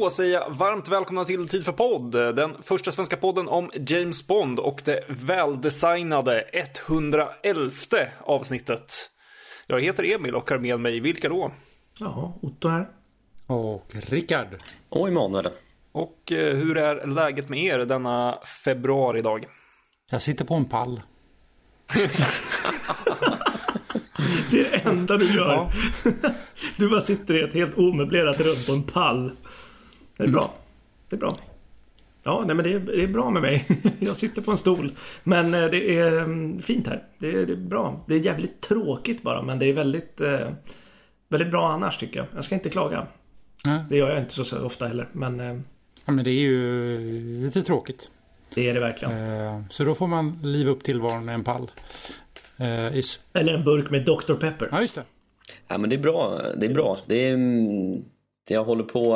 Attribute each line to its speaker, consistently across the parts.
Speaker 1: Då säger jag varmt välkomna till Tid för podd, den första svenska podden om James Bond och det väldesignade 111 avsnittet. Jag heter Emil och har med mig, vilka då?
Speaker 2: Ja, Otto här.
Speaker 3: Och Rickard.
Speaker 4: Och Emanuel.
Speaker 1: Och eh, hur är läget med er denna februari-dag?
Speaker 3: Jag sitter på en pall.
Speaker 2: Det är det enda du gör. Ja. Du bara sitter i ett helt omöblerat rum på en pall. Det är bra. Det är bra. Ja, nej men det är, det är bra med mig. Jag sitter på en stol. Men eh, det är mm, fint här. Det är, det är bra. Det är jävligt tråkigt bara, men det är väldigt, eh, väldigt bra annars tycker jag. Jag ska inte klaga. Mm. Det gör jag inte så ofta heller, men... Eh,
Speaker 3: ja, men det är ju lite tråkigt.
Speaker 2: Det är det verkligen.
Speaker 3: Så då får man liva upp tillvaron med en pall.
Speaker 2: Eller en burk med Dr. Pepper.
Speaker 3: Ja, just det.
Speaker 4: Ja, men det är bra. Det är bra. Det är, mm, jag håller på,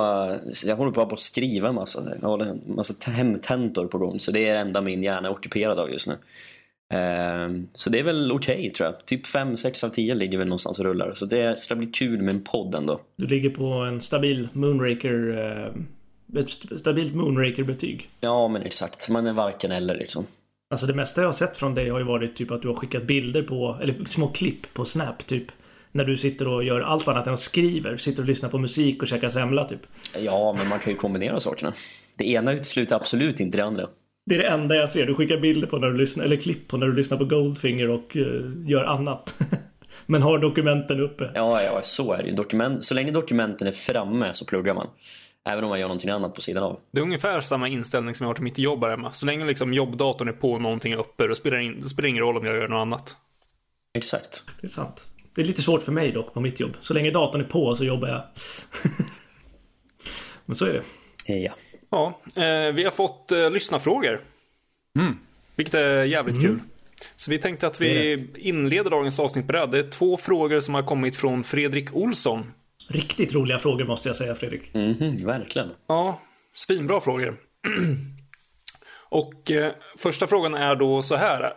Speaker 4: jag håller på att skriva en massa. Jag håller en massa hemtentor på gång. Så det är det enda min hjärna är ockuperad av just nu. Ehm, så det är väl okej okay, tror jag. Typ 5-6 av 10 ligger väl någonstans och rullar. Så det ska bli kul med en podd ändå.
Speaker 2: Du ligger på en stabil Moonraker eh, ett stabilt Moonraker-betyg.
Speaker 4: Ja, men exakt. Man är varken eller liksom.
Speaker 2: Alltså det mesta jag har sett från dig har ju varit typ att du har skickat bilder på, eller små klipp på Snap typ. När du sitter och gör allt annat än att skriver. Sitter och lyssnar på musik och käkar semla typ.
Speaker 4: Ja, men man kan ju kombinera sakerna. Det ena utesluter absolut inte det andra.
Speaker 2: Det är det enda jag ser. Du skickar bilder på när du lyssnar, eller klipp på när du lyssnar på Goldfinger och uh, gör annat. men har dokumenten uppe.
Speaker 4: Ja, ja, så är det ju. Dokument, så länge dokumenten är framme så pluggar man. Även om man gör någonting annat på sidan av.
Speaker 1: Det är ungefär samma inställning som jag har till mitt jobb här hemma. Så länge liksom jobbdatorn är på och någonting är uppe, då spelar, det in, då spelar det ingen roll om jag gör något annat.
Speaker 4: Exakt.
Speaker 2: Det är sant. Det är lite svårt för mig dock på mitt jobb. Så länge datorn är på så jobbar jag. Men så är det.
Speaker 4: Ja.
Speaker 1: Ja, eh, vi har fått eh, lyssnarfrågor.
Speaker 3: Mm.
Speaker 1: Vilket är jävligt mm. kul. Så vi tänkte att vi inleder dagens avsnitt med det. Det är två frågor som har kommit från Fredrik Olsson.
Speaker 2: Riktigt roliga frågor måste jag säga Fredrik.
Speaker 4: Mm -hmm, verkligen.
Speaker 1: Ja, svinbra frågor. Och eh, första frågan är då så här.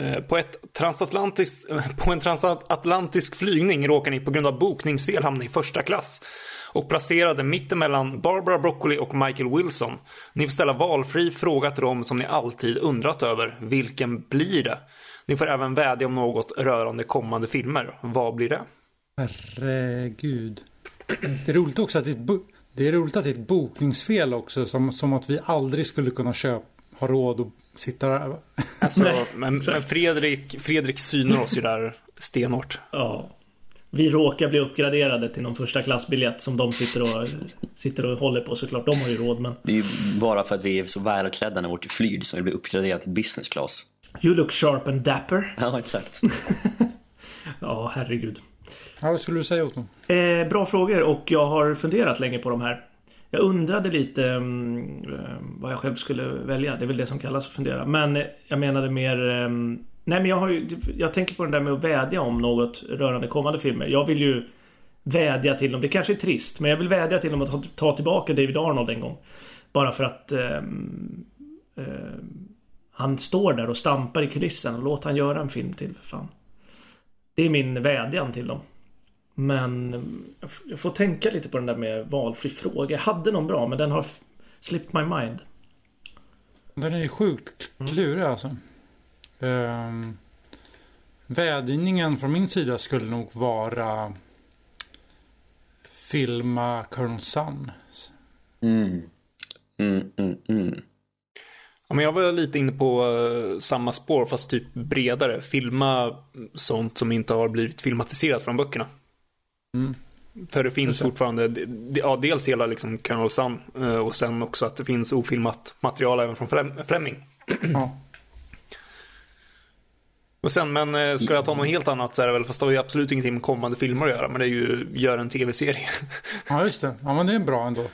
Speaker 1: Eh, på, ett transatlantisk, eh, på en transatlantisk flygning råkar ni på grund av bokningsfel hamna i första klass och placerade mittemellan Barbara Broccoli och Michael Wilson. Ni får ställa valfri fråga till dem som ni alltid undrat över. Vilken blir det? Ni får även vädja om något rörande kommande filmer. Vad blir det?
Speaker 3: Herregud. Det är roligt också att det är ett, det är roligt att det är ett bokningsfel också. Som, som att vi aldrig skulle kunna köpa, ha råd att sitta där.
Speaker 1: Alltså, men, men Fredrik, Fredrik synar oss ju där stenhårt.
Speaker 2: Ja. Vi råkar bli uppgraderade till någon första klassbiljett som de sitter och, sitter och håller på såklart. De har ju råd men...
Speaker 4: Det är ju bara för att vi är så välklädda när vi åker flyg som vi blir uppgraderade till business class.
Speaker 2: You look sharp and dapper.
Speaker 4: Ja, exakt.
Speaker 2: ja, herregud.
Speaker 3: Ja, vad skulle du säga Otto?
Speaker 2: Eh, bra frågor och jag har funderat länge på de här. Jag undrade lite um, vad jag själv skulle välja. Det är väl det som kallas att fundera. Men eh, jag menade mer... Um, nej men jag har ju, Jag tänker på det där med att vädja om något rörande kommande filmer. Jag vill ju vädja till dem. Det kanske är trist. Men jag vill vädja till dem att ta, ta tillbaka David Arnold en gång. Bara för att um, han står där och stampar i kulissen. Låt han göra en film till för fan. Det är min vädjan till dem. Men jag får tänka lite på den där med valfri fråga. Jag hade någon bra men den har slipped my mind.
Speaker 3: Den är ju sjukt klurig alltså. Um, vädjningen från min sida skulle nog vara filma Colonel Sun.
Speaker 4: Mm. Mm, mm, mm.
Speaker 1: Ja, men jag var lite inne på uh, samma spår fast typ bredare. Filma sånt som inte har blivit filmatiserat från böckerna.
Speaker 3: Mm.
Speaker 1: För det finns det fortfarande, ja, dels hela liksom Colonel Sun uh, och sen också att det finns ofilmat material även från Fleming.
Speaker 3: Ja.
Speaker 1: Och sen, men uh, ska jag ta något helt annat så är det väl, fast det har ju absolut ingenting med kommande filmer att göra, men det är ju, gör en tv-serie.
Speaker 3: ja, just det. Ja, men det är bra ändå.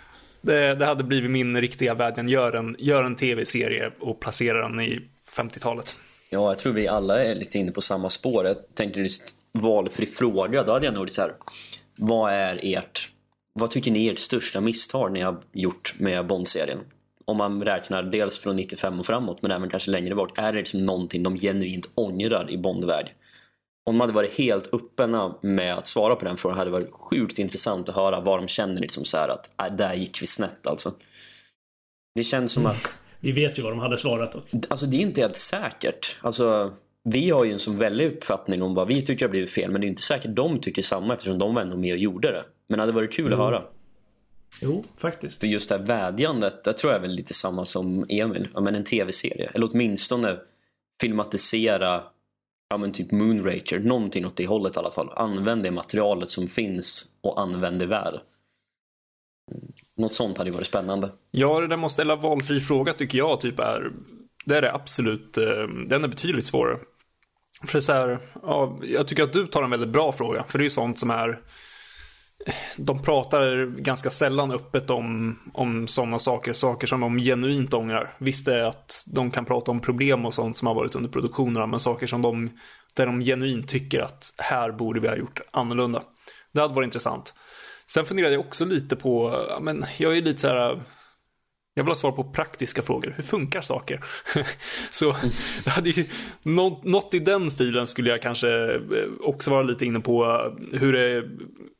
Speaker 1: Det, det hade blivit min riktiga vädjan. Gör en, gör en tv-serie och placera den i 50-talet.
Speaker 4: Ja, jag tror vi alla är lite inne på samma spår. Jag tänkte just valfri fråga. Då hade jag nog så här. Vad är ert... Vad tycker ni är ert största misstag ni har gjort med Bond-serien? Om man räknar dels från 95 och framåt men även kanske längre bort. Är det liksom någonting de genuint ångrar i Bond-värld? om de hade varit helt öppna med att svara på den frågan hade det varit sjukt intressant att höra vad de känner liksom så här att äh, där gick vi snett alltså. Det känns som att
Speaker 2: Vi vet ju vad de hade svarat dock.
Speaker 4: Alltså det är inte helt säkert. Alltså, vi har ju en så väldig uppfattning om vad vi tycker har blivit fel men det är inte säkert de tycker samma eftersom de var ändå med och gjorde det. Men det hade varit kul att höra.
Speaker 2: Jo, faktiskt.
Speaker 4: För just det här vädjandet, det tror jag är väl lite samma som Emil. Ja, men en tv-serie. Eller åtminstone filmatisera ja, men typ Moonraker. Någonting åt det hållet i alla fall. Använd det materialet som finns och använd det väl. Mm. Något sånt hade ju varit spännande.
Speaker 1: Ja, det där att ställa valfri fråga tycker jag typ är, det är det absolut, eh, den är betydligt svårare. För det är så här, ja, jag tycker att du tar en väldigt bra fråga, för det är ju sånt som är, de pratar ganska sällan öppet om, om sådana saker, saker som de genuint ångrar. Visst är att de kan prata om problem och sånt som har varit under produktionerna, men saker som de, där de genuint tycker att här borde vi ha gjort annorlunda. Det hade varit intressant. Sen funderade jag också lite på, men jag är lite så här, jag vill ha svar på praktiska frågor. Hur funkar saker? så det hade ju, något, något i den stilen skulle jag kanske eh, också vara lite inne på. Hur det,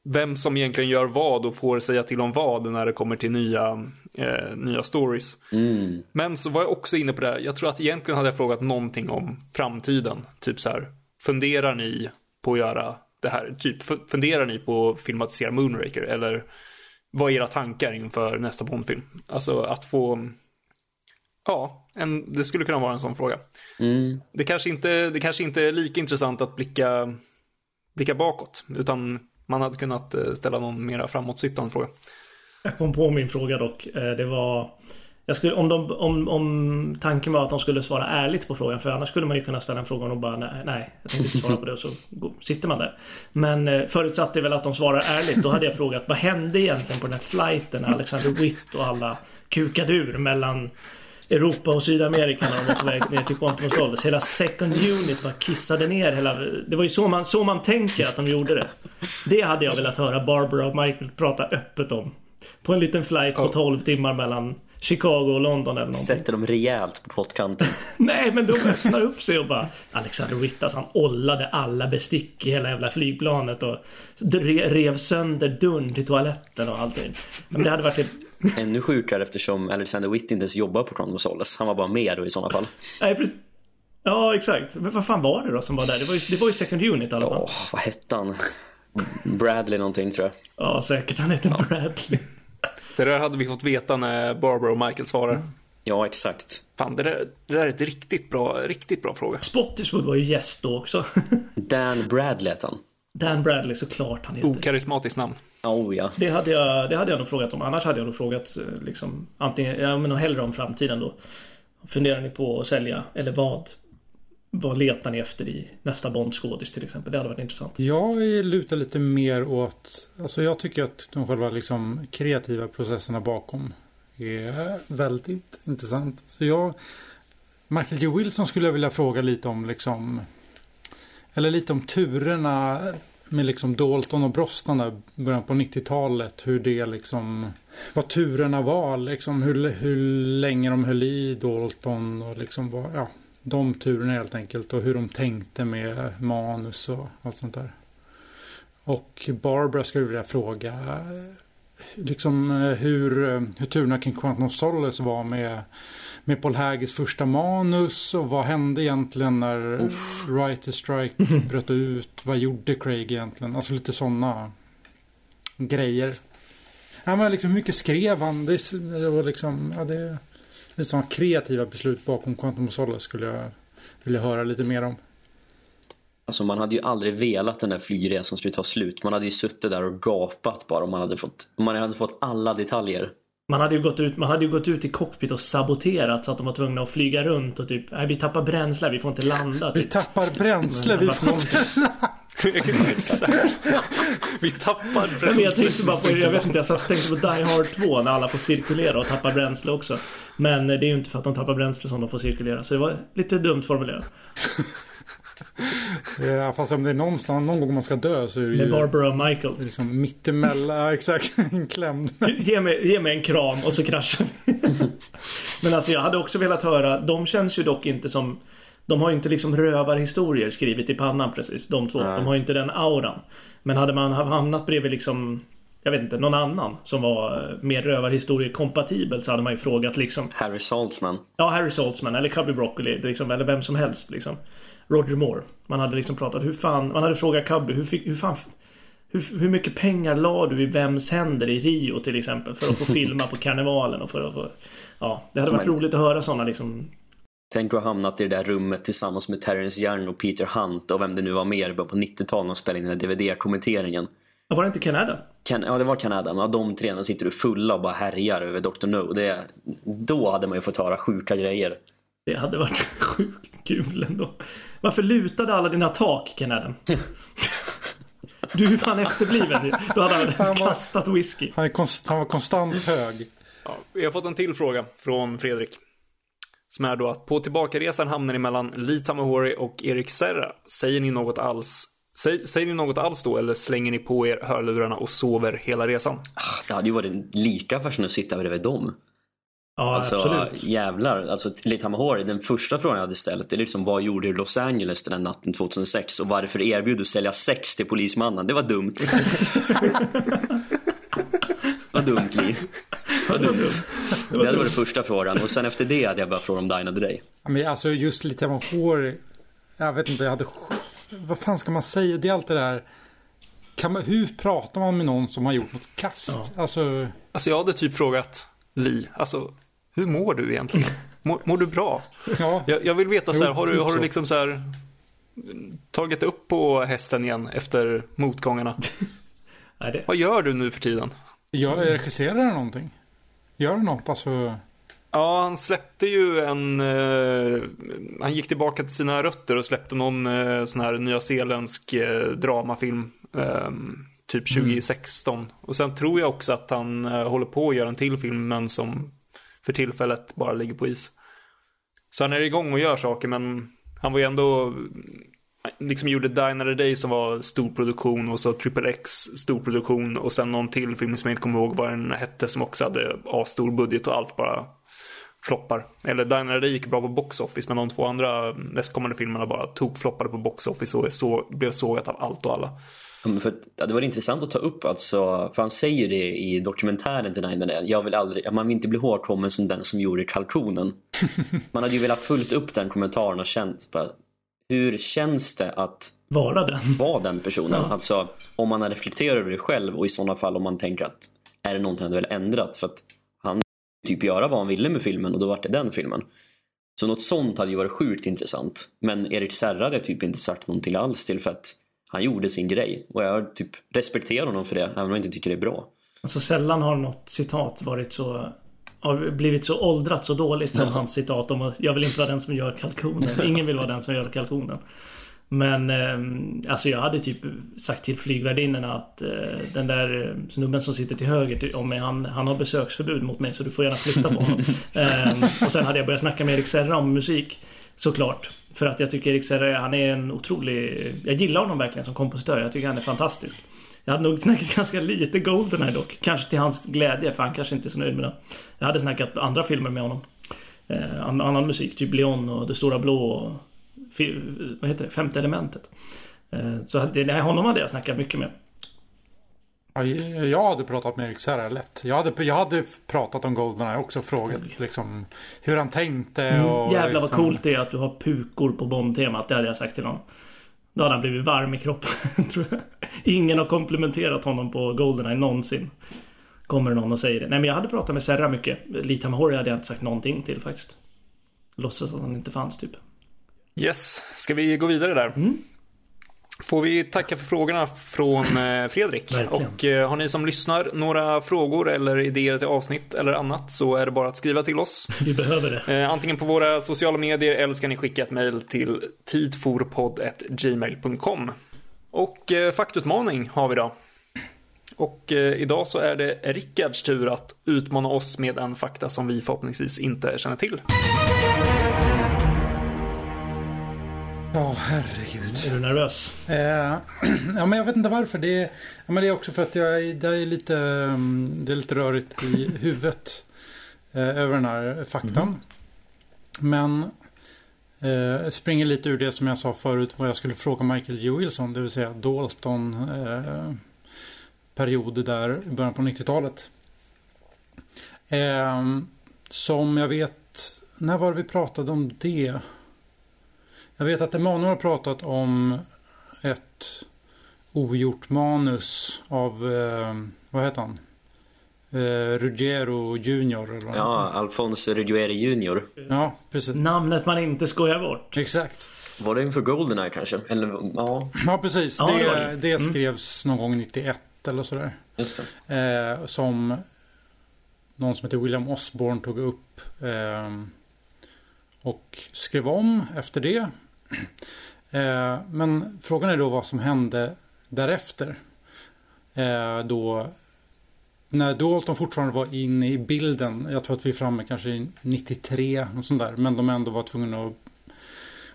Speaker 1: vem som egentligen gör vad och får säga till om vad när det kommer till nya, eh, nya stories.
Speaker 4: Mm.
Speaker 1: Men så var jag också inne på det här. Jag tror att egentligen hade jag frågat någonting om framtiden. Typ så här, funderar ni på att göra det här? Typ, funderar ni på att filmatisera Moonraker? Eller vad är era tankar inför nästa Bondfilm? Alltså att få... Ja, en, det skulle kunna vara en sån fråga.
Speaker 4: Mm.
Speaker 1: Det, kanske inte, det kanske inte är lika intressant att blicka, blicka bakåt. Utan man hade kunnat eh, ställa någon mera framåtsyftande fråga.
Speaker 2: Jag kom på min fråga dock. Eh, Det var... Jag skulle, om, de, om, om tanken var att de skulle svara ärligt på frågan. För annars skulle man ju kunna ställa en fråga och bara nej, nej jag tänkte inte svara på det och så sitter man där. Men eh, förutsatt det väl att de svarar ärligt. Då hade jag frågat vad hände egentligen på den här flighten när Alexander Witt och alla kukade ur mellan Europa och Sydamerika när de var på väg ner till Quantum of Solace. Hela second unit bara kissade ner hela... Det var ju så man, så man tänker att de gjorde det. Det hade jag velat höra Barbara och Michael prata öppet om. På en liten flight på
Speaker 1: Ja.
Speaker 2: 12 timmar mellan Chicago och London eller någonting.
Speaker 4: Sätter dem rejält på pottkanten.
Speaker 2: Nej men de öppnar upp sig och bara Alexander Witt alltså, han ollade alla bestick i hela jävla flygplanet och re- rev sönder dörren till toaletten och allting. Men det hade varit ett...
Speaker 4: Ännu sjukare eftersom Alexander Witt inte ens jobbar på of Solace. Han var bara med då i sådana fall.
Speaker 2: Nej, precis. Ja exakt. Men vad fan var det då som var där? Det var ju, det var ju second unit i alla fall.
Speaker 4: Åh, vad hette han? Bradley någonting tror jag.
Speaker 2: Ja säkert. Han heter Bradley.
Speaker 1: Det där hade vi fått veta när Barbara och Michael svarar.
Speaker 4: Ja, exakt.
Speaker 1: Fan, det där, det där är ett riktigt bra, riktigt bra fråga.
Speaker 2: Spottiswood var ju gäst då också.
Speaker 4: Dan Bradley han.
Speaker 2: Dan Bradley såklart han heter.
Speaker 1: Okarismatiskt namn.
Speaker 4: Oh ja.
Speaker 2: Det hade, jag, det hade jag nog frågat om. Annars hade jag nog frågat eh, liksom antingen, ja men hellre om framtiden då. Funderar ni på att sälja eller vad? Vad letar ni efter i nästa Bond-skådis till exempel? Det hade varit intressant.
Speaker 3: Jag lutar lite mer åt, alltså jag tycker att de själva liksom kreativa processerna bakom är väldigt intressant. Så jag, Michael J. Wilson skulle jag vilja fråga lite om liksom, eller lite om turerna med liksom Dalton och Brosnan där i början på 90-talet. Hur det liksom, vad turerna var liksom, hur, hur länge de höll i Dalton och liksom vad, ja, de turerna helt enkelt och hur de tänkte med manus och allt sånt där. Och Barbara skulle vilja fråga liksom hur, hur turerna kring Quantum of Solace var med, med Paul Haggis första manus och vad hände egentligen när Writer Strike bröt ut? Vad gjorde Craig egentligen? Alltså lite sådana grejer. Ja, men liksom hur mycket skrev han? Det var liksom, ja, det, lite sådana kreativa beslut bakom Quantum of Solace skulle jag vilja höra lite mer om.
Speaker 4: Alltså man hade ju aldrig velat den där flygresan skulle ta slut. Man hade ju suttit där och gapat bara om man hade fått, om man hade fått alla detaljer.
Speaker 2: Man hade ju gått ut, man hade ju gått ut i cockpit och saboterat så att de var tvungna att flyga runt och typ Nej vi tappar bränsle, vi får inte landa.
Speaker 3: Vi
Speaker 2: Typ.
Speaker 3: tappar bränsle, vi får inte...
Speaker 1: Exakt. Vi tappar
Speaker 2: Men jag
Speaker 1: bränsle.
Speaker 2: tänkte bara på, jag vet inte, jag tänkte på Die Hard 2 när alla får cirkulera och tappar bränsle också. Men det är ju inte för att de tappar bränsle som de får cirkulera. Så det var lite dumt formulerat.
Speaker 3: Ja, fast om det är någonstans, någon gång man ska dö så är det
Speaker 2: Med
Speaker 3: ju
Speaker 2: Barbara och Michael.
Speaker 3: liksom mittemellan, ja, exakt, inklämd.
Speaker 2: Ge mig, ge mig en kram och så kraschar vi. Men alltså jag hade också velat höra, de känns ju dock inte som De har ju inte liksom rövarhistorier skrivit i pannan precis, de två.
Speaker 4: Nej.
Speaker 2: De har ju inte den auran. Men hade man hamnat bredvid liksom jag vet inte, någon annan som var eh, mer rövarhistorie kompatibel så hade man ju frågat liksom
Speaker 4: Harry Saltzman.
Speaker 2: Ja, Harry Saltzman eller Cubby Broccoli liksom, eller vem som helst liksom. Roger Moore. Man hade liksom pratat hur fan, man hade frågat Cubby hur, fick, hur fan hur, hur mycket pengar la du i vems händer i Rio till exempel för att få filma på karnevalen och för att få Ja, det hade varit
Speaker 4: Men-
Speaker 2: roligt att höra sådana liksom
Speaker 4: Tänk att ha hamnat i det där rummet tillsammans med Terrence Young och Peter Hunt och vem det nu var mer på 90-talet och spelade in den här DVD-kommenteringen.
Speaker 2: Ja, var det inte Ken Adam?
Speaker 4: Ken, ja, det var Kanada. Men de tre de sitter och fulla och bara härjar över Dr. No. Det, då hade man ju fått höra sjuka grejer.
Speaker 2: Det hade varit sjukt kul ändå. Varför lutade alla dina tak Ken Adam? Du är fan efterbliven. Då hade han
Speaker 3: Han var-
Speaker 2: kastat whisky.
Speaker 3: Han, är konst, han var konstant hög.
Speaker 1: Ja, vi har fått en till fråga från Fredrik. Som är då att på tillbakaresan hamnar ni mellan Lee Tamahori och Erik Serra. Säger ni något alls? Säg, säger ni något alls då eller slänger ni på er hörlurarna och sover hela resan?
Speaker 4: Ah, Det hade ju varit lika fascinerande att sitta bredvid dem.
Speaker 2: Ja,
Speaker 4: Alltså
Speaker 2: absolut.
Speaker 4: jävlar. Alltså till Tamahori, den första frågan jag hade ställt det är liksom vad gjorde du i Los Angeles den natten 2006 och varför erbjöd du sälja sex till polismannen? Det var dumt. Vad dumt Lee. Vad dumt. Det hade varit första frågan och sen efter det hade jag börjat fråga om Dina the Day.
Speaker 3: Men alltså just lite med hår. Jag vet inte, jag hade... Vad fan ska man säga? Det är allt det där. Kan man, hur pratar man med någon som har gjort något kast?
Speaker 2: Ja.
Speaker 3: Alltså,
Speaker 1: Alltså jag hade typ frågat Lee, alltså hur mår du egentligen? Mår, mår du bra?
Speaker 3: ja.
Speaker 1: Jag, jag vill veta så här,
Speaker 3: Jo,
Speaker 1: har du,
Speaker 3: typ
Speaker 1: har du liksom så här tagit upp på hästen igen efter motgångarna?
Speaker 2: Nej, det...
Speaker 1: Vad gör du nu för tiden?
Speaker 3: Jag regisserar någonting. Gör något, alltså.
Speaker 1: Ja, han släppte ju en... Eh, han gick tillbaka till sina rötter och släppte någon eh, sån här nyzeeländsk eh, dramafilm. Eh, typ 2016. Och sen tror jag också att han eh, håller på att göra en till film, men som för tillfället bara ligger på is. Så han är igång och gör saker, men han var ju ändå... Liksom gjorde Die Another Day som var stor produktion och så Triple X stor produktion och sen någon till film som jag inte kommer ihåg vad den hette som också hade A-stor budget och allt bara floppar. Eller Die Another Day gick bra på box office men de två andra nästkommande filmerna bara tokfloppade på box office och så, blev sågat av allt och alla.
Speaker 4: Ja, för ja, det var intressant att ta upp alltså, för han säger det i dokumentären till Nine Nine. Jag vill aldrig, man vill inte bli ihågkommen som den som gjorde kalkonen. Man hade ju velat fullt upp den kommentaren och känt bara, hur känns det att
Speaker 2: Vara den.
Speaker 4: vara den personen?
Speaker 2: Ja.
Speaker 4: Alltså om man har reflekterat över det själv och i sådana fall om man tänker att är det någonting han hade väl ändrat? För att han typ göra vad han ville med filmen och då var det den filmen. Så något sånt hade ju varit sjukt intressant. Men Erik Serra hade typ inte sagt någonting alls till för att han gjorde sin grej. Och jag typ respekterar honom för det, även om jag inte tycker det är bra.
Speaker 2: Alltså sällan har något citat varit så har blivit så åldrat så dåligt som hans citat om att jag vill inte vara den som gör kalkonen. Ingen vill vara den som gör kalkonen. Men eh, alltså jag hade typ sagt till flygvärdinnorna att eh, den där eh, snubben som sitter till höger om mig, han, han har besöksförbud mot mig så du får gärna flytta på honom. eh, och sen hade jag börjat snacka med Erik Serra om musik. Såklart. För att jag tycker Erik Serra, han är en otrolig... Jag gillar honom verkligen som kompositör. Jag tycker han är fantastisk. Jag hade nog snackat ganska lite Goldeneye dock. Kanske till hans glädje för han kanske inte är så nöjd med den. Jag hade snackat andra filmer med honom. Eh, an- annan musik, typ Leon och Det Stora Blå och vad heter det? Femte Elementet. Eh, så nej, honom hade jag snackat mycket med.
Speaker 3: Ja, Jag hade pratat med Erik Serra lätt. Jag hade, jag hade pratat om Goldeneye också. Frågat liksom hur han tänkte. Och,
Speaker 2: Mm, Jävlar vad
Speaker 3: liksom,
Speaker 2: coolt det är att du har pukor på Bond-temat. Det hade jag sagt till honom. Då hade han blivit varm i kroppen. tror jag. Ingen har komplimenterat honom på Goldeneye någonsin. Kommer någon och säger det. Nej men jag hade pratat med Serra mycket. Lita Mahori hade jag inte sagt någonting till faktiskt. Låtsas att han inte fanns typ.
Speaker 1: Yes, ska vi gå vidare där?
Speaker 2: Mm.
Speaker 1: Får vi tacka för frågorna från eh, Fredrik.
Speaker 2: Verkligen.
Speaker 1: Och eh, har ni som lyssnar några frågor eller idéer till avsnitt eller annat så är det bara att skriva till oss.
Speaker 2: Vi behöver det.
Speaker 1: Eh, antingen på våra sociala medier eller ska ni skicka ett mejl till tidforpodd.gmail.com. Och faktutmaning har vi då. Och idag så är det Rickards tur att utmana oss med en fakta som vi förhoppningsvis inte känner till.
Speaker 3: Ja, herregud.
Speaker 2: Är du nervös?
Speaker 3: Eh, ja, men jag vet inte varför. Det är, ja, men det är också för att jag, det är lite, mm, det är lite rörigt i huvudet eh, över den här faktan. Men eh, springer lite ur det som jag sa förut vad jag skulle fråga Michael J. Wilson. Det vill säga Dalton eh, perioder där i början på 90-talet. Eh, som jag vet, när var det vi pratade om det? Jag vet att Emanuel har pratat om ett ogjort manus av, eh, vad heter han? Eh, Ruggiero Junior eller vad
Speaker 4: Ja. Alfonso Ruggieri Jr.
Speaker 3: Ja, precis.
Speaker 2: Namnet man inte skojar bort.
Speaker 3: Exakt.
Speaker 4: Var det inför Goldeneye kanske? Eller ja,
Speaker 3: Ja, precis.
Speaker 2: Ja, det
Speaker 3: det,
Speaker 2: det.
Speaker 3: det
Speaker 2: Mm.
Speaker 3: skrevs någon gång 91 eller sådär.
Speaker 4: just det.
Speaker 3: Eh, som någon som heter William Osborne tog upp. Eh, och skrev om efter det. Eh, men frågan är då vad som hände därefter. Eh, då när Dalton fortfarande var inne i bilden. Jag tror att vi är framme kanske i 93. Och sånt där, men de ändå var tvungna att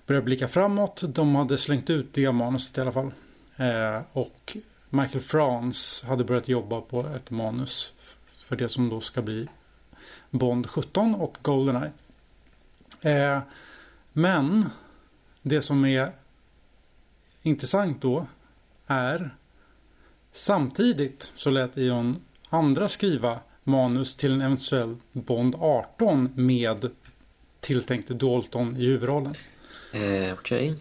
Speaker 3: börja blicka framåt. De hade slängt ut det manuset i alla fall. Eh, och Michael Frans hade börjat jobba på ett manus för det som då ska bli Bond 17 och Goldeneye. Eh, men det som är intressant då är samtidigt så lät Ion andra skriva manus till en eventuell Bond 18 med tilltänkte Dalton i huvudrollen.
Speaker 4: Eh, Okej.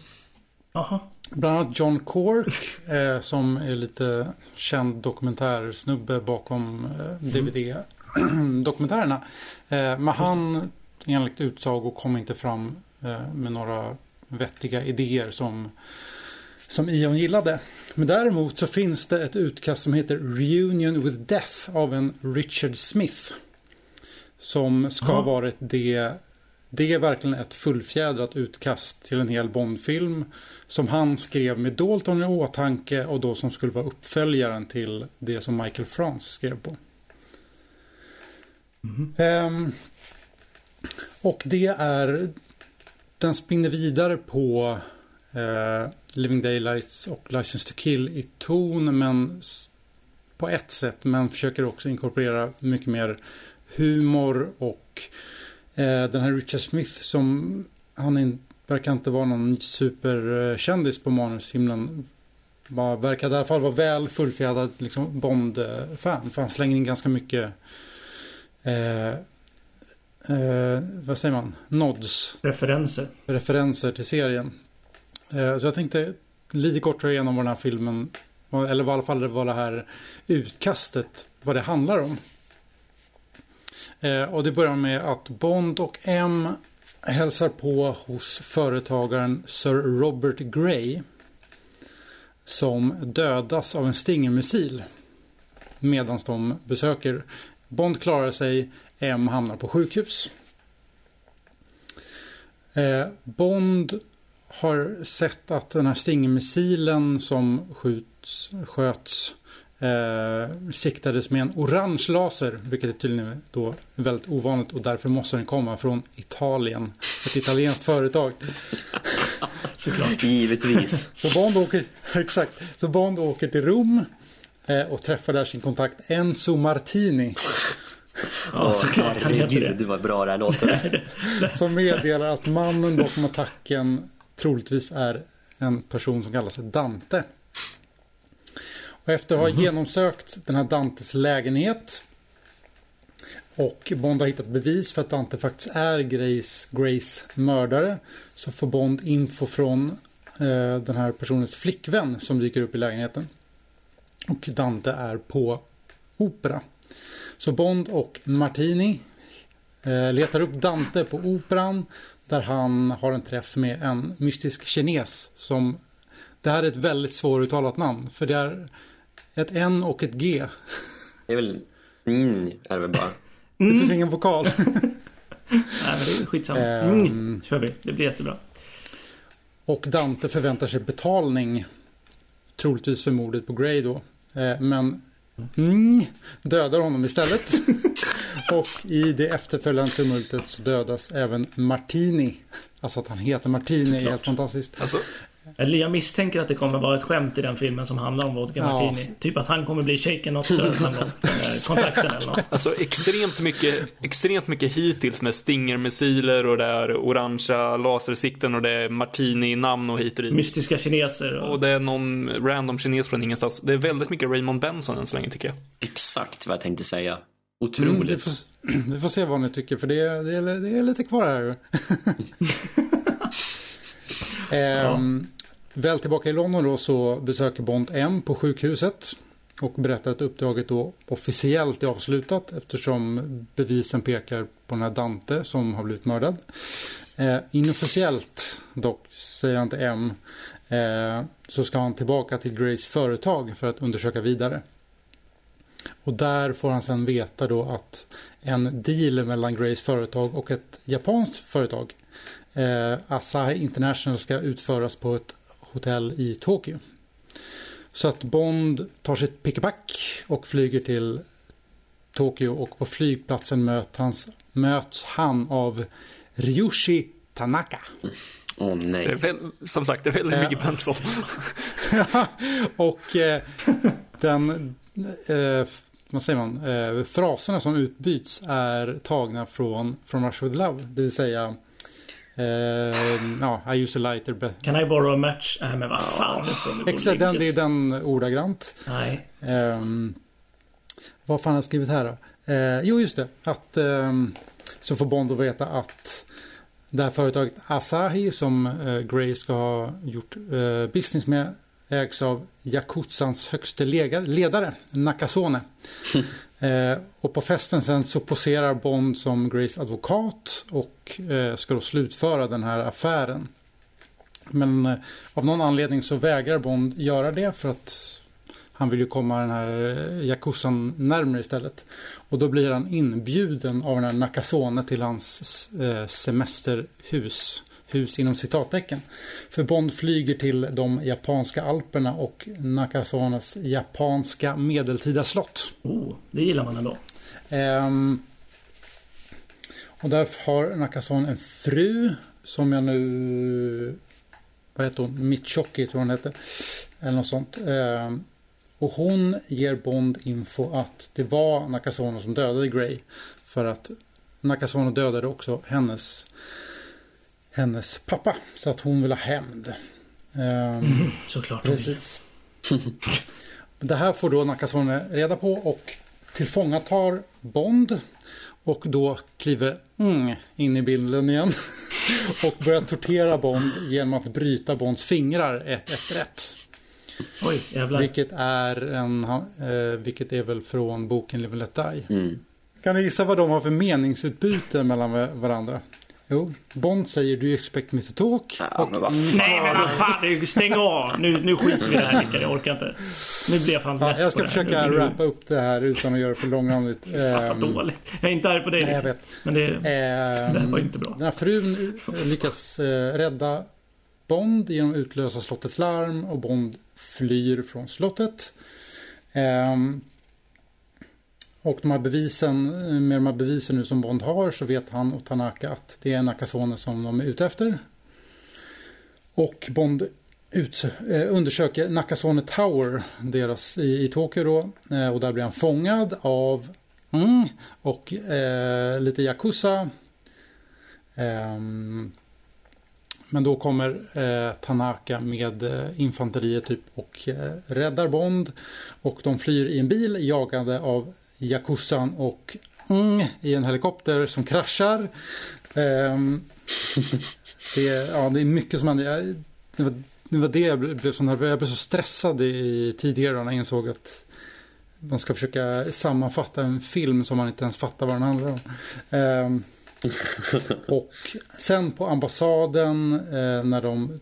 Speaker 2: Jaha.
Speaker 3: Bland annat John Cork eh, som är lite känd dokumentärsnubbe bakom eh, DVD-dokumentärerna. Eh, men han enligt utsago kom inte fram eh, med några vettiga idéer som, som Ion gillade. Men däremot så finns det ett utkast som heter Reunion with Death av en Richard Smith. Som ska ha varit det det är verkligen ett fullfjädrat utkast till en hel Bondfilm som han skrev med Dalton i åtanke och då som skulle vara uppföljaren till det som Michael France skrev på. Ehm, och det är den spinner vidare på eh, Living Daylights och License to Kill i ton men på ett sätt men försöker också inkorporera mycket mer humor och eh, den här Richard Smith som han in, verkar inte vara någon superkändis på manushimlen. Bara verkar i alla fall vara väl fullfjädrad liksom Bond-fan. För han slänger in ganska mycket eh, eh, vad säger man? Nods
Speaker 2: Referenser.
Speaker 3: referenser till serien. Eh, Så jag tänkte lite kort dra igenom vad den här filmen, eller i alla fall vad det här utkastet, vad det handlar om. Eh, Och det börjar med att Bond och M hälsar på hos företagaren Sir Robert Grey. Som dödas av en Stinger-missil. Medan de besöker. Bond klarar sig, M hamnar på sjukhus. Eh, Bond har sett att den här Stinger-missilen som skjuts, sköts eh, siktades med en orange laser, vilket är tydligen då väldigt ovanligt och därför måste den komma från Italien. Ett italienskt företag.
Speaker 2: Såklart.
Speaker 4: Givetvis.
Speaker 3: Så Bond åker, exakt, så Bond åker till Rom eh, och träffar där sin kontakt Enzo Martini.
Speaker 2: Ja,
Speaker 4: Åh,
Speaker 2: såklart. Han heter
Speaker 4: herregud,
Speaker 2: det.
Speaker 4: vad bra det här låter.
Speaker 3: Som meddelar att mannen bakom attacken troligtvis är en person som kallar sig Dante. Och efter att ha genomsökt den här Dantes lägenhet och Bond har hittat bevis för att Dante faktiskt är Grace, Grace mördare så får Bond info från eh, den här personens flickvän som dyker upp i lägenheten. Och Dante är på opera. Så Bond och Martini eh, letar upp Dante på operan där han har en träff med en mystisk kines som det här är ett väldigt svåruttalat namn för det är ett N och ett G.
Speaker 4: Det är väl... Mm, är det väl bara.
Speaker 3: Det finns ingen vokal.
Speaker 2: Nej, men det är skitsamma.
Speaker 3: Ehm.
Speaker 2: Mm, kör vi. Det blir jättebra.
Speaker 3: Och Dante förväntar sig betalning. Troligtvis för mordet på Grey då. Eh, men mm, dödar honom istället. och i det efterföljande tumultet så dödas även Martini. Alltså att han heter Martini är helt fantastiskt.
Speaker 1: Alltså,
Speaker 2: Eller jag misstänker att det kommer vara ett skämt i den filmen som handlar om vodka
Speaker 3: Ja.
Speaker 2: martini. Typ att han kommer bli shaken stirred någon gång. Eller kontakten eller något.
Speaker 1: Alltså extremt mycket, extremt mycket hittills med Stinger-missiler och det är orangea lasersikten och det är Martini-namn och hit och dit.
Speaker 2: Mystiska kineser. Och...
Speaker 1: Och det är någon random kines från ingenstans. Det är väldigt mycket Raymond Benson än så länge tycker jag.
Speaker 4: Exakt vad jag tänkte säga.
Speaker 3: Mm,
Speaker 4: Otroligt.
Speaker 3: vi, får, vi får se vad ni tycker för det, är- det, är, det är lite kvar här. ehm, väl tillbaka i London då så besöker Bond M på sjukhuset. Och berättar att uppdraget då officiellt är avslutat eftersom bevisen pekar på den här Dante som har blivit mördad. Eh, inofficiellt dock, säger han till M, eh, så ska han tillbaka till Grace företag för att undersöka vidare. Och där får han sen veta då att en deal mellan Grace företag och ett japanskt företag, eh, Asahi International, ska utföras på ett hotell i Tokyo. Så att Bond tar sitt pickpack och flyger till Tokyo och på flygplatsen möt hans, möts han av Ryushi Tanaka.
Speaker 4: Åh nej.
Speaker 1: Det är väl, som sagt, det är väldigt mycket Benson.
Speaker 3: och eh, den, eh, vad säger man, eh, fraserna som utbyts är tagna från, från Rush with Love. Det vill säga, ja, I use a lighter.
Speaker 2: Can I borrow a match? Nej men vad fan.
Speaker 3: Exakt, den, det är den ordagrant.
Speaker 2: Nej.
Speaker 3: Um, vad fan har jag skrivit här då? Eh, jo, just det. Att, ehm, så får Bond att veta att det här företaget Asahi som eh, Grey ska ha gjort eh, business med ägs av Yakuzans högste ledare, Nakasone. eh, och på festen sen så poserar Bond som Grace advokat och eh, ska då slutföra den här affären. Men eh, av någon anledning så vägrar Bond göra det för att han vill ju komma den här eh, jacuzzan Yakuzan närmare istället. Och då blir han inbjuden av den här Nakasone till hans eh, semesterhus. Hus inom citattecken. För Bond flyger till de japanska alperna och Nakasones japanska medeltida slott.
Speaker 2: Oh, det gillar man ändå.
Speaker 3: Ehm, och där har Nakasone en fru som jag nu... Vad heter hon? Michoki tror hon hette. Eller något sånt. Ehm, och hon ger Bond info att det var Nakasone som dödade Grey. För att Nakasone dödade också hennes, hennes pappa. Så att hon vill ha hämnd. Ehm,
Speaker 2: Såklart.
Speaker 3: Precis. Det här får då Nakasone reda på och tillfångatar Bond. Och då kliver mm, in i bilden igen. Och börjar tortera Bond genom att bryta Bonds fingrar ett efter ett.
Speaker 2: Oj, jävlar.
Speaker 3: Vilket är, en, eh, vilket är väl från boken Live and Let Die.
Speaker 4: Mm.
Speaker 3: Kan ni gissa vad de har för meningsutbyte mellan va- varandra? Jo, Bond säger you expect me to talk?
Speaker 4: Ja, men vad
Speaker 2: Nej men vad fan, nu- stäng av! Nu, nu skiter vi i det här Rickard, jag orkar inte. Nu blir jag fan
Speaker 3: Ja, jag ska försöka
Speaker 2: nu, nu,
Speaker 3: wrappa upp det här utan att göra det för långrandigt.
Speaker 2: Fan vad
Speaker 3: Ehm,
Speaker 2: dåligt. Jag är inte arg på dig
Speaker 3: Nej, jag vet.
Speaker 2: Men det,
Speaker 3: Ehm,
Speaker 2: det här var inte bra.
Speaker 3: Den här frun eh, lyckas eh, rädda Bond genom att utlösa slottets larm och Bond flyr från slottet. Ehm, och de här bevisen, eh, med de här bevisen nu som Bond har så vet han och Tanaka att det är Nakasone som de är ute efter. Och Bond ut, eh, undersöker Nakasone Tower deras, i, i Tokyo då. Eh, och där blir han fångad av mm, och eh, lite Yakuza. Ehm, men då kommer eh, Tanaka med eh, infanteriet typ och eh, räddar Bond. Och de flyr i en bil jagade av Yakuzan och mm, i en helikopter som kraschar. Ehm, det, är, ja, det är mycket som händer. Det, var, det var det jag blev, så nervös. Jag blev så stressad i, tidigare när jag insåg att man ska försöka sammanfatta en film som man inte ens fattar vad den handlar om. Ehm, och sen på ambassaden eh, när de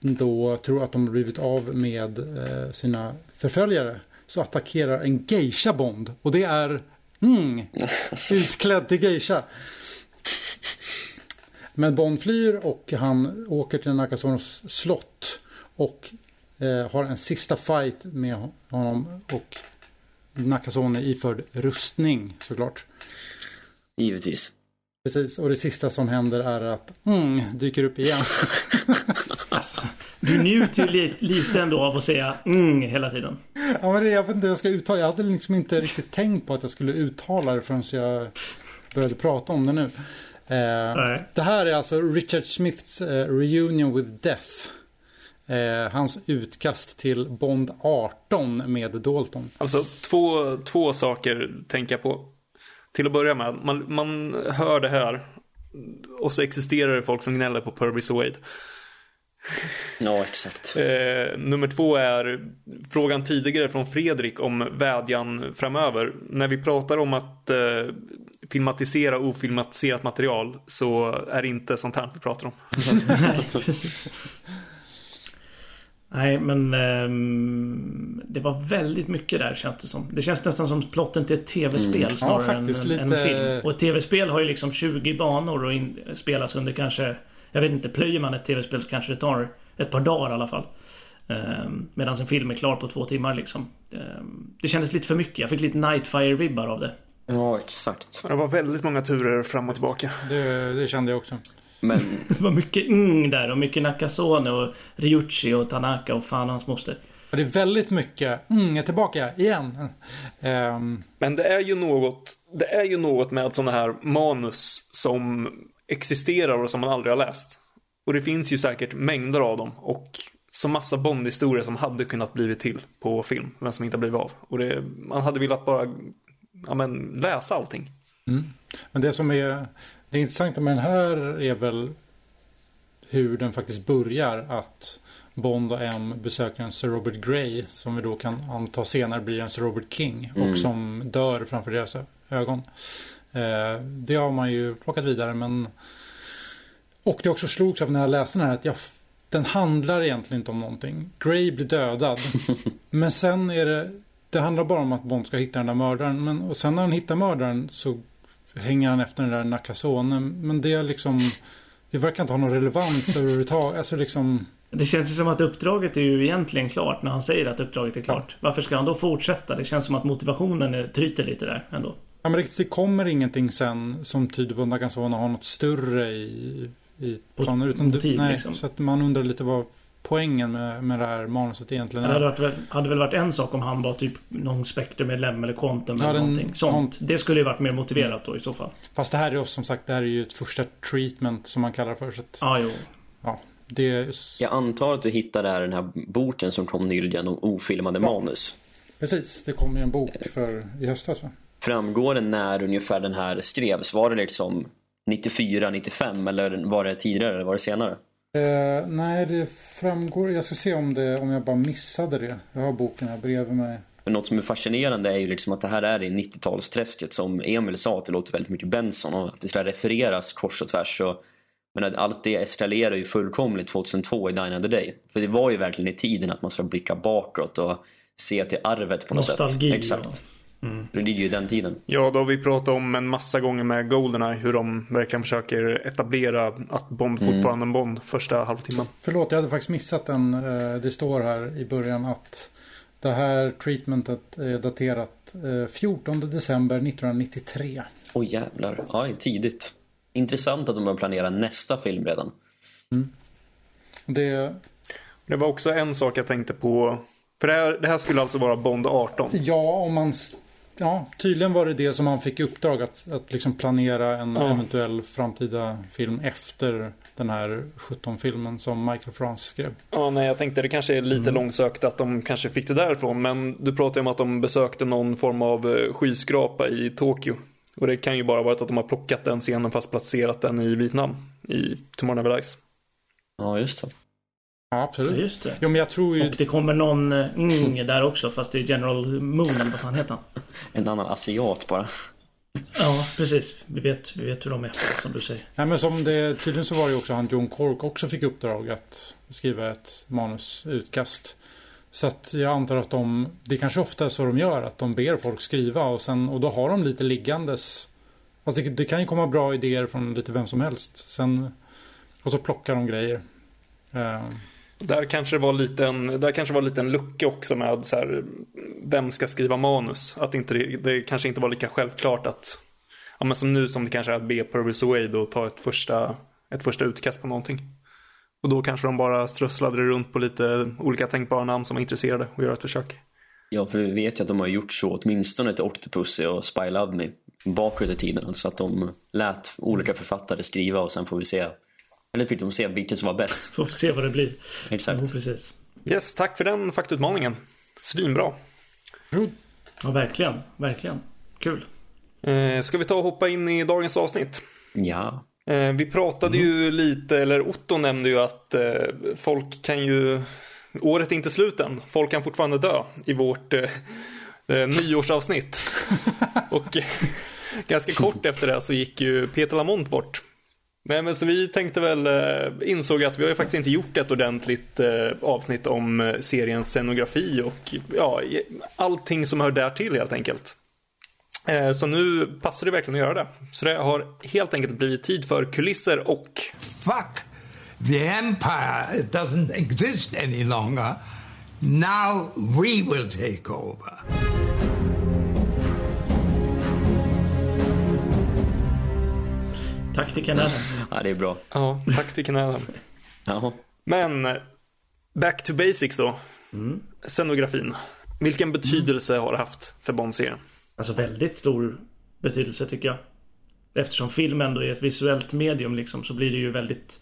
Speaker 3: då tror att de har blivit av med eh, sina förföljare så attackerar en geisha Bond och det är mm, utklädd till geisha. Men Bond flyr och han åker till Nakasonos slott och eh, har en sista fight med honom och Nakasone iförd rustning såklart.
Speaker 4: Givetvis.
Speaker 3: Precis, och det sista som händer är att mm, dyker upp igen.
Speaker 2: Du njuter ju li, lite ändå av att säga mm hela tiden.
Speaker 3: Ja, men det, jag vet inte hur jag ska uttala. Jag hade liksom inte riktigt tänkt på att jag skulle uttala det förrän jag började prata om det nu. Eh, det här är alltså Richard Smiths eh, Reunion with Death. Eh, hans utkast till Bond 18 med Dalton.
Speaker 1: Alltså två, två saker tänker jag på. Till att börja med, man, man hör det här och så existerar det folk som gnäller på Purvis och Wade.
Speaker 4: Ja, exakt.
Speaker 1: Eh, nummer två är frågan tidigare från Fredrik om vädjan framöver. När vi pratar om att eh, filmatisera ofilmatiserat material så är det inte sånt här vi pratar om.
Speaker 2: Nej, precis. Nej, men um, det var väldigt mycket där känns det som. Det känns nästan som plotten till ett tv-spel mm. snarare ja, än lite... en film. Och ett tv-spel har ju liksom 20 banor och in, spelas under kanske jag vet inte, plöjer man ett tv-spel så kanske det tar ett par dagar i alla fall. Um, Medan en film är klar på två timmar liksom. Um, det kändes lite för mycket. Jag fick lite Nightfire-vibbar av det.
Speaker 4: Ja, exakt.
Speaker 1: Det var väldigt många turer fram och tillbaka.
Speaker 3: Det, det kände jag också.
Speaker 4: Men...
Speaker 2: det var mycket mm där och mycket Nakasone och Ryuchi och Tanaka och fan hans moster.
Speaker 3: det är väldigt mycket mm, tillbaka igen. Um...
Speaker 1: Men det är ju något, det är ju något med sådana här manus som existerar och som man aldrig har läst. Och det finns ju säkert mängder av dem och så massa Bond-historier som hade kunnat blivit till på film, men som inte har blivit av. Och det, man hade velat bara ja, men, läsa allting.
Speaker 3: Mm. Men det som är det intressanta med den här är väl hur den faktiskt börjar. Att Bond och M besöker en Sir Robert Grey som vi då kan anta senare blir en Sir Robert King och mm. som dör framför deras ögon. Eh, det har man ju plockat vidare men och det också slogs av när jag läste den här att jag, den handlar egentligen inte om någonting. Grey blir dödad. men sen är det, det handlar bara om att Bond ska hitta den där mördaren. Men, och sen när han hittar mördaren så hänger han efter den där Nakasone. Men det är liksom, det verkar inte ha någon relevans överhuvudtaget. Alltså liksom...
Speaker 2: Det känns ju som att uppdraget är ju egentligen klart när han säger att uppdraget är klart. Varför ska han då fortsätta? Det känns som att motivationen tryter lite där ändå.
Speaker 3: Ja, men det kommer ingenting sen som tyder på att Nakasone har något större i, i planer. Utan motiv, nej, liksom. Så att man undrar lite vad poängen med, med det här manuset egentligen är.
Speaker 2: Det hade, varit, hade väl varit en sak om han var typ någon Spectre-medlem eller Quantum ja, eller någonting sånt. Det skulle ju varit mer motiverat då i så fall.
Speaker 3: Fast det här är som sagt, det här är ju ett första treatment som man kallar för. Så att,
Speaker 2: ah, jo.
Speaker 3: Ja, det...
Speaker 4: Jag antar att du hittade där den här boken som kom nyligen om ofilmade ja. manus.
Speaker 3: Precis, det kom ju en bok för i höstas va?
Speaker 4: Framgår det när ungefär den här skrevs? Var det liksom 94, 95 eller var det tidigare eller var det senare?
Speaker 3: Uh, nej, det framgår. Jag ska se om, det, om jag bara missade det. Jag har boken här bredvid mig.
Speaker 4: Men något som är fascinerande är ju liksom att det här är i 90-talsträsket som Emil sa att det låter väldigt mycket Benson och att det ska refereras kors och tvärs. Och, men allt det eskalerar ju fullkomligt 2002 i Dine the Day. För det var ju verkligen i tiden att man ska blicka bakåt och se till arvet på något
Speaker 2: Nostalgi,
Speaker 4: sätt. Exakt. Ja. Mm. Det ligger ju den tiden.
Speaker 1: Ja, då har vi pratat om en massa gånger med Goldeneye hur de verkligen försöker etablera att Bond mm. fortfarande är en Bond första halvtimmen.
Speaker 3: Förlåt, jag hade faktiskt missat den. Eh, det står här i början att det här treatmentet är daterat 14 eh, december 1993.
Speaker 4: Oj oh, jävlar, ja det är tidigt. Intressant att de börjar planera nästa film redan.
Speaker 3: Mm. Det...
Speaker 1: det var också en sak jag tänkte på. För det här, det här skulle alltså vara Bond 18?
Speaker 3: Ja, om man Ja, tydligen var det det som han fick i uppdrag att, att liksom planera en ja. eventuell framtida film efter den här 17-filmen som Michael France skrev.
Speaker 1: Ja, nej, jag tänkte det kanske är lite mm. långsökt att de kanske fick det därifrån. Men du pratade om att de besökte någon form av eh, skyskrapa i Tokyo. Och det kan ju bara vara att de har plockat den scenen fast placerat den i Vietnam. I Tomorrow Never Dies.
Speaker 4: Ja, just det.
Speaker 3: Ja, absolut. Ja,
Speaker 2: just det.
Speaker 3: Jo, men jag tror ju...
Speaker 2: Och det kommer någon mm där också fast det är General Moon eller vad fan heter han?
Speaker 4: En annan asiat bara.
Speaker 2: Ja, precis. Vi vet, vi vet hur de är som du säger.
Speaker 3: Nej, men som det, tydligen så var det ju också han John Cork också fick uppdrag att skriva ett manusutkast. Så att jag antar att de, det kanske ofta är så de gör, att de ber folk skriva och sen, och då har de lite liggandes. Alltså det, det kan ju komma bra idéer från lite vem som helst. Sen, och så plockar de grejer. Uh.
Speaker 1: Där kanske det var lite en, där kanske var lite en lucka också med så här, vem ska skriva manus? Att inte det, det kanske inte var lika självklart att, ja men som nu som det kanske är att be Purvis Wade och ta ett första, ett första utkast på någonting. Och då kanske de bara strösslade runt på lite olika tänkbara namn som var intresserade och göra ett försök.
Speaker 4: Ja, för vi vet ju att de har gjort så åtminstone till Octopussy och Spy Love Me bakåt i tiden. Så att de lät olika författare skriva och sen får vi se eller fick de se vilket som var bäst.
Speaker 2: Får se vad det blir.
Speaker 4: Exakt.
Speaker 2: Jo, precis.
Speaker 1: Yes, tack för den faktutmaningen. Svinbra.
Speaker 2: Ja, verkligen. Verkligen. Kul.
Speaker 1: Eh, ska vi ta och hoppa in i dagens avsnitt?
Speaker 4: Ja.
Speaker 1: Eh, vi pratade ju lite, eller Otto nämnde ju att eh, folk kan ju, året är inte slut än, folk kan fortfarande dö i vårt eh, eh, nyårsavsnitt. och eh, ganska kort efter det så gick ju Peter Lamont bort. Nej men så vi tänkte väl, eh, insåg att vi har ju faktiskt inte gjort ett ordentligt eh, avsnitt om eh, seriens scenografi och ja, allting som hör där till helt enkelt. Så nu passar det verkligen att göra det. Så det har helt enkelt blivit tid för kulisser och
Speaker 5: Fuck! The empire doesn't exist any longer. Now we will take over.
Speaker 2: Tack till Ken Adam.
Speaker 4: ja, det är bra.
Speaker 1: ja, tack till Ken Adam.
Speaker 4: Jaha.
Speaker 1: Men back to basics då. Scenografin. Vilken betydelse har det haft för Bond-serien?
Speaker 2: Alltså väldigt stor betydelse tycker jag. Eftersom film ändå är ett visuellt medium liksom så blir det ju väldigt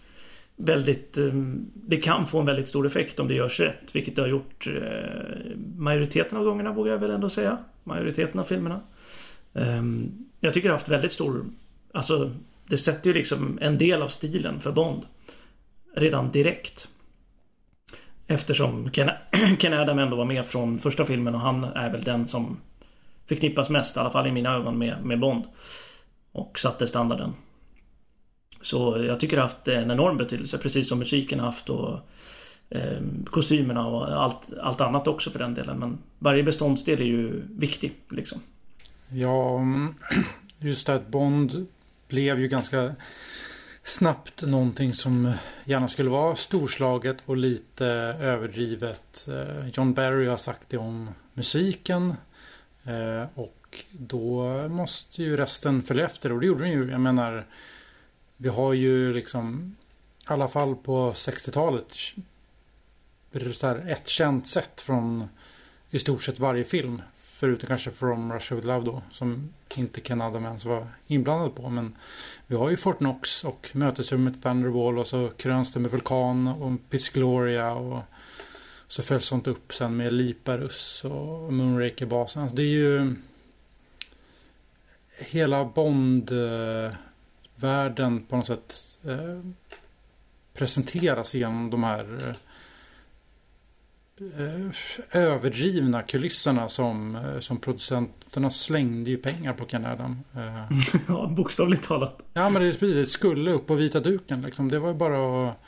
Speaker 2: Väldigt ehm, Det kan få en väldigt stor effekt om det görs rätt. Vilket det har gjort eh, Majoriteten av gångerna vågar jag väl ändå säga. Majoriteten av filmerna. Ehm, Jag tycker det har haft väldigt stor Alltså det sätter ju liksom en del av stilen för Bond. Redan direkt. Eftersom Ken, Ken Adam ändå var med från första filmen och han är väl den som förknippas mest, i alla fall i mina ögon, med, med Bond. Och satte standarden. Så jag tycker det har haft en enorm betydelse, precis som musiken har haft och eh, kostymerna och allt, allt annat också för den delen. Men varje beståndsdel är ju viktig liksom.
Speaker 3: Ja, just det att Bond blev ju ganska snabbt någonting som gärna skulle vara storslaget och lite överdrivet. Eh, John Barry har sagt det om musiken. Eh, och då måste ju resten följa efter och det gjorde den ju. Jag menar, vi har ju liksom i alla fall på 60-talet ett känt sätt från i stort sett varje film. Förutom kanske From Russia With Love då. Som inte Ken Adam ens var inblandad på. Men vi har ju Fort Knox och mötesrummet Thunderball. Och så kröns det med Vulkan och Piss Gloria. Och så följs sånt upp sen med Liparus och Moonraker-basen. Alltså det är ju hela Bond-världen på något sätt eh, presenteras genom de här eh, överdrivna kulisserna som, eh, som producenterna slängde ju pengar på Adam. Eh,
Speaker 2: ja, bokstavligt talat.
Speaker 3: ja men det, det skulle upp på vita duken liksom. Det var bara att,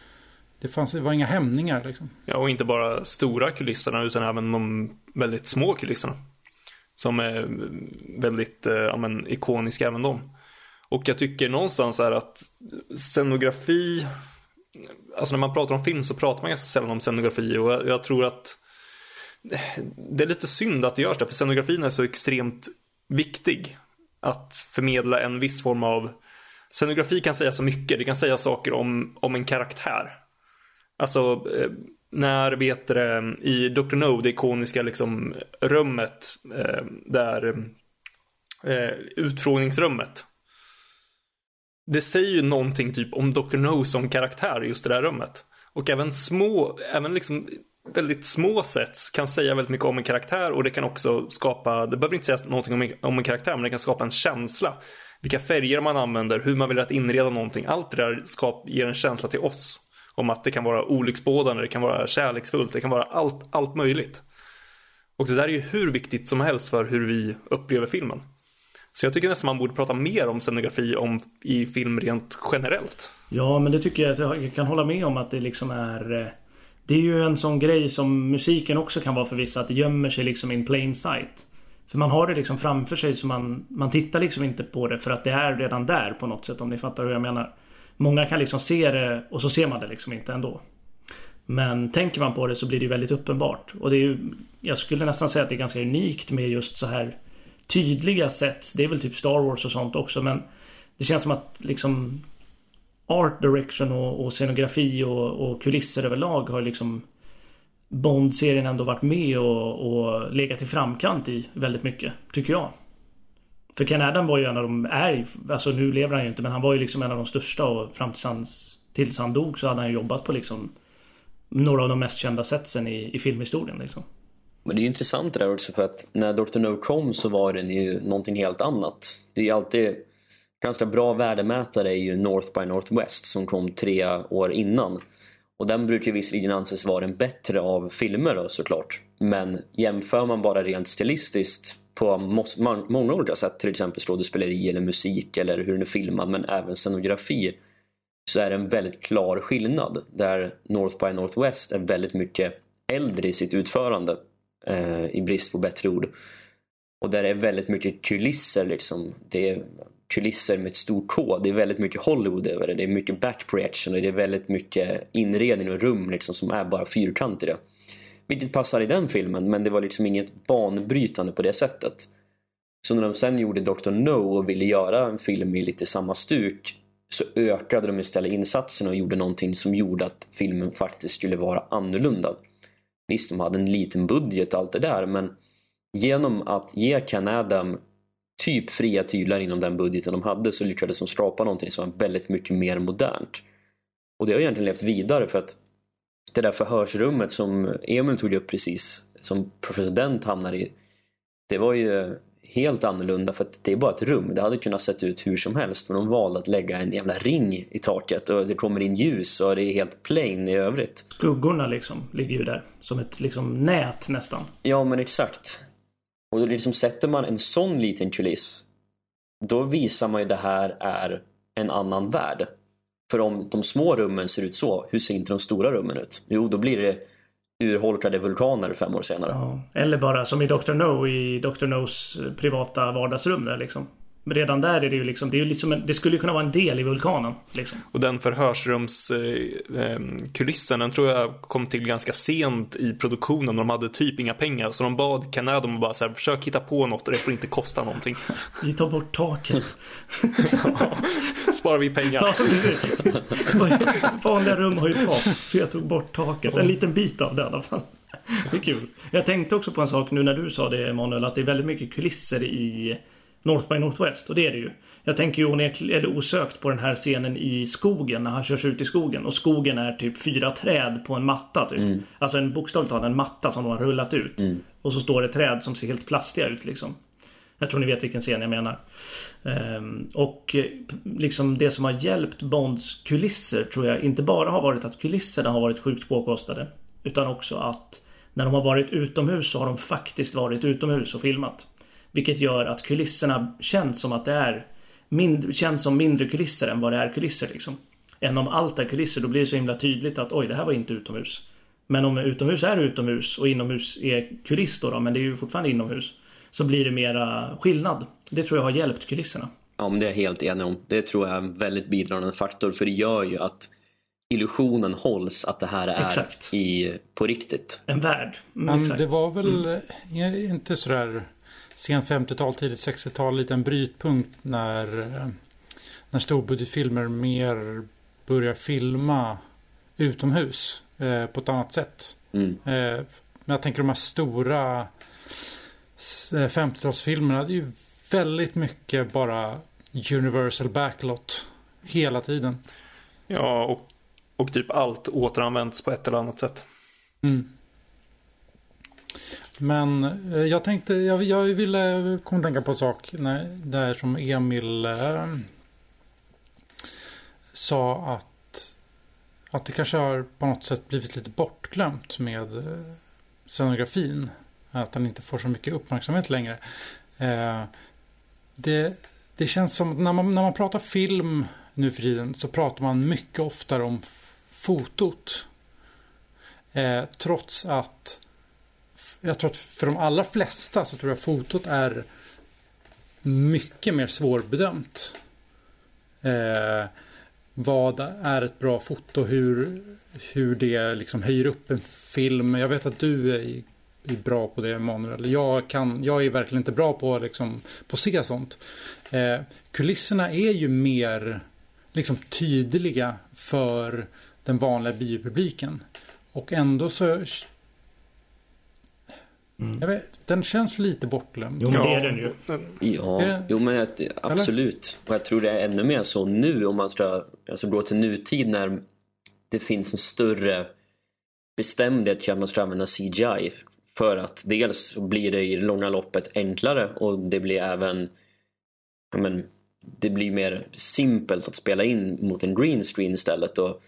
Speaker 3: det, fanns, det var inga hämningar liksom.
Speaker 1: Ja, och inte bara stora kulisserna utan även de väldigt små kulisserna. Som är väldigt eh, ja, men, ikoniska även de. Och jag tycker någonstans är att scenografi, alltså när man pratar om film så pratar man ganska sällan om scenografi och jag, jag tror att det är lite synd att det görs det, för scenografin är så extremt viktig. Att förmedla en viss form av Scenografi kan säga så mycket, det kan säga saker om, om en karaktär. Alltså, eh, när, när vet det, i Dr. No, det ikoniska liksom rummet eh, där eh, utfrågningsrummet. Det säger ju någonting typ om Dr. No som karaktär just det där rummet. Och även små, även liksom väldigt små sets kan säga väldigt mycket om en karaktär och det kan också skapa, det behöver inte säga någonting om en, om en karaktär men det kan skapa en känsla. Vilka färger man använder, hur man vill att inreda någonting. Allt det där skap, ger en känsla till oss. Om att det kan vara olycksbådande, det kan vara kärleksfullt, det kan vara allt, allt möjligt. Och det där är ju hur viktigt som helst för hur vi upplever filmen. Så jag tycker nästan man borde prata mer om scenografi om, i film rent generellt.
Speaker 2: Ja, men det tycker jag att jag kan hålla med om att det liksom är eh, Det är ju en sån grej som musiken också kan vara för vissa, att det gömmer sig liksom in plain sight. För man har det liksom framför sig så man, man tittar liksom inte på det för att det är redan där på något sätt om ni fattar hur jag menar. Många kan liksom se det och så ser man det liksom inte ändå. Men tänker man på det så blir det ju väldigt uppenbart. Och det är ju, jag skulle nästan säga att det är ganska unikt med just så här tydliga sätt. Det är väl typ Star Wars och sånt också men det känns som att liksom art direction och, och scenografi och, och kulisser överlag har liksom Bond-serien ändå varit med och, och legat i framkant i väldigt mycket, tycker jag. För Ken Adam var ju en av de, är, alltså nu lever han ju inte men han var ju liksom en av de största och fram tills han, tills han dog så hade han jobbat på liksom några av de mest kända setsen i, i filmhistorien liksom.
Speaker 4: Men det är ju intressant det där också för att när Dr. No kom så var den ju någonting helt annat. Det är ju alltid ganska bra värdemätare är ju North by Northwest som kom tre år innan. Och den brukar visserligen anses vara den bättre av filmer då, såklart. Men jämför man bara rent stilistiskt på många olika sätt, till exempel skådespeleri eller musik eller hur den är filmad, men även scenografi, så är det en väldigt klar skillnad. Där North by Northwest är väldigt mycket äldre i sitt utförande, Eh, i brist på bättre ord. Och där är väldigt mycket kulisser liksom. Det är kulisser med ett stort K. Det är väldigt mycket Hollywood över det. Det är mycket backprojection. och det är väldigt mycket inredning och rum liksom som är bara fyrkantiga. Vilket passar i den filmen men det var liksom inget banbrytande på det sättet. Så när de sen gjorde Dr. No och ville göra en film i lite samma stuk så ökade de istället insatserna och gjorde någonting som gjorde att filmen faktiskt skulle vara annorlunda. Visst, de hade en liten budget och allt det där men genom att ge Can Adam typ fria tyglar inom den budgeten de hade så lyckades de skapa någonting som var väldigt mycket mer modernt. Och det har egentligen levt vidare för att det där förhörsrummet som Emil tog upp precis, som professor Dent hamnar i, det var ju helt annorlunda för att det är bara ett rum. Det hade kunnat sett ut hur som helst men de valde att lägga en jävla ring i taket och det kommer in ljus och det är helt plain i övrigt.
Speaker 2: Skuggorna liksom ligger ju där som ett liksom nät nästan.
Speaker 4: Ja men exakt. Och då liksom sätter man en sån liten kuliss då visar man ju det här är en annan värld. För om de små rummen ser ut så, hur ser inte de stora rummen ut? Jo, då blir det urholkade vulkaner fem år senare. Ja,
Speaker 2: eller bara som i Dr. No i Dr. Nos eh, privata vardagsrum där liksom. Men redan där är det ju liksom, det, är liksom en, det skulle kunna vara en del i vulkanen. Liksom.
Speaker 1: Och den förhörsrumskulissen, eh, den tror jag kom till ganska sent i produktionen. De hade typ inga pengar. Så de bad Canada om att bara så här, försök hitta på något och det får inte kosta någonting.
Speaker 2: Vi tar bort taket.
Speaker 1: ja, sparar vi pengar.
Speaker 2: Vanliga rum har ju tak. Så jag tog bort taket. En liten bit av det i alla fall. Det är kul. Jag tänkte också på en sak nu när du sa det Emanuel. Att det är väldigt mycket kulisser i North by Northwest och det är det ju. Jag tänker ju onekligen osökt på den här scenen i skogen när han körs ut i skogen och skogen är typ fyra träd på en matta typ. Mm. Alltså en bokstavligt talat en matta som de har rullat ut. Mm. Och så står det träd som ser helt plastiga ut liksom. Jag tror ni vet vilken scen jag menar. Um, och eh, liksom det som har hjälpt Bonds kulisser tror jag inte bara har varit att kulisserna har varit sjukt påkostade. Utan också att när de har varit utomhus så har de faktiskt varit utomhus och filmat. Vilket gör att kulisserna känns som att det är mindre, känns som mindre kulisser än vad det är kulisser liksom. Än om allt är kulisser då blir det så himla tydligt att oj det här var inte utomhus. Men om utomhus är utomhus och inomhus är kuliss då, då men det är ju fortfarande inomhus. Så blir det mera skillnad. Det tror jag har hjälpt kulisserna.
Speaker 4: Ja men det är jag helt enig om. Det tror jag är en väldigt bidragande faktor för det gör ju att illusionen hålls att det här är exakt. i, på riktigt.
Speaker 2: En värld.
Speaker 3: Mm, men det var väl mm. inte sådär sent 50-tal, tidigt 60-tal lite en brytpunkt när, när storbudgetfilmer mer börjar filma utomhus eh, på ett annat sätt. Mm. Eh, men jag tänker de här stora 50-talsfilmerna, det är ju väldigt mycket bara Universal Backlot hela tiden.
Speaker 1: Ja, och, och typ allt återanvänds på ett eller annat sätt. Mm.
Speaker 3: Men eh, jag tänkte, jag, jag ville komma tänka på en sak. När, där som Emil eh, sa att, att det kanske har på något sätt blivit lite bortglömt med eh, scenografin. Att den inte får så mycket uppmärksamhet längre. Eh, det, det känns som när man, när man pratar film nu för tiden så pratar man mycket oftare om fotot. Eh, trots att jag tror att för de allra flesta så tror jag fotot är mycket mer svårbedömt. Eh, vad är ett bra foto? Hur, hur det liksom höjer upp en film. Jag vet att du är, är bra på det Emanuel. Jag, kan, jag är verkligen inte bra på, liksom, på att se sånt. Eh, kulisserna är ju mer liksom tydliga för den vanliga biopubliken. Och ändå så...
Speaker 2: Mm.
Speaker 3: Jag vet, den känns lite bortglömd.
Speaker 2: Jo, men det är den ju.
Speaker 4: Ja,
Speaker 3: Eh,
Speaker 4: jo men jag- absolut. Och jag tror det är ännu mer så nu om man ska alltså, gå till nutid när det finns en större bestämdhet till att man ska använda CGI. För att dels blir det i det långa loppet enklare och det blir även ja, men, det blir mer simpelt att spela in mot en green screen istället. Och,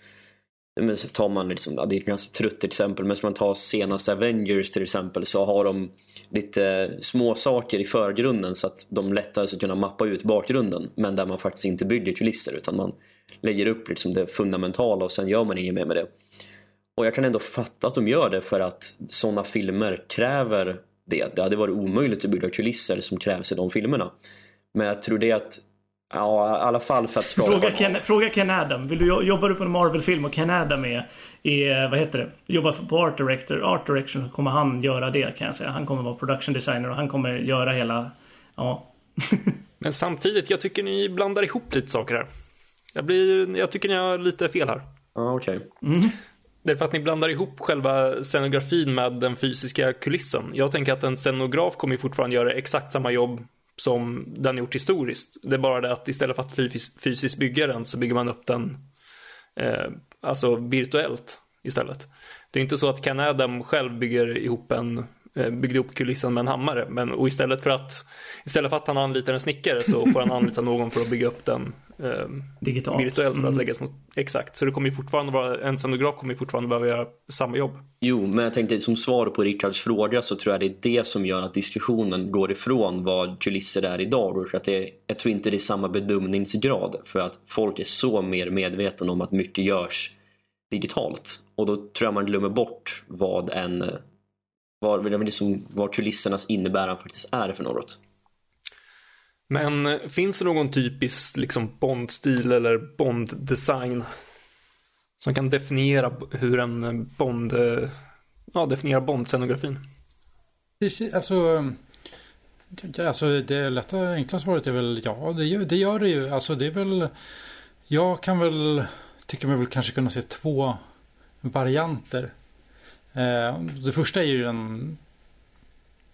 Speaker 4: men så tar man liksom, det är ett ganska trött exempel, men som man tar senaste Avengers till exempel så har de lite små saker i förgrunden så att de lättare ska kunna mappa ut bakgrunden. Men där man faktiskt inte bygger kulisser utan man lägger upp liksom det fundamentala och sen gör man inget mer med det. Och jag kan ändå fatta att de gör det för att sådana filmer kräver det. Det hade varit omöjligt att bygga kulisser som krävs i de filmerna. Men jag tror det att, ja i alla fall för att skapa...
Speaker 2: Fråga Ken, fråga Ken Adam. Vill du, jo- jobbar du på en Marvel-film och Ken Adam är, är vad heter det, jobbar på Art Director, Art Direction så kommer han göra det kan jag säga. Han kommer vara production designer och han kommer göra hela, ja.
Speaker 1: Men samtidigt, jag tycker ni blandar ihop lite saker här. Jag, blir, jag tycker ni har lite fel här.
Speaker 4: Ja, okej.
Speaker 1: Det är för att ni blandar ihop själva scenografin med den fysiska kulissen. Jag tänker att en scenograf kommer ju fortfarande göra exakt samma jobb som den gjort historiskt. Det är bara det att istället för att fysiskt bygga den så bygger man upp den eh, alltså virtuellt istället. Det är inte så att Ken Adam själv bygger ihop en eh, byggde ihop kulissen med en hammare. Men, och istället för, att, istället för att han anlitar en snickare så får han anlita någon för att bygga upp den
Speaker 2: Digitalt.
Speaker 1: virtuellt för att
Speaker 2: Mm.
Speaker 1: läggas mot, exakt. Så det kommer ju fortfarande vara, en scenograf kommer ju fortfarande behöva göra samma jobb.
Speaker 4: Jo, men jag tänkte som svar på Rickards fråga så tror jag det är det som gör att diskussionen går ifrån vad kulisser är idag. Och att det, jag tror inte det är samma bedömningsgrad för att folk är så mer medvetna om att mycket görs digitalt. Och då tror jag man glömmer bort vad en vad, liksom, vad kulissernas innebäran faktiskt är för något.
Speaker 1: Men eh, finns det någon typisk liksom Bond-stil eller Bond-design som kan definiera hur en eh, Bond, eh, ja definiera Bond-scenografin?
Speaker 3: Alltså, det, alltså det lätta enkla svaret är väl ja, det gör det, gör det ju. Alltså det är väl, jag kan väl, tycker mig väl kanske kunna se två varianter. Eh, det första är ju den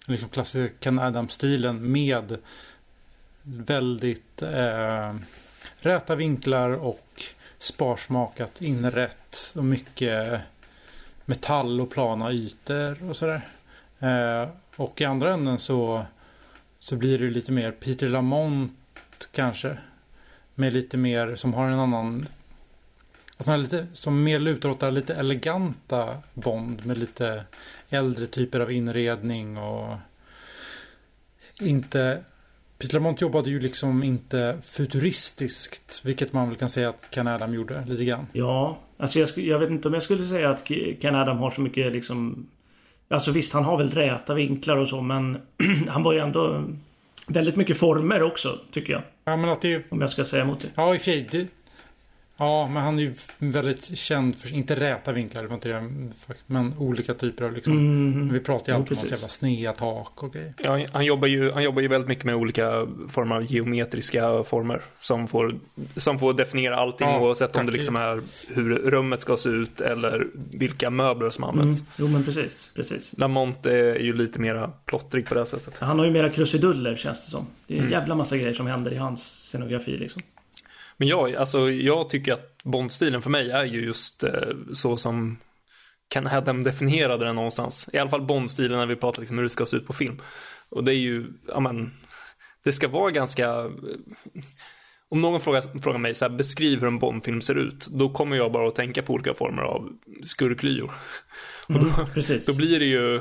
Speaker 3: liksom klassiska Ken Adams-stilen med väldigt eh, räta vinklar och sparsmakat inrätt och mycket metall och plana ytor och sådär. Eh, och i andra änden så, så blir det lite mer Peter Lamont kanske. Med lite mer, som har en annan... Alltså lite, som mer lutar åt det lite eleganta Bond med lite äldre typer av inredning och inte... Peter Lamont jobbade ju liksom inte futuristiskt, vilket man väl kan säga att Ken Adam gjorde lite grann.
Speaker 2: Ja, alltså jag, jag vet inte om jag skulle säga att Ken Adam har så mycket liksom Alltså visst, han har väl räta vinklar och så men han var ju ändå väldigt mycket former också tycker jag.
Speaker 3: Ja, men att det
Speaker 2: Om jag ska säga emot det.
Speaker 3: Ja, i och för sig. Ja, men han är ju väldigt känd för, inte räta vinklar, inte det, men olika typer av liksom.
Speaker 2: Mm.
Speaker 3: Vi pratar ju alltid om
Speaker 2: precis.
Speaker 3: så jävla sneda tak och grejer.
Speaker 1: Ja, han, jobbar ju, han jobbar ju väldigt mycket med olika former av geometriska former som får, som får definiera allting
Speaker 3: Ja,
Speaker 1: oavsett om det liksom är hur rummet ska se ut eller vilka möbler som
Speaker 2: Mm.
Speaker 1: används.
Speaker 2: Jo men precis, precis.
Speaker 1: Lamont är ju lite mera plottrig på det här sättet.
Speaker 2: Han har ju mera krusiduller känns det som. Det är
Speaker 1: Mm.
Speaker 2: en jävla massa grejer som händer i hans scenografi liksom.
Speaker 1: Men jag, alltså, jag tycker att Bond-stilen för mig är ju just eh, så som Ken Adam definierade den någonstans. I alla fall Bond-stilen när vi pratar liksom hur det ska se ut på film. Och det är ju, ja men, det ska vara ganska... eh, Om någon frågar, frågar mig så här, beskriv hur en Bond-film ser ut. Då kommer jag bara att tänka på olika former av skurklyor. Och då,
Speaker 2: Precis.
Speaker 1: då blir det ju,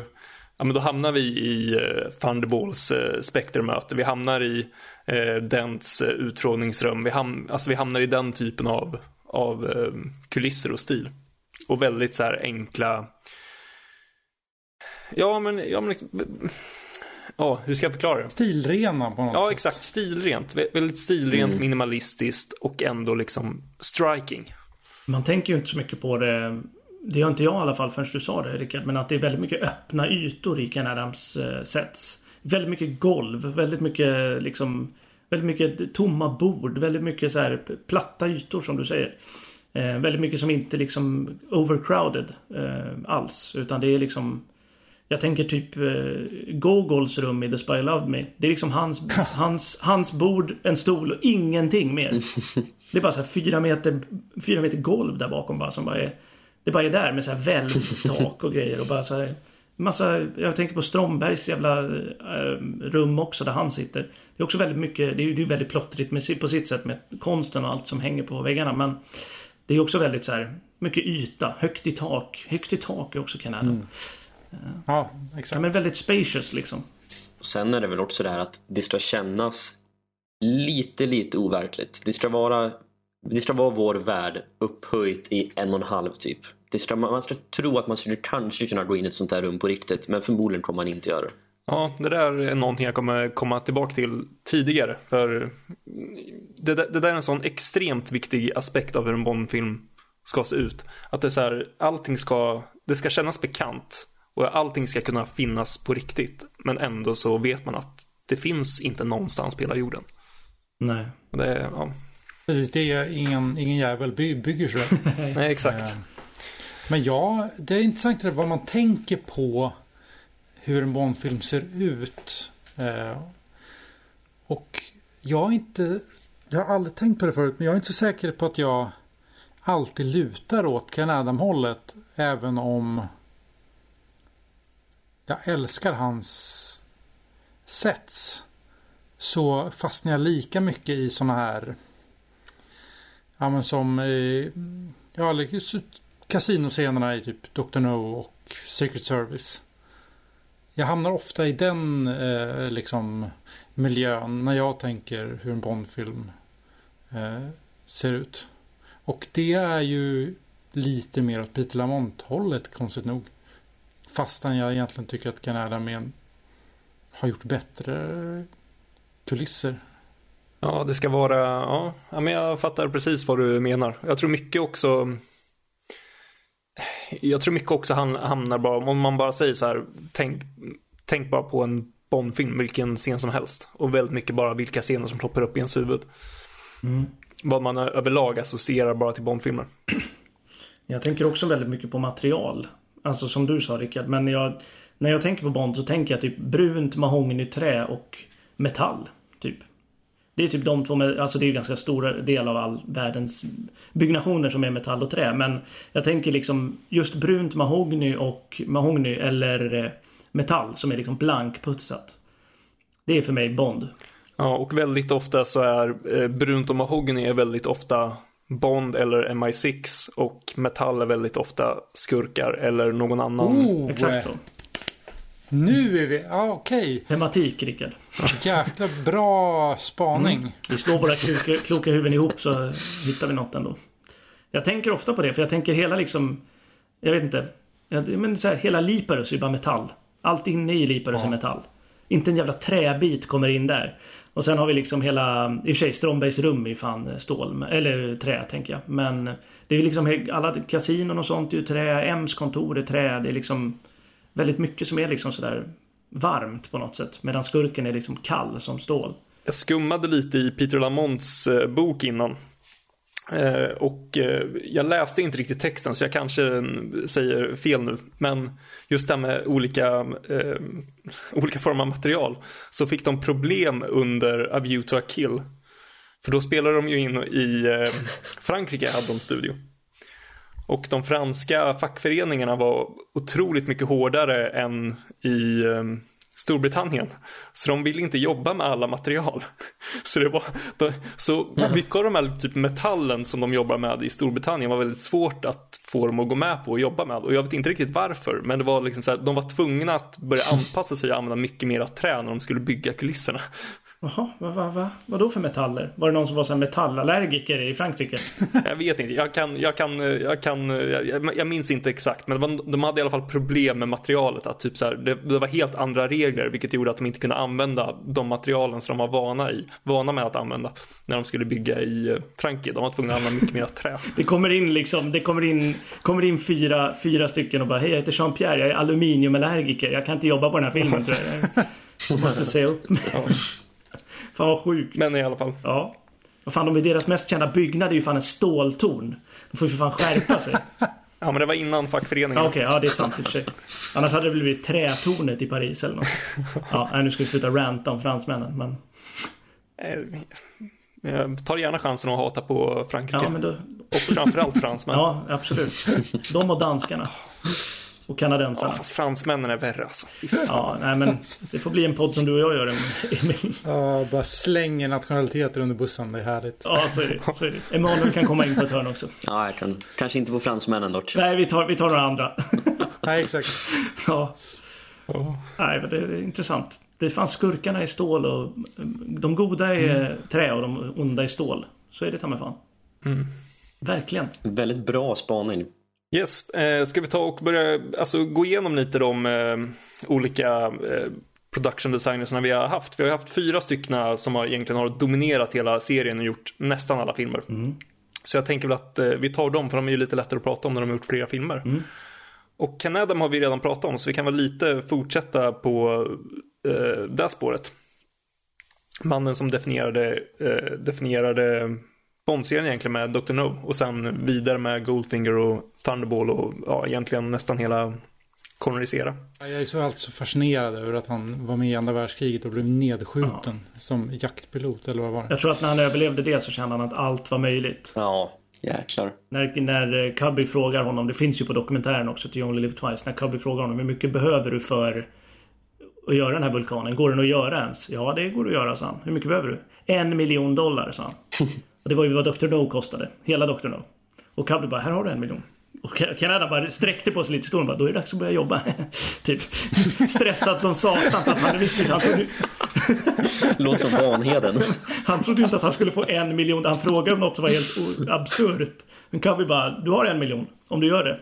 Speaker 1: ja men då hamnar vi i uh, Thunderballs spektermöte. Vi hamnar i uh, Dents uh, utfrågningsrum. Vi, ham alltså, vi hamnar i den typen av, av eh, kulisser och stil. Och väldigt så här enkla. Ja men, ja men liksom, Ja, hur ska jag förklara det?
Speaker 3: Stilrena på något
Speaker 1: Ja,
Speaker 3: sätt.
Speaker 1: exakt. Stilrent. Vä- Väldigt stilrent, minimalistiskt och ändå liksom striking.
Speaker 2: Man tänker ju inte så mycket på det. Det gör inte jag i alla fall förrän du sa det Rickard. Men att det är väldigt mycket öppna ytor i Ken Adams eh, sets. Väldigt mycket golv. Väldigt mycket liksom väldigt mycket tomma bord, väldigt mycket så här platta ytor som du säger. Eh, väldigt mycket som inte liksom overcrowded eh, alls. Utan det är liksom jag tänker typ eh, Gogols rum i The Spy Loved Me. Det är liksom hans, hans, hans bord, en stol och ingenting mer. Det är bara så här fyra meter, fyra meter golv där bakom bara som bara är Det bara är där med så här välvt tak och grejer och bara så här Massa, jag tänker på Strombergs jävla äh, rum också där han sitter. Det är också väldigt mycket, det är ju väldigt plottrigt med, på sitt sätt med konsten och allt som hänger på väggarna men Det är också väldigt så här mycket yta, högt i tak. Högt i tak är också Canada. Mm.
Speaker 3: Ja, exakt. Ja,
Speaker 2: men väldigt spacious liksom.
Speaker 4: Och sen är det väl också det här att det ska kännas lite, lite overkligt. Det ska vara, det ska vara vår värld upphöjt i en och en halv typ. Det ska, man ska tro att man skulle kanske kunna gå in i ett sånt här rum på riktigt, men förmodligen kommer man inte göra det.
Speaker 1: Ja, det där är någonting jag kommer komma tillbaka till tidigare. För det, det där är en sån extremt viktig aspekt av hur en Bondfilm ska se ut. Att det är så här, allting ska, det ska kännas bekant. Och allting ska kunna finnas på riktigt. Men ändå så vet man att det finns inte någonstans på hela jorden.
Speaker 2: Nej.
Speaker 1: Och det, ja.
Speaker 3: Precis, det är ingen, ingen jävel by, bygger så.
Speaker 1: Nej, exakt.
Speaker 3: Men ja, det är intressant vad man tänker på hur en Bondfilm ser ut. Eh, och jag har inte, jag har aldrig tänkt på det förut, men jag är inte så säker på att jag alltid lutar åt Ken Adam-hållet. Även om jag älskar hans sets. Så fastnar jag lika mycket i sådana här. Ja men som ja, kasinoscenerna i typ Dr. No och Secret Service. Jag hamnar ofta i den eh, liksom miljön när jag tänker hur en Bondfilm eh, ser ut. Och det är ju lite mer åt Peter Lamont-hållet konstigt nog. Fastän jag egentligen tycker att Canada Men har gjort bättre kulisser.
Speaker 1: Ja, det ska vara, ja, men jag fattar precis vad du menar. Jag tror mycket också jag tror mycket också hamnar bara, om man bara säger så här, tänk, tänk bara på en Bondfilm, vilken scen som helst. Och väldigt mycket bara vilka scener som ploppar upp i ens huvud. Mm. Vad man överlag associerar bara till Bondfilmer.
Speaker 2: Jag tänker också väldigt mycket på material. Alltså som du sa Rickard. Men jag, när jag tänker på Bond så tänker jag typ brunt mahognyträ och metall. Typ. Det är typ de två, alltså det är ganska stora del av all världens byggnationer som är metall och trä. Men jag tänker liksom just brunt mahogny och mahogny eller eh, metall som är liksom blankputsat. Det är för mig Bond.
Speaker 1: Ja, och väldigt ofta så är eh, brunt och mahogny är väldigt ofta Bond eller MI6 och metall är väldigt ofta skurkar eller någon annan.
Speaker 2: Oh, Exakt så.
Speaker 3: Nu är vi, ja ah, okej. Okay.
Speaker 2: Tematik Rickard.
Speaker 3: Jäkla bra spaning. Mm.
Speaker 2: Vi slår våra kloka, kloka huvuden ihop så hittar vi något ändå. Jag tänker ofta på det för jag tänker hela liksom, jag vet inte. Men så här, hela Liparus är ju bara metall. Allt inne i Liparus ja. är metall. Inte en jävla träbit kommer in där. Och sen har vi liksom hela, i och för sig Strombergs rum är fan stål, eller trä tänker jag. Men det är liksom alla kasinon och sånt är ju trä, M's kontor är trä. Det är liksom väldigt mycket som är liksom sådär varmt på något sätt. Medan skurken är liksom kall som stål.
Speaker 1: Jag skummade lite i Peter Lamonts eh, bok innan. Eh, och eh, jag läste inte riktigt texten så jag kanske mm, säger fel nu. Men just det här med olika, eh, olika former av material. Så fick de problem under A View to a Kill. För då spelade de ju in i eh, Frankrike, hade de studio. Och de franska fackföreningarna var otroligt mycket hårdare än i eh, Storbritannien. Så de ville inte jobba med alla material. Så, det var, så mycket av de här typ metallen som de jobbar med i Storbritannien var väldigt svårt att få dem att gå med på att jobba med. Och jag vet inte riktigt varför. Men det var liksom så här, de var tvungna att börja anpassa sig och använda mycket mer trä när de skulle bygga kulisserna.
Speaker 2: Jaha, vad, vad, vad, vad då för metaller? Var det någon som var så metallallergiker i Frankrike?
Speaker 1: jag vet inte. Jag kan, jag kan, jag kan, jag, jag minns inte exakt. Men var, de hade i alla fall problem med materialet. Att typ så här, det, det, var helt andra regler. Vilket gjorde att de inte kunde använda de materialen som de var vana, i, vana med att använda. När de skulle bygga i eh, Frankrike. De var tvungna att använda mycket mer trä.
Speaker 2: det kommer in liksom, det kommer in, kommer in fyra, fyra stycken och bara Hej jag heter Jean-Pierre, jag är aluminiumallergiker. Jag kan inte jobba på den här filmen tror jag. Jag måste säga upp mig. Fan vad sjukt.
Speaker 1: Men i alla fall.
Speaker 2: Ja. Vad fan, de är deras mest kända byggnad är ju fan en ståltorn. De får ju för fan skärpa sig.
Speaker 1: Ja, men det var innan fackföreningen.
Speaker 2: Ja, Okej, ja det är sant i och för sig. Annars hade det blivit trätornet i Paris eller något. Ja, nej, nu ska vi sluta ranta om fransmännen. Men,
Speaker 1: Eh, Jag tar gärna chansen att hata på Frankrike.
Speaker 2: ja, men då,
Speaker 1: Och framförallt fransmän.
Speaker 2: ja, absolut. De och danskarna. Och
Speaker 1: Ja,
Speaker 2: kanadensarna.
Speaker 1: fast fransmännen är värre alltså.
Speaker 2: Ja, nej men det får bli en podd som du och jag gör, Emil.
Speaker 3: Ja, bara slänger nationaliteter under bussen. Det är härligt.
Speaker 2: Ja, så är det. Så är det. Emanuel kan komma in på ett hörn också.
Speaker 4: Ja, jag kan, kanske inte på fransmännen dock.
Speaker 2: Nej, vi tar, vi tar några andra.
Speaker 3: Nej, exakt.
Speaker 2: Ja. Nej, men det är intressant. Det fanns skurkarna i stål och de goda är trä och de onda i stål. Så är det ta mig fan. Verkligen.
Speaker 4: Väldigt bra spaning.
Speaker 1: Yes, eh, ska vi ta och börja alltså, gå igenom lite de eh, olika eh, production designersna vi har haft. Vi har haft fyra stycken som har, egentligen har dominerat hela serien och gjort nästan alla filmer. Så jag tänker väl att eh, vi tar dem för de är ju lite lättare att prata om när de har gjort flera filmer. Och Ken Adam har vi redan pratat om så vi kan väl lite fortsätta på eh, det spåret. Mannen som definierade, eh, definierade Bond-serien egentligen med Dr. No och sen vidare med Goldfinger och Thunderball och ja, egentligen nästan hela Connery-era.
Speaker 3: Jag är så alltså fascinerad över att han var med i andra världskriget och blev nedskjuten som jaktpilot eller vad var det?
Speaker 2: Jag tror att när han överlevde det så kände han att allt var möjligt.
Speaker 4: Ja, jäklar.
Speaker 2: När, när eh, Cubby frågar honom, det finns ju på dokumentären också till You Only Live Twice. När Cubby frågar honom hur mycket behöver du för att göra den här vulkanen? Går den att göra ens? Ja, det går att göra, sa han. Hur mycket behöver du? En miljon dollar, sa han. Och det var ju vad Dr. No kostade. Hela Dr. No. Och Cubby bara, här har du en miljon. Och Canada bara sträckte på sig lite i stolen bara, då är det dags att börja jobba. typ. Stressad som satan för att han visste inte. Han trodde,
Speaker 4: Låter som Vanheden.
Speaker 2: han trodde inte att han skulle få en miljon. Han frågade om något som var helt absurt. Men Cubby bara, du har en miljon. Om du gör det.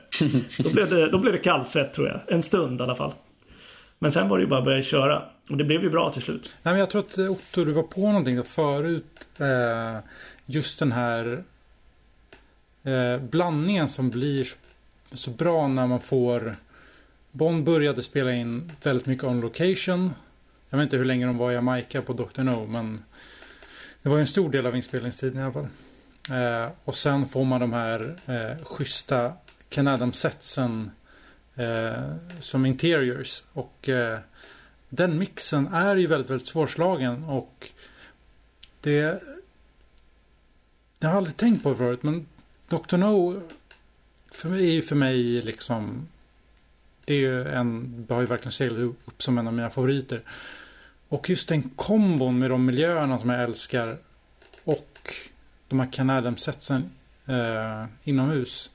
Speaker 2: Då blev det, då blev det kallsvett tror jag. En stund i alla fall. Men sen var det ju bara att börja köra. Och det blev ju bra till slut.
Speaker 3: Nej, men jag tror att eh, Otto, du var på någonting då förut. Eh, just den här eh, blandningen som blir så bra när man får... Bond började spela in väldigt mycket on location. Jag vet inte hur länge de var i Jamaica på Dr. No, men det var ju en stor del av inspelningstiden i alla fall. Eh, och sen får man de här eh, schyssta Ken Adams-setsen eh, som interiors. Och eh, den mixen är ju väldigt, väldigt svårslagen och det... Jag har aldrig tänkt på det förut men Dr. No för mig, är ju för mig liksom... Det är ju en... Det har ju verkligen seglat upp som en av mina favoriter. Och just den kombon med de miljöerna som jag älskar och de här Ken Adams-setsen eh, inomhus.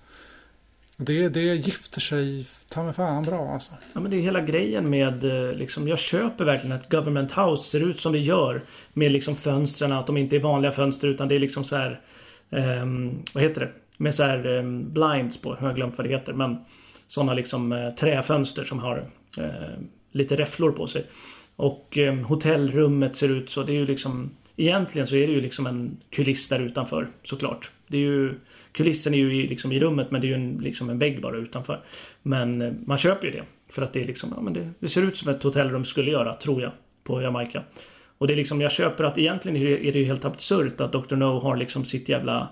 Speaker 3: Det, det gifter sig ta mig fan bra alltså.
Speaker 2: Ja men det är hela grejen med eh, liksom, jag köper verkligen att Government House ser ut som det gör. Med liksom fönstren, att de inte är vanliga fönster utan det är liksom så här. Ehm, vad heter det? Med så här ehm, blinds på, jag har glömt vad det heter. Men sådana liksom eh, träfönster som har eh, lite räfflor på sig. Och ehm, hotellrummet ser ut så. Det är ju liksom Egentligen så är det ju liksom en kuliss där utanför såklart. Det är ju Kulissen är ju i, liksom i rummet men det är ju en, liksom en vägg bara utanför. Men eh, man köper ju det. För att det är liksom, ja men det, det ser ut som ett hotellrum skulle göra, tror jag. På Jamaica. Och det är liksom, jag köper att egentligen är det, ju helt absurt att Dr. No har liksom sitt jävla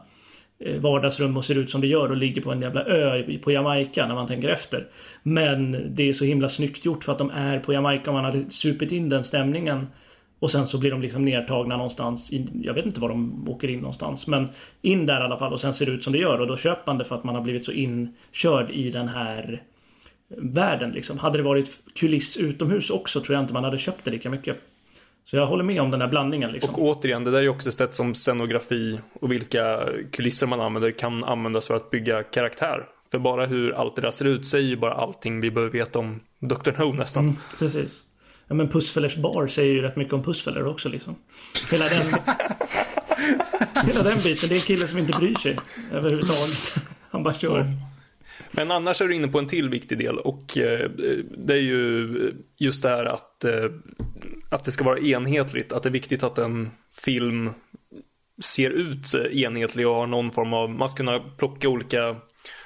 Speaker 2: eh, vardagsrum och ser ut som det gör och ligger på en jävla ö på Jamaica när man tänker efter. Men det är så himla snyggt gjort för att de är på Jamaica och man hade supit in den stämningen. Och sen så blir de liksom nertagna någonstans. I, jag vet inte var de åker in någonstans. Men in där i alla fall och sen ser det ut som det gör. Och då köper man det för att man har blivit så inkörd i den här världen. Liksom. Hade det varit kuliss utomhus också tror jag inte man hade köpt det lika mycket. Så jag håller med om den här blandningen. Liksom.
Speaker 1: Och återigen, det där är ju också ett sätt som scenografi och vilka kulisser man använder kan användas för att bygga karaktär. För bara hur allt det där ser ut säger ju bara allting vi behöver veta om Dr. No nästan.
Speaker 2: Mm, precis. Ja, men Pussfellers bar säger ju rätt mycket om Pussfeller också liksom. Hela den... hela den biten. Det är en kille som inte bryr sig överhuvudtaget. Han bara kör.
Speaker 1: Men annars är du inne på en till viktig del och eh, det är ju just det här att, eh, att det ska vara enhetligt. Att det är viktigt att en film ser ut enhetlig och har någon form av, man ska kunna plocka olika,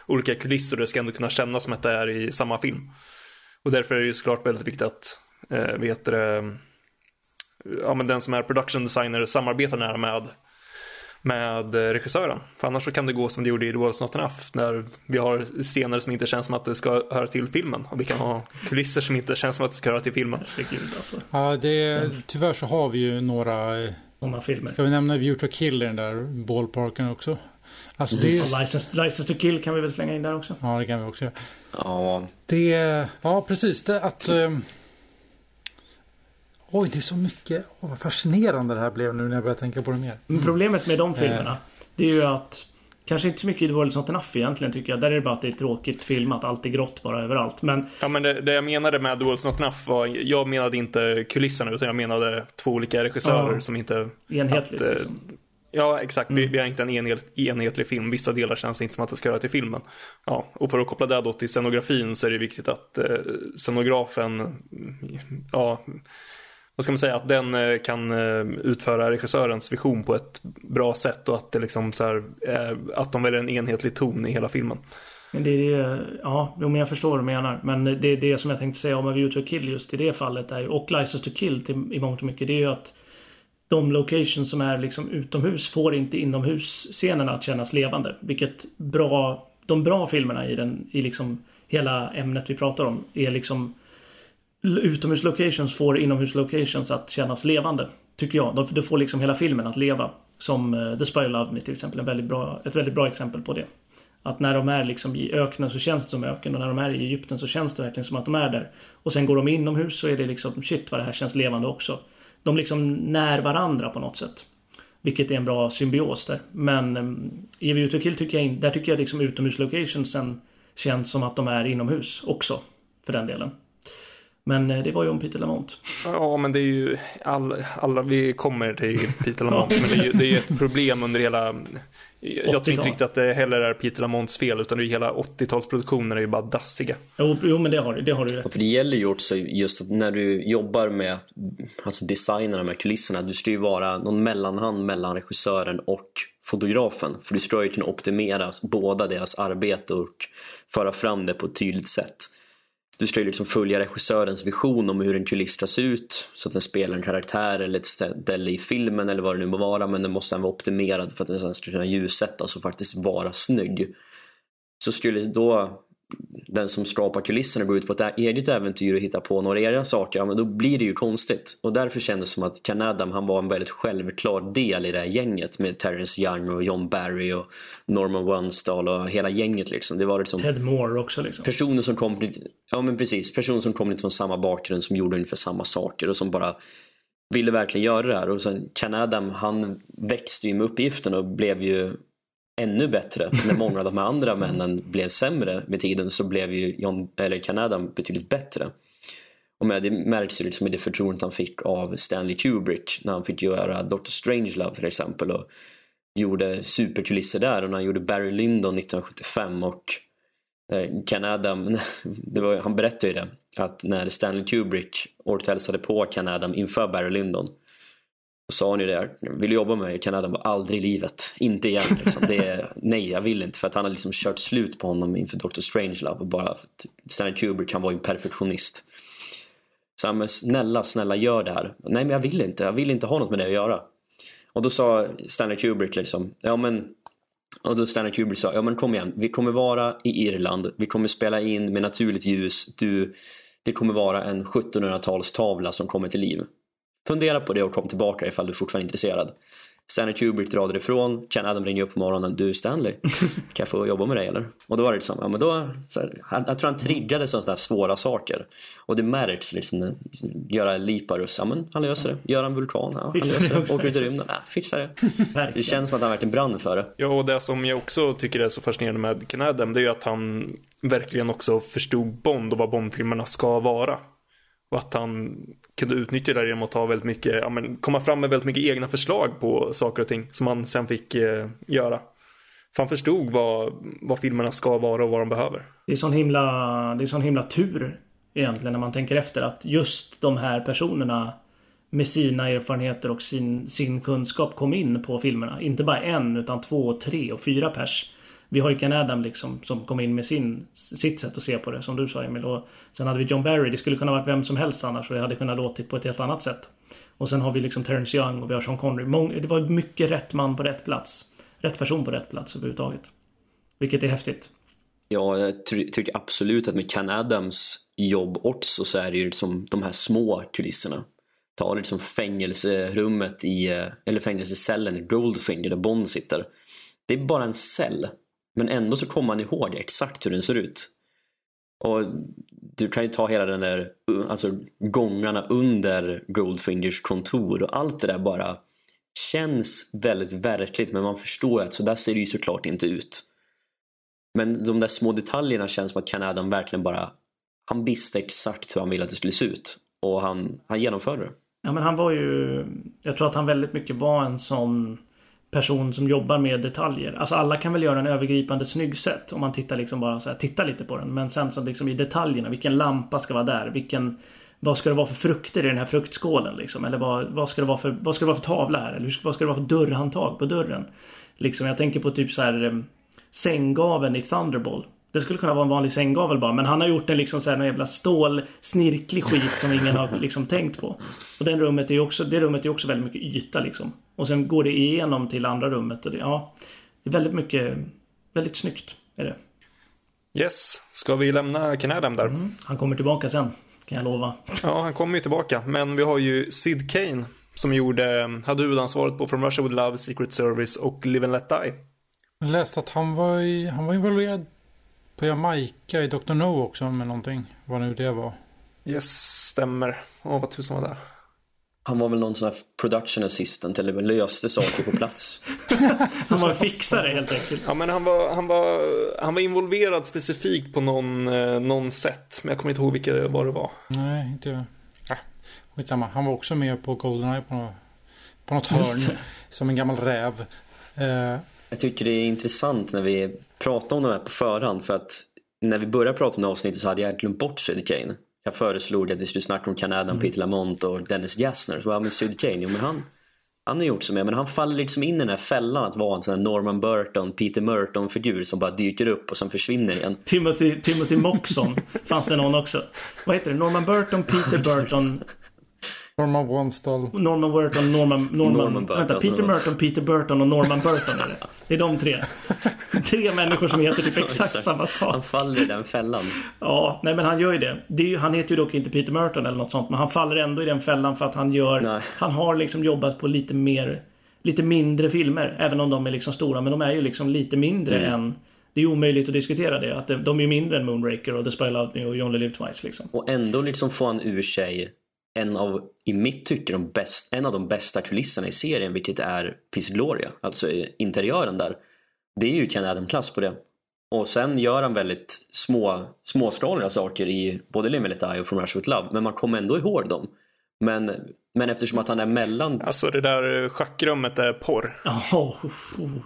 Speaker 1: olika kulisser och det ska ändå kunna kännas som att det är i samma film. Och därför är det ju såklart väldigt viktigt att, eh, vet det, ja, men den som är production designer samarbetar nära med med eh, regissören. För annars så kan det gå som det gjorde i The World's Not Enough när vi har scener som inte känns som att det ska höra till filmen och vi kan ha kulisser som inte känns som att det ska höra till filmen.
Speaker 2: Herregud alltså.
Speaker 3: Ja, det, tyvärr så har vi ju några... eh,
Speaker 2: Sådana filmer.
Speaker 3: Ska vi nämna View to Kill i den där ballparken också? Alltså det är...
Speaker 2: License, License to Kill kan vi väl slänga in där också.
Speaker 3: Ja, det kan vi också göra.
Speaker 4: Ja,
Speaker 3: Det, ja precis det att... Oj, det är så mycket. Åh, vad fascinerande det här blev nu när jag börjar tänka på det mer.
Speaker 2: Men problemet med de filmerna, det är ju att Kanske inte så mycket i The World Not Enough egentligen tycker jag. Där är det bara att det är tråkigt filmat. Allt är grått bara överallt. Men
Speaker 1: Ja men det, det jag menade med The World's Not Enough var, jag menade inte kulisserna utan jag menade två olika regissörer
Speaker 2: Ja.
Speaker 1: som inte...
Speaker 2: enhetligt
Speaker 1: att, eh,
Speaker 2: liksom.
Speaker 1: Ja exakt, vi,
Speaker 2: Mm.
Speaker 1: vi har inte en enhet, enhetlig film. Vissa delar känns inte som att det ska höra till filmen. Ja, och för att koppla det då till scenografin så är det viktigt att eh, scenografen, mm, ja, vad ska man säga, att den eh, kan eh, utföra regissörens vision på ett bra sätt och att det liksom så här, eh, att de väljer en enhetlig ton i hela filmen.
Speaker 2: Men det är det, ja, jo, men jag förstår vad du menar. Men det är det som jag tänkte säga om A View to a Kill just i det fallet är och License to Kill till, i mångt och mycket. Det är ju att de locations som är liksom utomhus får inte inomhusscenerna att kännas levande. Vilket bra, de bra filmerna i den, i liksom hela ämnet vi pratar om är liksom utomhuslocations får inomhuslocations att kännas levande. Tycker jag. De, de får liksom hela filmen att leva. Som uh, The Spy Who Loved Me till exempel. En väldigt bra, ett väldigt bra exempel på det. Att när de är liksom i öknen så känns det som öken och när de är i Egypten så känns det verkligen som att de är där. Och sen går de inomhus så är det liksom shit vad det här känns levande också. De liksom när varandra på något sätt. Vilket är en bra symbios där. Men eh, um, i Utokill Kill tycker jag där tycker jag liksom utomhuslocationsen känns som att de är inomhus också. För den delen. Men eh, det var ju om Peter Lamont.
Speaker 1: Ja, men det är ju all, alla, vi kommer till Peter Lamont, men det är ju det är ett problem under hela jag tror
Speaker 2: 80-tal.
Speaker 1: inte riktigt att det heller är Peter Lamonts fel, utan det är ju hela 80-talsproduktionen är ju bara dassiga.
Speaker 2: Jo, jo men det har du, det har du
Speaker 4: Ja,
Speaker 2: rätt
Speaker 4: för det gäller ju också just att när du jobbar med att alltså designa de här kulisserna, du ska ju vara någon mellanhand mellan regissören och fotografen. För du ska ju kunna optimera båda deras arbete och föra fram det på ett tydligt sätt. Du ska ju liksom följa regissörens vision om hur en kuliss ska se ut så att den spelar en karaktär eller ett ställe i filmen eller vad det nu må vara men den måste vara optimerad för att den sen ska kunna ljussättas och faktiskt vara snygg. Så skulle då den som skapar kulisserna gå ut på ett eget äventyr och hitta på några egna saker, men då blir det ju konstigt. Och därför kändes det som att Ken Adam, han var en väldigt självklar del i det här gänget med Terrence Young och John Barry och Norman Wanstall och hela gänget liksom. Det var liksom
Speaker 2: Ted Moore också liksom.
Speaker 4: personer som kom lite, ja men precis, personer som kom lite från samma bakgrund som gjorde ungefär samma saker och som bara ville verkligen göra det här och sen Ken Adam han växte ju med uppgiften och blev ju ännu bättre när många av de här andra männen blev sämre med tiden så blev ju John, eller Canada Adam betydligt bättre och med det märks ju liksom i det förtroendet han fick av Stanley Kubrick när han fick göra Dr. Strangelove till exempel och gjorde superkulisser där och när han gjorde Barry Lyndon 1975 och eh, Ken Adam, det var, han berättade ju det att när Stanley Kubrick åkte hälsade på Ken Adam inför Barry Lyndon sa han ju det, vill du jobba med mig? Ken Adam bara, aldrig i livet, inte igen liksom. det är, nej jag vill inte för att han har liksom kört slut på honom inför Dr. Strangelove och bara för att Stanley Kubrick kan vara en perfektionist så han men snälla, snälla gör det här nej men jag vill inte, jag vill inte ha något med det att göra och då sa Stanley Kubrick liksom, ja men och då Stanley Kubrick sa, ja men kom igen, vi kommer vara i Irland, vi kommer spela in med naturligt ljus, du, det kommer vara en 1700-talstavla som kommer till liv. Fundera på det och kom tillbaka ifall du fortfarande är intresserad. Stanley Kubrick drar ifrån, Ken Adam ringer upp på morgonen, du Stanley, kan jag få jobba med dig eller? Och då var det liksom, ja men då, så här, jag tror han triggade sådana svåra saker. Och det märks liksom, göra Liparus, ja men han löser det. Göra en vulkan, ja han löser
Speaker 2: det.
Speaker 4: Åker ut i rymden, ja fixar det. Det känns som att han verkligen brann för det.
Speaker 1: Ja, och det som jag också tycker är så fascinerande med Ken Adam, det är ju att han verkligen också förstod Bond och vad Bondfilmerna ska vara. Och att han kunde utnyttja det genom att ta väldigt mycket, ja, men komma fram med väldigt mycket egna förslag på saker och ting som han sen fick eh, göra. För han förstod vad, vad filmerna ska vara och vad de behöver.
Speaker 2: Det är sån himla, det är sån himla tur egentligen när man tänker efter att just de här personerna med sina erfarenheter och sin, sin kunskap kom in på filmerna. Inte bara en utan två, tre och fyra pers. Vi har ju Ken Adam liksom som kom in med sin, sitt sätt att se på det som du sa Emil. Och sen hade vi John Barry. Det skulle kunna varit vem som helst annars och det hade kunnat låtit på ett helt annat sätt. Och sen har vi liksom Terence Young och vi har Sean Connery. Mång, det var mycket rätt man på rätt plats. Rätt person på rätt plats överhuvudtaget. Vilket är häftigt.
Speaker 4: Ja, jag tycker absolut att med Ken Adams jobb också så är det ju liksom de här små kulisserna. Ta liksom fängelserummet i, eh, eller fängelsecellen i Goldfinger där Bond sitter. Det är bara en cell. Men ändå så kommer man ihåg exakt hur den ser ut. Och du kan ju ta hela den där, alltså gångarna under Goldfingers kontor och allt det där bara känns väldigt verkligt men man förstår att så där ser det ju såklart inte ut. Men de där små detaljerna känns som att Ken Adam verkligen bara han visste exakt hur han ville att det skulle se ut och han, han genomförde det.
Speaker 2: Ja men han var ju Jag tror att han väldigt mycket var en sån person som jobbar med detaljer. Alltså alla kan väl göra en övergripande snygg sätt om man tittar liksom bara så här, tittar lite på den. Men sen så liksom i detaljerna, vilken lampa ska vara där? Vilken vad ska det vara för frukter i den här fruktskålen liksom? Eller vad, vad, ska, det vara för, vad ska det vara för tavla här? Eller vad ska det vara för dörrhandtag på dörren? Liksom, jag tänker på typ så här sänggaven sänggaveln i Thunderball. Det skulle kunna vara en vanlig sänggavel bara men han har gjort en liksom så här, jävla stål snirklig skit som ingen har liksom tänkt på. Och den rummet är också, det rummet är också väldigt mycket yta liksom. Och sen går det igenom till andra rummet och det, ja. Det är väldigt mycket, väldigt snyggt är det.
Speaker 1: Yes, ska vi lämna Canadam där? Mm.
Speaker 2: Han kommer tillbaka sen, kan jag lova.
Speaker 1: Ja, han kommer ju tillbaka. Men vi har ju Sid Kane som gjorde, hade huvudansvaret på From Russia With Love, Secret Service och Live and Let Die.
Speaker 3: Jag läste att han var, i, han var involverad på Jamaica i Dr. No också med någonting. Vad nu det var.
Speaker 1: Yes, stämmer. Åh, vad tusan var det?
Speaker 4: Han var väl någon sån här production assistant eller löste saker på plats.
Speaker 2: han var fixare helt enkelt.
Speaker 1: Ja men han var, han var, han var involverad specifikt på någon, eh, någon sätt. Men jag kommer inte ihåg vilket vad det var.
Speaker 3: Nej, inte jag. Ah, skitsamma. Han var också med på Goldeneye på något, på något hörn. Som en gammal räv.
Speaker 4: Eh. Jag tycker det är intressant när vi pratar om de här på förhand. För att när vi började prata om det avsnittet så hade jag glömt bort Sid Kane jag föreslog att vi skulle snacka om Canada, mm. Peter Lamont och Dennis Gassner. Så, ja, men Syd Kane, jo men han, han har gjort så med, men han faller liksom in i den här fällan att vara en sån här Norman Burton, Peter Merton-figur som bara dyker upp och sen försvinner igen.
Speaker 2: Timothy, Timothy Moxon fanns det någon också. Vad heter det? Norman Burton, Peter Burton,
Speaker 3: Norman Wanstall.
Speaker 2: Norman Burton, Norman... Norman, Norman Burton, vänta, Peter Merton, Peter Burton och Norman Burton är det. Det är de tre. tre människor som heter typ exakt samma sak.
Speaker 4: Han faller i den fällan.
Speaker 2: Ja, nej men han gör ju det. det ju, han heter ju dock inte Peter Merton eller något sånt. Men han faller ändå i den fällan för att han gör... Nej. Han har liksom jobbat på lite mer... Lite mindre filmer. Även om de är liksom stora. Men de är ju liksom lite mindre mm. än... Det är omöjligt att diskutera det. Att de är mindre än Moonraker och The Spy Loved Me och You Only Live Twice liksom.
Speaker 4: Och ändå liksom får han ur sig en av, i mitt tycke, de bäst, en av de bästa kulisserna i serien vilket är Piss Gloria, alltså interiören där. Det är ju Ken Adam-klass på det. Och sen gör han väldigt små, småskaliga saker i både Limit Eye och From Rush With Love men man kommer ändå ihåg dem. Men, men eftersom att han är mellan...
Speaker 1: Alltså det där schackrummet är porr.
Speaker 2: Oh,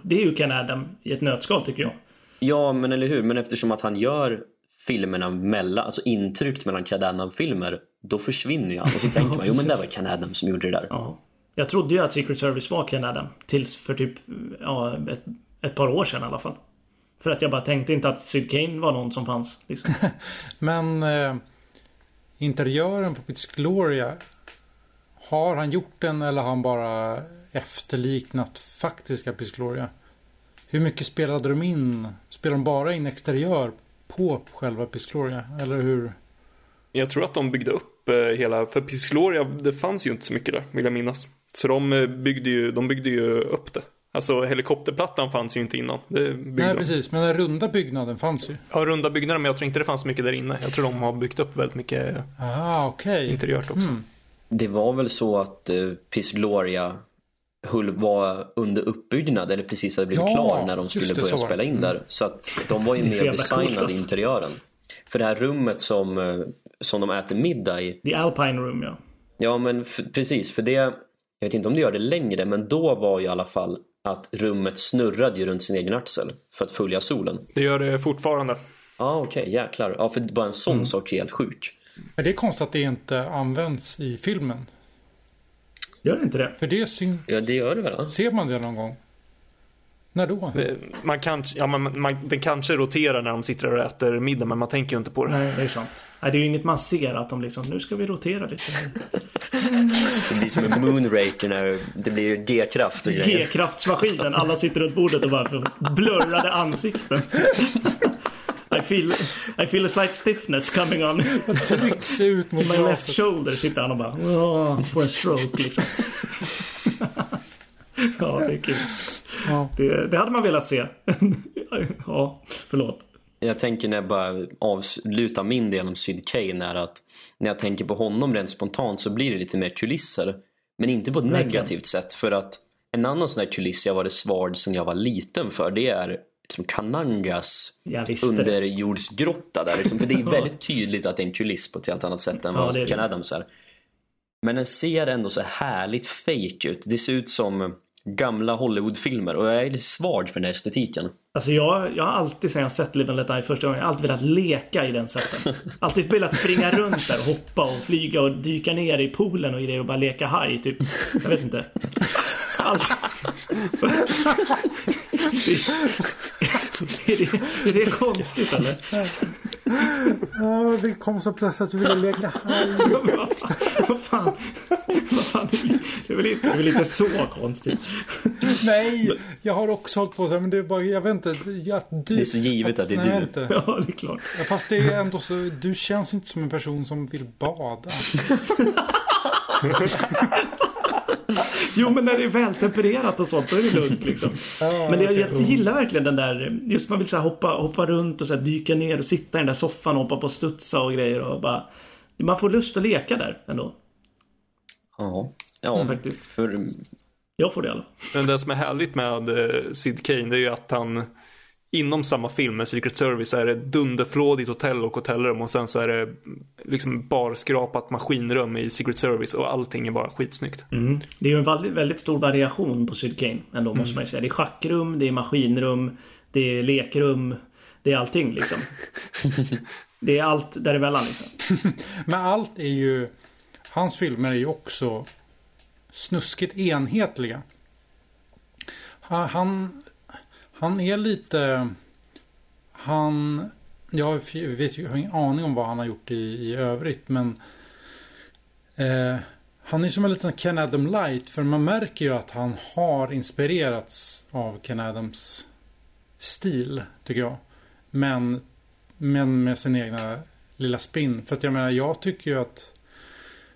Speaker 2: det är ju Ken Adam i ett nötskal tycker jag.
Speaker 4: Ja men eller hur, men eftersom att han gör filmerna mellan, alltså intryckt mellan Ken Adam-filmer då försvinner ju han och så tänker man jo men det var Adam som gjorde det där.
Speaker 2: Ja. Jag trodde ju att Secret Service var Adam tills för typ ja, ett, ett par år sedan i alla fall. För att jag bara tänkte inte att Sid Kane var någon som fanns. Liksom.
Speaker 3: men eh, interiören på Pits Gloria har han gjort den eller har han bara efterliknat faktiska Pits Gloria? Hur mycket spelade de in? Spelade de bara in exteriör på själva Pits Gloria? Eller hur?
Speaker 1: Jag tror att de byggde upp eh, hela, för Piscloria, det fanns ju inte så mycket där, vill jag minnas. Så de eh, byggde ju, de byggde ju upp det. Alltså helikopterplattan fanns ju inte innan.
Speaker 3: Nej precis, men den runda byggnaden fanns ju.
Speaker 1: Ja, runda byggnaden, men jag tror inte det fanns mycket där inne. Jag tror de har byggt upp väldigt mycket
Speaker 3: ah, okay.
Speaker 1: interiört också. Mm.
Speaker 4: Det var väl så att Piss Gloria Hull var under uppbyggnad eller precis hade blivit ja, klar när de skulle börja spela in där. Mm. Så att de var ju mer designade alltså. interiören. För det här rummet som som de äter middag i.
Speaker 2: The Alpine Room ja.
Speaker 4: Ja men precis för det, jag vet inte om det gör det längre men då var ju i alla fall att rummet snurrade ju runt sin egen axel för att följa solen.
Speaker 1: Det gör det fortfarande.
Speaker 4: Ja ah, okej, okay, jäklar. Ja för bara en sån mm. sak är helt sjuk.
Speaker 3: Men det är konstigt att det inte används i filmen.
Speaker 2: Gör det inte det?
Speaker 3: För det syn...
Speaker 4: Ja det gör det väl?
Speaker 3: Ser man det någon gång? När då?
Speaker 1: Eh, Man kanske, ja, man, man, den kanske roterar när de sitter och äter middag men man tänker ju inte på det.
Speaker 2: Nej, det är sant. Nej, det är ju inget man ser att de liksom, nu ska vi rotera lite.
Speaker 4: Det blir som en moonraker när det blir G-kraft och grejer.
Speaker 2: G-kraftsmaskinen, alla sitter runt bordet och bara blurrade ansikten. I feel, I feel a slight stiffness coming on
Speaker 3: Trycks ut mot
Speaker 2: my left shoulder. Sitter han och bara, åh, får en stroke liksom. Ja, det är kul.
Speaker 3: Ja.
Speaker 2: Det, det hade man velat se. Ja, förlåt.
Speaker 4: Jag tänker när jag bara avslutar min del om Syd Kane är att när jag tänker på honom rent spontant så blir det lite mer kulisser. Men inte på ett negativt sätt för att en annan sån här kuliss jag varit svag sen jag var liten för det är liksom Kanangas underjordsgrotta där. Liksom, för det är väldigt tydligt att det är en kuliss på ett helt annat sätt än
Speaker 2: Ja,
Speaker 4: vad
Speaker 2: det.
Speaker 4: Ken Adams är. Men den ser ändå så härligt fake ut. Det ser ut som gamla Hollywoodfilmer och jag är lite svag för den här estetiken.
Speaker 2: Alltså jag, jag har alltid sen jag sett Live and Let Die första gången, jag har alltid velat leka i den sätten. Alltid velat springa runt där och hoppa och flyga och dyka ner i poolen och grejer och bara leka haj typ. Jag vet inte. Allt. Är, det, är det konstigt eller?
Speaker 3: Ja, det kom så plötsligt att du ville leka haj.
Speaker 2: Vad fan? Vad fan? Vad fan? Det är väl inte, det är väl inte så konstigt?
Speaker 3: Nej, jag har också hållit på så här, men det är bara, jag vet inte. Jag, du,
Speaker 4: Det är så givet att det är
Speaker 3: nej,
Speaker 4: du.
Speaker 3: Inte.
Speaker 2: Ja, det är klart.
Speaker 3: Ja, Fast det är ändå så, du känns inte som en person som vill bada.
Speaker 2: Jo men när det är vältempererat och sånt då är det lugnt liksom.
Speaker 3: Ja,
Speaker 2: men det, jag, jag gillar verkligen den där, just man vill så här hoppa, hoppa runt och så här dyka ner och sitta i den där soffan och hoppa på och studsa och grejer och bara Man får lust att leka där ändå.
Speaker 4: Ja, ja
Speaker 2: Mm, faktiskt.
Speaker 4: för
Speaker 2: Jag får det i alla fall.
Speaker 1: Men det som är härligt med eh, Sid Kane det är ju att han inom samma film med Secret Service är det dunderflådigt hotell och hotellrum och sen så är det liksom barskrapat maskinrum i Secret Service och allting är bara skitsnyggt.
Speaker 2: Mm. Det är ju en väldigt, väldigt stor variation på Syd Kane ändå måste man ju säga. Det är schackrum, det är maskinrum, det är lekrum, det är allting liksom. Det är allt däremellan liksom.
Speaker 3: Men allt är ju, hans filmer är ju också snuskigt enhetliga. Han, han, är lite, han, jag vet ju, jag har ingen aning om vad han har gjort i, i övrigt men eh, han är som en liten Ken Adam light för man märker ju att han har inspirerats av Ken Adams stil tycker jag. Men, men med sin egna lilla spin. För att jag menar, jag tycker ju att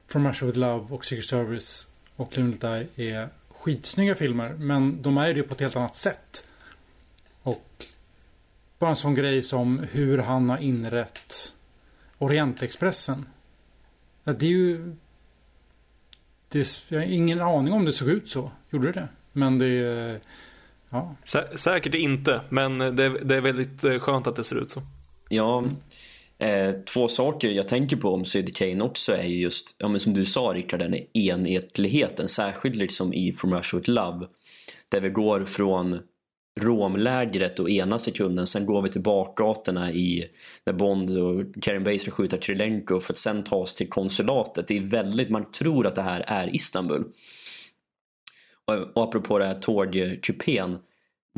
Speaker 3: From Russia With Love och Secret Service och Live Die är skitsnygga filmer. Men de är ju det på ett helt annat sätt. Och bara en sån grej som hur han har inrett Orientexpressen. Ja, det är ju... Det är, jag har ingen aning om det såg ut så. Gjorde det? Men det är... Ja.
Speaker 1: Sä- säkert inte, men det, det är väldigt eh, skönt att det ser ut så.
Speaker 4: Ja, eh, två saker jag tänker på om Sid Kane också är ju just, ja men som du sa Rickard, den enhetligheten, särskilt liksom i From Russia With Love, där vi går från Romlägret och ena sekunden, sen går vi till bakgatorna i där Bond och Karin Baser skjuter Krylenko för att sen ta oss till konsulatet. Det är väldigt, man tror att det här är Istanbul. Och, och apropå det här tågkupén,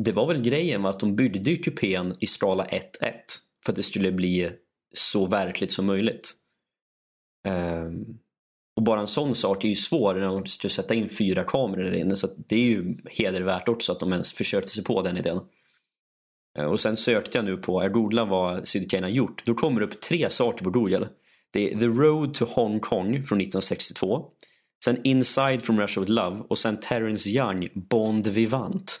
Speaker 4: det var väl grejen med att de byggde ju kupén i skala 1-1 för att det skulle bli så verkligt som möjligt. Um, och bara en sån sak är ju svår när de ska sätta in fyra kameror där inne så det är ju hedervärt också att de ens försökte sig på den idén. Eh, Och sen sökte jag nu på, jag googlade vad Sid Kane har gjort. Då kommer det upp tre saker på Google. Det är The Road to Hong Kong från 1962. Sen Inside from Russia with Love och sen Terrence Young, Bond Vivant.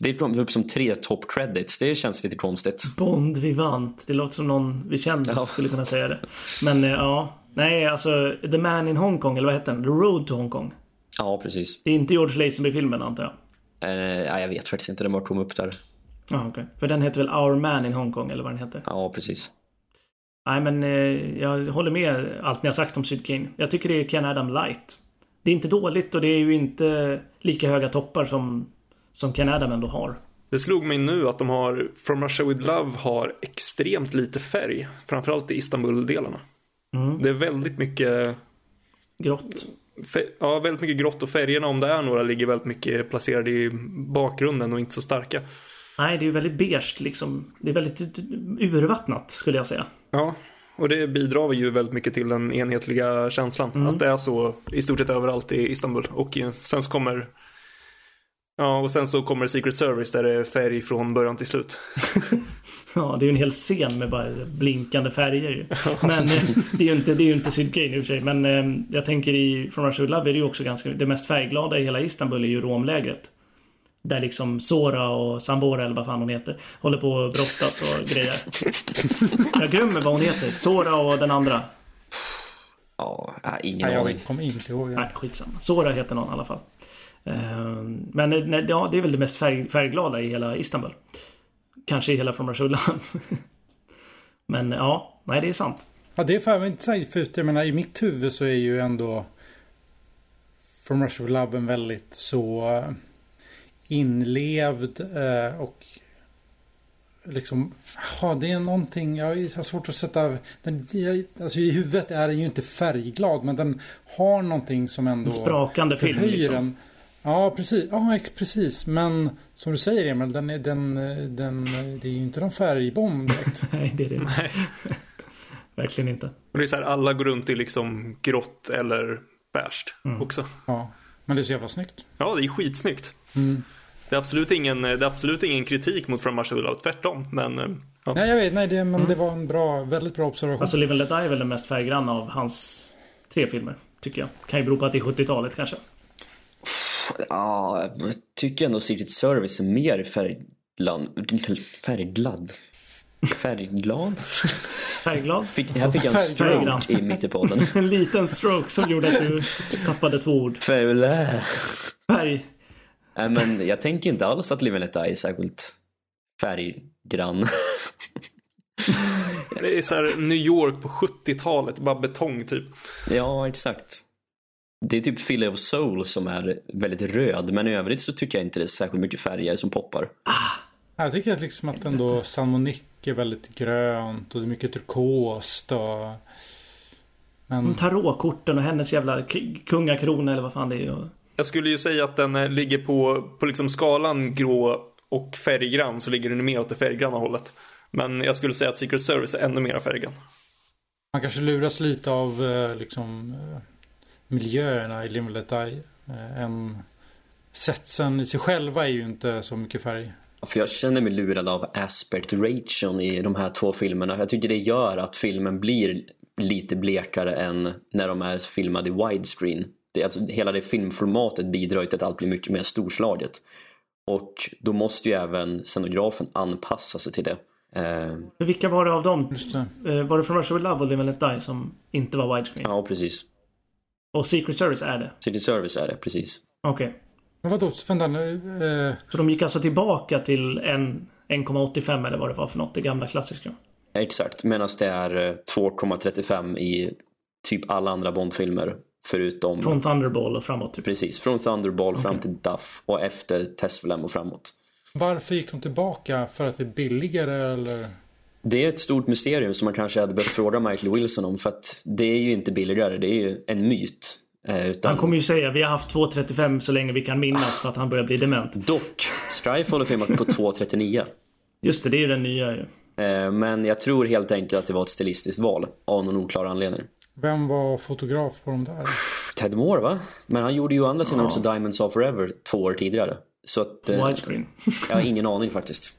Speaker 4: Det kommer upp som tre top credits. Det känns lite konstigt.
Speaker 2: Bond Vivant. Det låter som någon vi känner
Speaker 4: Ja.
Speaker 2: skulle kunna säga det. Men eh, ja. Nej, alltså The Man in Hong Kong, eller vad heter den? The Road to Hong Kong.
Speaker 4: Ja, precis.
Speaker 2: Det är inte George Lazenby-filmen antar jag.
Speaker 4: Eh, ja, jag vet faktiskt inte, den bara kom upp där.
Speaker 2: Ja, okej. För den heter väl Our Man in Hong Kong, eller vad den heter.
Speaker 4: Ja, precis.
Speaker 2: Nej, men eh, jag håller med allt ni har sagt om Syd Kane. Jag tycker det är Ken Adam light. Det är inte dåligt och det är ju inte lika höga toppar som, som Ken Adam ändå har.
Speaker 1: Det slog mig nu att de har, From Russia With Love har extremt lite färg. Framförallt i Istanbul-delarna.
Speaker 2: Mm.
Speaker 1: Det är väldigt mycket,
Speaker 2: Grått.
Speaker 1: Ja, väldigt mycket grått och färgerna om det är några ligger väldigt mycket placerade i bakgrunden och inte så starka.
Speaker 2: Nej, det är ju väldigt beige liksom. Det är väldigt urvattnat skulle jag säga.
Speaker 1: Ja, och det bidrar ju väldigt mycket till den enhetliga känslan. Att det är så i stort sett överallt i Istanbul. Och sen så kommer Ja, och sen så kommer Secret Service där det är färg från början till slut.
Speaker 2: Ja, det är ju en hel scen med bara blinkande färger ju. Men eh, det är ju inte, det är ju inte Syd Kane i och för sig. Men eh, jag tänker i From Russia With Love är det ju också ganska, det mest färgglada i hela Istanbul är ju Romlägret. Där liksom Sora och Sambora eller vad fan hon heter håller på att brottas och grejer. Jag glömmer vad hon heter. Sora och den andra.
Speaker 4: Ja, ingen aning.
Speaker 3: jag kommer inte ihåg.
Speaker 2: Nej, skitsamma. Sora heter någon i alla fall. Eh, Men ja, det är väl det mest färg, färgglada i hela Istanbul. Kanske i hela Love. Men ja, nej det är sant.
Speaker 3: Ja, det är inte säkert. För jag menar, i mitt huvud så är ju ändå From Russia with Love en väldigt så eh, inlevd eh, och liksom, ja det är någonting, jag har svårt att sätta, den, alltså i huvudet är den ju inte färgglad men den har någonting som ändå
Speaker 2: En sprakande film liksom.
Speaker 3: den. Ja, precis. Ja, ex- precis. Men som du säger Emil, den är, den, den, det är ju inte någon färgbomb direkt.
Speaker 2: Nej, det är det Verkligen inte.
Speaker 1: Och det är så här, alla går runt i liksom grått eller beige också.
Speaker 3: Ja, men det är så jävla snyggt.
Speaker 1: Ja, det är skitsnyggt. Det, är absolut ingen, det är absolut ingen kritik mot From Russia Love, tvärtom. Men eh, ja.
Speaker 3: Nej, jag vet. Nej, det, men det var en bra, väldigt bra observation.
Speaker 2: Alltså Live and Let Die är väl den mest färggranna av hans tre filmer. Tycker jag. Kan ju bero på att det är 70-talet kanske.
Speaker 4: Ja, jag tycker ändå Secret Service är mer färgglad. Färgglad? Färgglad?
Speaker 2: Färgglad.
Speaker 4: Fick, här fick jag en
Speaker 2: Färgglad.
Speaker 4: stroke i mitt i podden.
Speaker 2: En liten stroke som gjorde att du tappade två ord.
Speaker 4: Färgglad.
Speaker 2: Färg.
Speaker 4: Nej men jag tänker inte alls att Live and är särskilt färggrann.
Speaker 1: Det är så här New York på 70-talet, bara betong typ.
Speaker 4: ja, exakt. Det är typ Philly of Soul som är väldigt röd men i övrigt så tycker jag inte det är särskilt mycket färger som poppar.
Speaker 3: Jag tycker liksom att ändå San Monique är väldigt grönt och det är mycket turkost och... Men
Speaker 2: Tarotkorten och hennes jävla kungakrona eller vad fan det är. Och...
Speaker 1: Jag skulle ju säga att den eh, ligger på, på liksom skalan grå och färggrann så ligger den mer åt det färggranna hållet. Men jag skulle säga att Secret Service är ännu mer färggrann.
Speaker 3: man kanske luras lite av eh, liksom eh, miljöerna i Let Die. Eh, än setsen i sig själva är ju inte så mycket färg.
Speaker 4: För jag känner mig lurad av aspect ratio i de här två filmerna. Jag tycker det gör att filmen blir lite blekare än när de är filmade i widescreen. Det, alltså, hela det filmformatet bidrar till att allt blir mycket mer storslaget. Och då måste ju även scenografen anpassa sig till det. Eh,
Speaker 2: vilka var det av dem?
Speaker 3: Just det.
Speaker 2: Eh, Var det From Russia With Love och Live and Let Die som inte var widescreen?
Speaker 4: ja, precis.
Speaker 2: Och Secret Service är det?
Speaker 4: Secret Service är det, precis.
Speaker 2: Okej.
Speaker 3: Men vadå, vänta nu. Eh,
Speaker 2: Så de gick alltså tillbaka till en 1,85 eller vad det var för något, det gamla klassiska.
Speaker 4: Exakt, medan det är eh, 2,35 i typ alla andra Bondfilmer. Förutom,
Speaker 2: Från Thunderball och framåt typ.
Speaker 4: precis, från Thunderball fram till Duff och efter Testflam och framåt.
Speaker 3: varför gick de tillbaka? För att det är billigare eller?
Speaker 4: Det är ett stort mysterium som man kanske hade behövt fråga Michael Wilson om för att det är ju inte billigare, det är ju en myt. Eh, utan
Speaker 2: Han kommer ju säga vi har haft 2,35 så länge vi kan minnas för att han börjar bli dement.
Speaker 4: Dock, Strife håller filmat på 2,39.
Speaker 2: Just det, det är ju den nya ju.
Speaker 4: Eh, men jag tror helt enkelt att det var ett stilistiskt val av någon oklar anledning.
Speaker 3: Vem var fotograf på de där?
Speaker 4: Ted Moore va? Men han gjorde ju å andra sidan också Diamonds Are Forever två år tidigare. Så att, eh,
Speaker 2: Widescreen.
Speaker 4: jag har ingen aning faktiskt.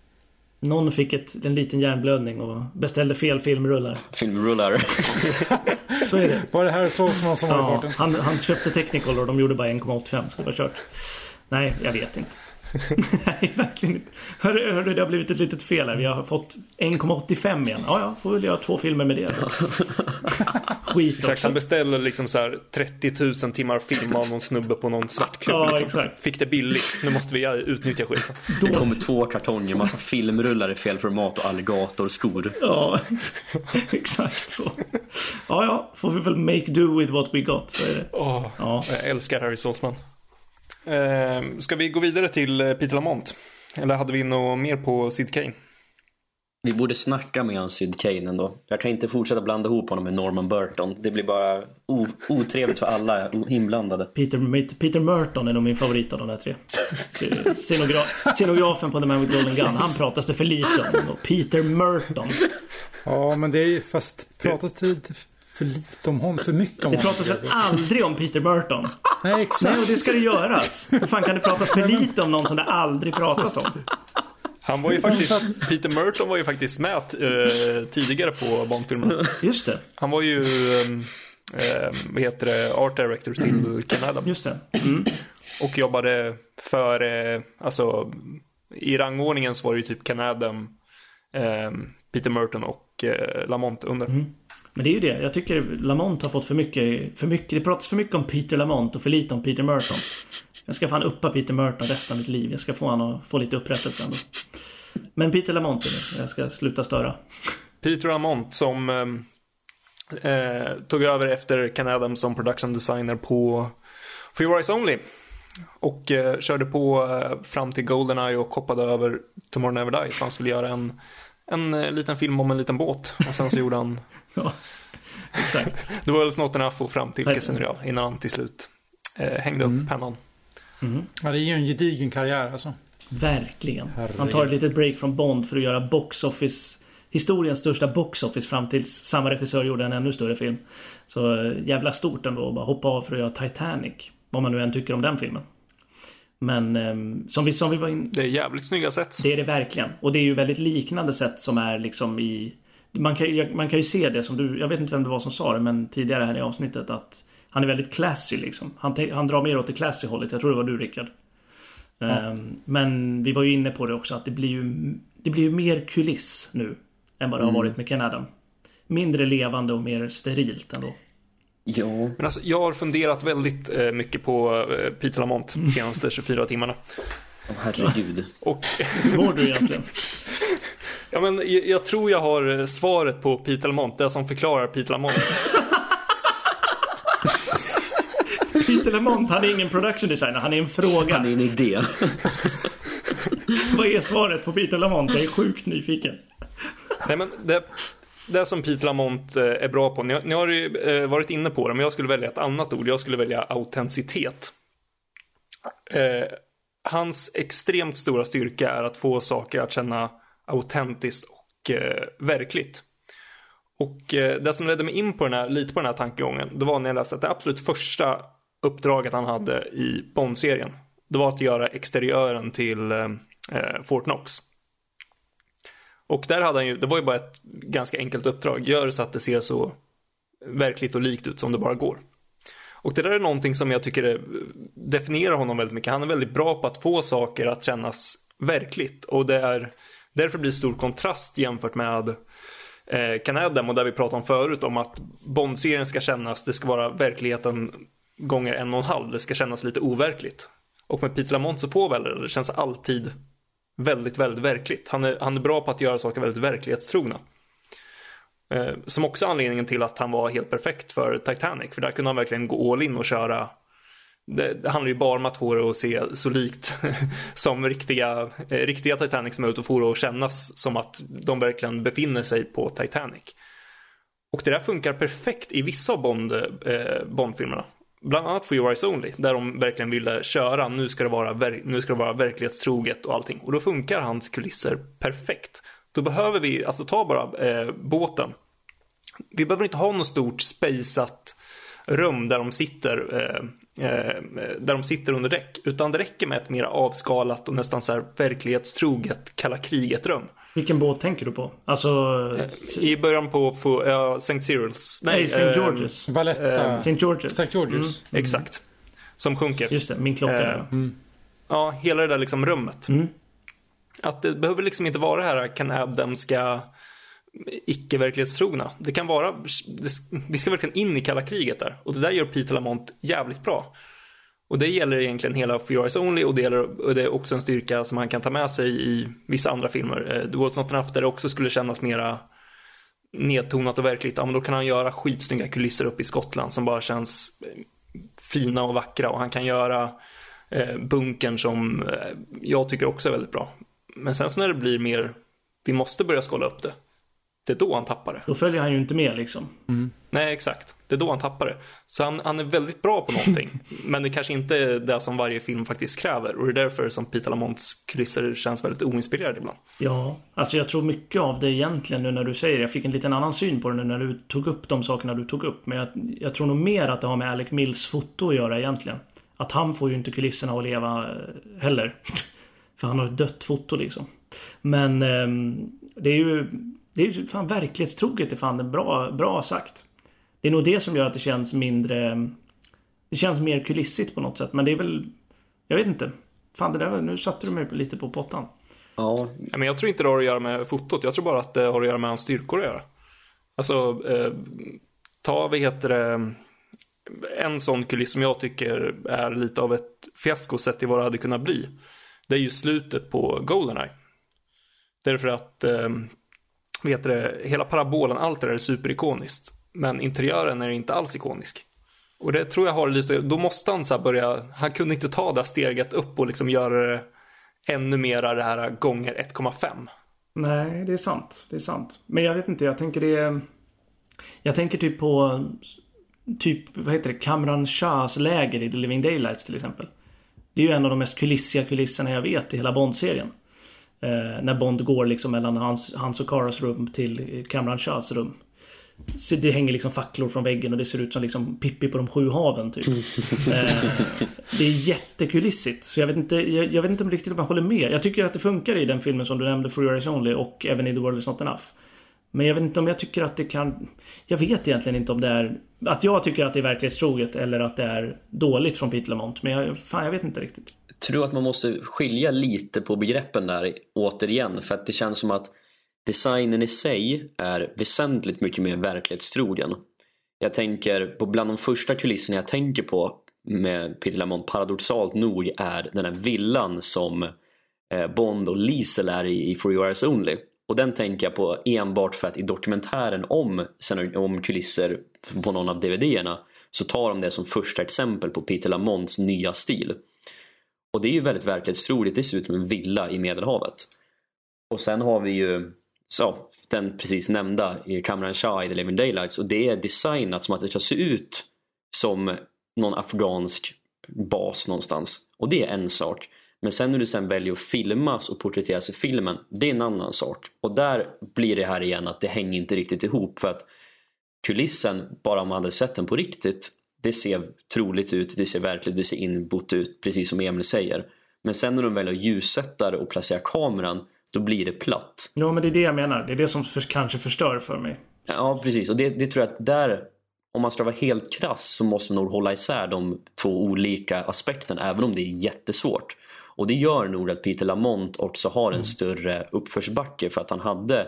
Speaker 2: Någon fick ett, en liten hjärnblödning och beställde fel filmrullar.
Speaker 4: Filmrullar.
Speaker 2: Så är det.
Speaker 3: Var det här så som han som var i farten?
Speaker 2: han, han köpte Technicolor och de gjorde bara 1,85 så det var kört. Nej, jag vet inte. Nej, verkligen inte. Hörru, hörru, det har blivit ett litet fel här. Vi har fått 1,85 igen. Ja, ja, får väl göra två filmer med det. Skit
Speaker 1: Exakt,
Speaker 2: också.
Speaker 1: han beställer liksom så här 30 000 timmar film av någon snubbe på någon svartklubb.
Speaker 2: Ja,
Speaker 1: liksom.
Speaker 2: exakt.
Speaker 1: Fick det billigt, nu måste vi utnyttja skiten.
Speaker 4: Det kommer två kartonger, massa filmrullar i fel format och alligatorskor.
Speaker 2: Ja, exakt så. Ja, ja, får vi väl make do with what we got. Så är det.
Speaker 1: Åh,
Speaker 2: Ja.
Speaker 1: Jag älskar Harry Saltzman. Eh, ska vi gå vidare till eh, Peter Lamont? Eller hade vi något mer på Sid Kane?
Speaker 4: Vi borde snacka mer om Syd Kane ändå. Jag kan inte fortsätta blanda ihop honom med Norman Burton. Det blir bara otrevligt för alla inblandade.
Speaker 2: Peter, Peter Merton är nog min favorit av de där tre. Scenogra scenografen på The Man with Golden Gun. Han pratas det för lite om. Peter Merton.
Speaker 3: Ja, men det är ju fast pratas det för lite om honom, för mycket om
Speaker 2: Det
Speaker 3: honom.
Speaker 2: pratas väl aldrig om Peter Merton?
Speaker 3: Nej,
Speaker 2: Nej,
Speaker 3: exakt.
Speaker 2: och det ska det göras. Hur fan kan det pratas för lite om någon som det aldrig pratas om?
Speaker 1: Han var ju faktiskt, Peter Merton var ju faktiskt med eh, tidigare på Bondfilmerna.
Speaker 2: Just det,
Speaker 1: Han var ju, eh, vad heter det, art director till Ken Adam.
Speaker 2: just det. Mm.
Speaker 1: Och jobbade för, eh, alltså i rangordningen så var det ju typ Ken Adam, eh, Peter Merton och eh, Lamont under.
Speaker 2: Men det är ju det. Jag tycker Lamont har fått för mycket, för mycket. Det pratas för mycket om Peter Lamont och för lite om Peter Merton. Jag ska fan uppa Peter Merton resten av mitt liv. Jag ska få honom att få lite upprättelse ändå. Men Peter Lamont är det. Jag ska sluta störa.
Speaker 1: Peter Lamont som ehm, eh, tog över efter Ken Adams som production designer på Free Rise Only. Och eh, körde på eh, fram till Goldeneye och hoppade över Tomorrow Never Dies. Han skulle göra en, en eh, liten film om en liten båt. Och sen så gjorde han,
Speaker 2: Ja, exakt.
Speaker 1: det var väl Not Enough och fram till
Speaker 2: Nej.
Speaker 1: Casino Real innan han till slut eh, hängde upp pennan.
Speaker 3: Ja, det är ju en gedigen karriär alltså.
Speaker 2: Verkligen. Han
Speaker 3: Herregud.
Speaker 2: tar ett litet break från Bond för att göra box office Historiens största box office fram tills samma regissör gjorde en ännu större film. Så eh, jävla stort ändå att bara hoppa av för att göra Titanic. Vad man nu än tycker om den filmen. Men ehm, som, vi, som vi var in,
Speaker 1: Det är jävligt snygga sätt.
Speaker 2: Det är det verkligen. Och det är ju väldigt liknande sätt som är liksom i... Man kan, ju- man kan ju se det som du, jag vet inte vem det var som sa det, men tidigare här i avsnittet att han är väldigt classy liksom. Han, han drar mer åt det classy hållet. Jag tror det var du Rickard. Ehm, men vi var ju inne på det också att det blir ju, det blir ju mer kuliss nu. Än vad det har varit med Ken Adam. Mindre levande och mer sterilt ändå.
Speaker 4: Ja,
Speaker 1: Men alltså, jag har funderat väldigt eh, mycket på eh, Peter Lamont de senaste 24 timmarna.
Speaker 4: Åh, herregud.
Speaker 1: Och
Speaker 2: Hur mår du egentligen?
Speaker 1: ja, men, jag, jag tror jag har eh, svaret på Peter Lamont, det som förklarar Peter Lamont.
Speaker 2: Peter Lamont, han är ingen production designer. Han är en fråga.
Speaker 4: Det är en idé.
Speaker 2: Vad är svaret på Peter Lamont? Jag är sjukt nyfiken.
Speaker 1: Nej, men det, det som Peter Lamont eh, är bra på, ni, har- ni har ju eh, varit inne på det, men jag skulle välja ett annat ord. Jag skulle välja autenticitet. Eh, hans extremt stora styrka är att få saker att känna autentiskt och eh, verkligt. Och eh, det som ledde mig in på den här, lite på den här tankegången, det var när jag läste att det absolut första uppdraget han hade i Bond-serien, det var att göra exteriören till eh, eh Fort Knox. Och där hade han ju, det var ju bara ett ganska enkelt uppdrag. Gör så att det ser så verkligt och likt ut som det bara går. Och det där är någonting som jag tycker definierar honom väldigt mycket. Han är väldigt bra på att få saker att kännas verkligt. Och det är därför blir det stor kontrast jämfört med eh, Canadem och där vi pratade om förut om att Bond-serien ska kännas, det ska vara verkligheten gånger en och en halv. Det ska kännas lite overkligt. Och med Peter Lamont så får väl det, det känns alltid väldigt, väldigt verkligt. Han är, han är bra på att göra saker väldigt verklighetstrogna. Eh, som också är anledningen till att han var helt perfekt för Titanic. För där kunde han verkligen gå all in och köra. Det, det handlar ju bara om att få det att se så likt som riktiga, eh, riktiga Titanic som möjligt och få det att kännas som att de verkligen befinner sig på Titanic. Och det där funkar perfekt i vissa av Bond, eh, Bondfilmerna. Bland annat For Your Eyes Only, där de verkligen ville köra, nu ska, det vara, ver- nu ska det vara verklighetstroget och allting. Och då funkar hans kulisser perfekt. Då behöver vi, alltså ta bara eh, båten. Vi behöver inte ha något stort spejsat rum där de sitter eh, där de sitter under däck. Utan det räcker med ett mer avskalat och nästan så här verklighetstroget kalla kriget-rum.
Speaker 2: Vilken båt tänker du på? Alltså...
Speaker 1: I början på ja, St. Cyrils.
Speaker 2: Nej, St.
Speaker 1: eh,
Speaker 2: George's.
Speaker 3: Valletta.
Speaker 2: St. George's.
Speaker 3: St. George's.
Speaker 1: Exakt. Som sjunker.
Speaker 2: Just det, min klocka.
Speaker 1: Eh,
Speaker 2: ja.
Speaker 1: Ja, hela det där liksom rummet.
Speaker 2: Mm.
Speaker 1: Att det behöver liksom inte vara det här Can Adamska icke-verklighetstrogna. Det kan vara, det, vi ska verkligen in i kalla kriget där. Och det där gör Peter Lamont jävligt bra. Och det gäller egentligen hela For Your Eyes Only och det, gäller, och det är också en styrka som han kan ta med sig i vissa andra filmer. Eh, The World's Not Enough där det också skulle kännas mera nedtonat och verkligt. Ja, men då kan han göra skitsnygga kulisser upp i Skottland som bara känns eh, fina och vackra. Och han kan göra eh, bunkern som eh, jag tycker också är väldigt bra. Men sen så när det blir mer vi måste börja skala upp det. Det är då han tappar det.
Speaker 2: Då följer han ju inte med liksom.
Speaker 1: Nej, exakt. Det är då han tappar det. Så han, han är väldigt bra på någonting. men det kanske inte är det som varje film faktiskt kräver. Och det är därför som Peter Lamonts kulisser känns väldigt oinspirerade ibland.
Speaker 2: Ja, alltså jag tror mycket av det egentligen nu när du säger det. Jag fick en liten annan syn på det nu när du tog upp de sakerna du tog upp. Men jag, jag tror nog mer att det har med Alec Mills foto att göra egentligen. Att han får ju inte kulisserna att leva eh, heller. För han har ett dött foto liksom. Men ehm, det är ju det är ju fan verklighetstroget. Det är fan bra, bra sagt. Det är nog det som gör att det känns mindre Det känns mer kulissigt på något sätt. Men det är väl Jag vet inte. Fan det där var- nu satte du mig lite på pottan.
Speaker 4: Ja,
Speaker 1: Ja, men jag tror inte det har att göra med fotot. Jag tror bara att det har att göra med hans styrkor att göra. Alltså, eh, ta, vad heter det, en sån kuliss som jag tycker är lite av ett fiasko sett till vad det hade kunnat bli. Det är ju slutet på Goldeneye. Därför att, eh, vad heter det, hela parabolen, allt det där är superikoniskt. Men interiören är inte alls ikonisk. Och det tror jag har lite, då måste han så här börja, han kunde inte ta det här steget upp och liksom göra det ännu mera det här gånger 1,5.
Speaker 2: Nej, det är sant. Det är sant. Men jag vet inte, jag tänker det... Jag tänker typ på... Typ, vad heter det? Kamran Shahs läger i The Living Daylights till exempel. Det är ju en av de mest kulissiga kulisserna jag vet i hela Bond-serien. Eh, när Bond går liksom mellan hans, hans och Karas rum till Kamran Shahs rum. Så det hänger liksom facklor från väggen och det ser ut som liksom Pippi på de sju haven typ. eh, det är jättekulissigt. Så jag vet inte, jag, jag vet inte om riktigt om jag håller med. Jag tycker att det funkar i den filmen som du nämnde, For Your Eyes Only och även i The World Is Not Enough. Men jag vet inte om jag tycker att det kan... Jag vet egentligen inte om det är... Att jag tycker att det är verklighetstroget eller att det är dåligt från Peter Lamont. Men jag, fan, jag vet inte riktigt.
Speaker 4: Jag tror att man måste skilja lite på begreppen där återigen för att det känns som att designen i sig är väsentligt mycket mer verklighetstrogen. Jag tänker på bland de första kulisserna jag tänker på med Peter Lamont paradoxalt nog är den här villan som eh, Bond och Liesel är i, i For Your Eyes Only. Och den tänker jag på enbart för att i dokumentären om, om kulisser på någon av DVDerna så tar de det som första exempel på Peter Lamonts nya stil. Och det är ju väldigt verklighetstroligt, det ser ut som en villa i Medelhavet. Och sen har vi ju så, den precis nämnda eh, i Cameron Shah i The Living Daylights och det är designat som att det ska se ut som någon afghansk bas någonstans. Och det är en sak. Men sen när du sen väljer att filmas och porträtteras i filmen, det är en annan sak. Och där blir det här igen att det hänger inte riktigt ihop för att kulissen, bara om man hade sett den på riktigt, det ser troligt ut, det ser verkligt, det ser inbott ut, precis som Emil säger. Men sen när de väljer att ljussätta det och placera kameran, då blir det platt.
Speaker 2: Ja, men det är det jag menar. Det är det som för, kanske förstör för mig.
Speaker 4: Ja, precis. Och det, det tror jag att där, om man ska vara helt krass så måste man nog hålla isär de två olika aspekterna, även om det är jättesvårt. Och det gör nog att Peter Lamont också har en större uppförsbacke för att han hade,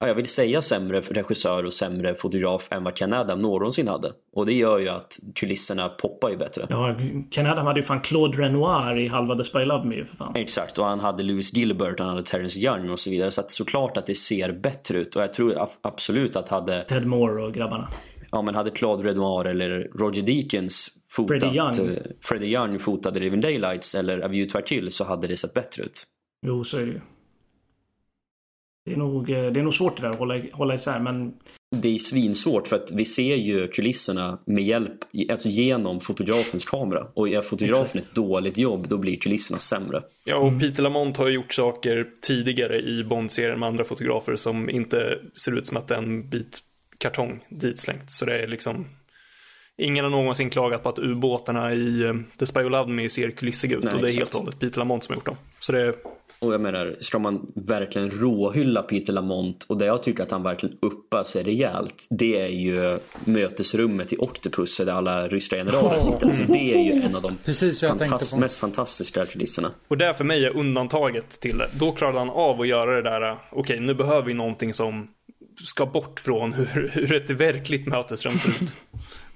Speaker 4: ja, jag vill säga sämre regissör och sämre fotograf än vad Ken Adam någonsin hade. Och det gör ju att kulisserna poppar ju bättre.
Speaker 2: Ja, Ken Adam hade ju fan Claude Renoir i halva The Spy Love Me ju för fan.
Speaker 4: Exakt, och han hade Louis Gilbert, han hade Terrence Young och så vidare. Så att såklart att det ser bättre ut. Och jag tror absolut att hade,
Speaker 2: Ted Moore och grabbarna.
Speaker 4: ja men hade Claude Renoir eller Roger Deakins fotat,
Speaker 2: Freddie Young.
Speaker 4: Freddie Young fotade Living Daylights eller A View to a Kill så hade det sett bättre ut.
Speaker 2: Jo, så är det ju. Det är nog, eh, det är nog svårt det där att hålla, hålla isär, men
Speaker 4: Det är svinsvårt för att vi ser ju kulisserna med hjälp, alltså genom fotografens kamera. Och gör fotografen ett dåligt jobb då blir kulisserna sämre.
Speaker 1: Ja, och Peter Lamont har gjort saker tidigare i Bond-serien med andra fotografer som inte ser ut som att en bit kartong ditslängt. Så det är liksom Ingen har någonsin klagat på att ubåtarna i eh, The Spy Who Loved Me ser kulissiga ut
Speaker 4: Nej,
Speaker 1: och det är
Speaker 4: exakt.
Speaker 1: helt och hållet Peter Lamont som har gjort dem. Så det är,
Speaker 4: Och jag menar, ska man verkligen råhylla Peter Lamont och det jag tycker att han verkligen uppar sig rejält det är ju mötesrummet i Octopus där alla ryska generaler sitter. Alltså det är ju en av de
Speaker 3: Precis
Speaker 4: fantast- mest fantastiska kulisserna.
Speaker 1: och det för mig är undantaget till det. Då klarade han av att göra det där, okej nu behöver vi någonting som ska bort från hur, hur ett verkligt mötesrum ser ut.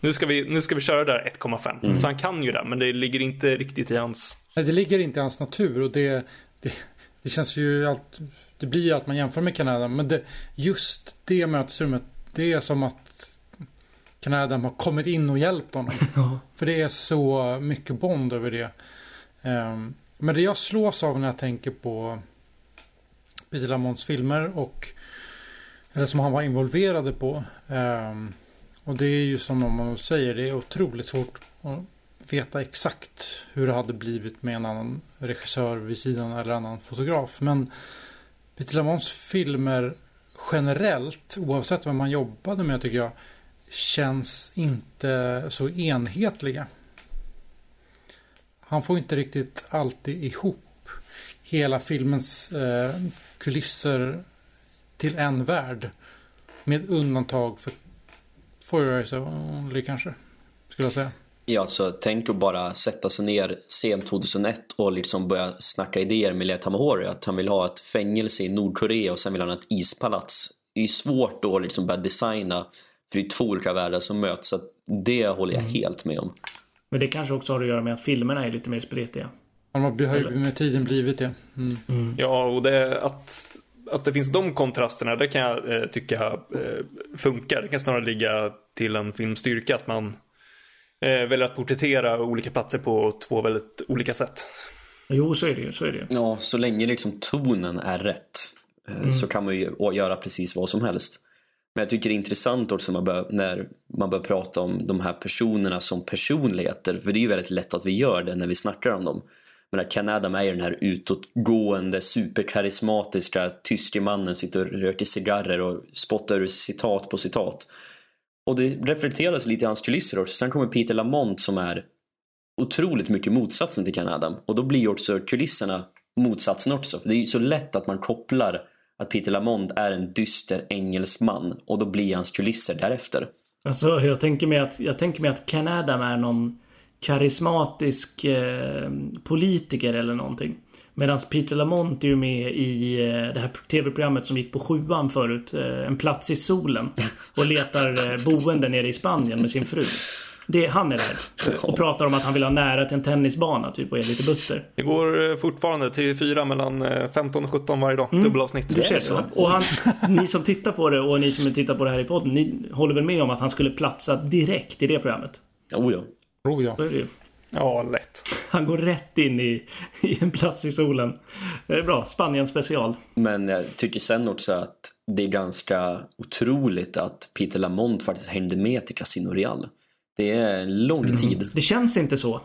Speaker 1: nu, ska vi, nu ska vi köra det där 1,5. Så han kan ju det, men det ligger inte riktigt i hans
Speaker 3: Nej, det ligger inte i hans natur och det, det, det känns ju allt, det blir ju att man jämför med Kanada. Men det, just det mötesrummet, det är som att Kanada har kommit in och hjälpt honom. För det är så mycket Bond över det. Ehm, men det jag slås av när jag tänker på Peter Lamonts filmer och eller som han var involverad på. Um, och det är ju som man säger, det är otroligt svårt att veta exakt hur det hade blivit med en annan regissör vid sidan eller annan fotograf. Men Peter Lamons filmer generellt, oavsett vem man jobbade med tycker jag, känns inte så enhetliga. Han får inte riktigt alltid ihop hela filmens eh, kulisser till en värld. Med undantag för Four Eyes Only kanske, skulle jag säga.
Speaker 4: Ja, så tänk att bara sätta sig ner sent 2001 och liksom börja snacka idéer med Lea Tamahori. Att han vill ha ett fängelse i Nordkorea och sen vill han ha ett ispalats. Det är ju svårt då att liksom börja designa för det är två olika världar som möts. Så det håller jag mm. helt med om.
Speaker 2: Men det kanske också har att göra med att filmerna är lite mer spretiga.
Speaker 3: Ja, man har ju med tiden blivit det.
Speaker 1: Mm. Mm. Ja, och det att, att det finns de kontrasterna, det kan jag eh, tycka eh, funkar. Det kan snarare ligga till en films styrka att man väljer att porträttera olika platser på två väldigt olika sätt.
Speaker 2: Jo, så är det ju. Så är det.
Speaker 4: Ja, så länge liksom tonen är rätt eh, mm. så kan man ju göra precis vad som helst. Men jag tycker det är intressant också när man, bör, när man börjar prata om de här personerna som personligheter. För det är ju väldigt lätt att vi gör det när vi snackar om dem. Men Ken Adam är ju den här utåtgående, superkarismatiska tyske mannen sitter och röker cigarrer och spottar ur citat på citat. Och det reflekteras lite i hans kulisser också. Sen kommer Peter Lamont som är otroligt mycket motsatsen till Ken Adam. Och då blir också kulisserna motsatsen också. För det är ju så lätt att man kopplar att Peter Lamont är en dyster engelsman och då blir hans kulisser därefter.
Speaker 2: Alltså jag tänker mig att, jag tänker mig att Ken Adam är någon karismatisk eh, politiker eller någonting. Medan Peter Lamont är ju med i eh, det här tv-programmet som gick på sjuan förut. Eh, en plats i solen. Och letar eh, boende nere i Spanien med sin fru. Det, han är där. Och pratar om att han vill ha nära till en tennisbana typ och är lite butter.
Speaker 1: Det går fortfarande till fyra mellan 15 och 17 varje dag. Mm. Dubbelavsnitt.
Speaker 2: Du ser så. Och han, ni som tittar på det och ni som tittar på det här i podden. Ni håller väl med om att han skulle platsa direkt i det programmet?
Speaker 4: Oh ja.
Speaker 3: Oh ja.
Speaker 2: Så är det ju.
Speaker 1: Ja, lätt.
Speaker 2: Han går rätt in i, i en plats i solen. Det är bra. Spanien special.
Speaker 4: Men jag tycker sen också att det är ganska otroligt att Peter Lamont faktiskt hängde med till Casino Real. Det är en lång mm. tid.
Speaker 2: Det känns inte så.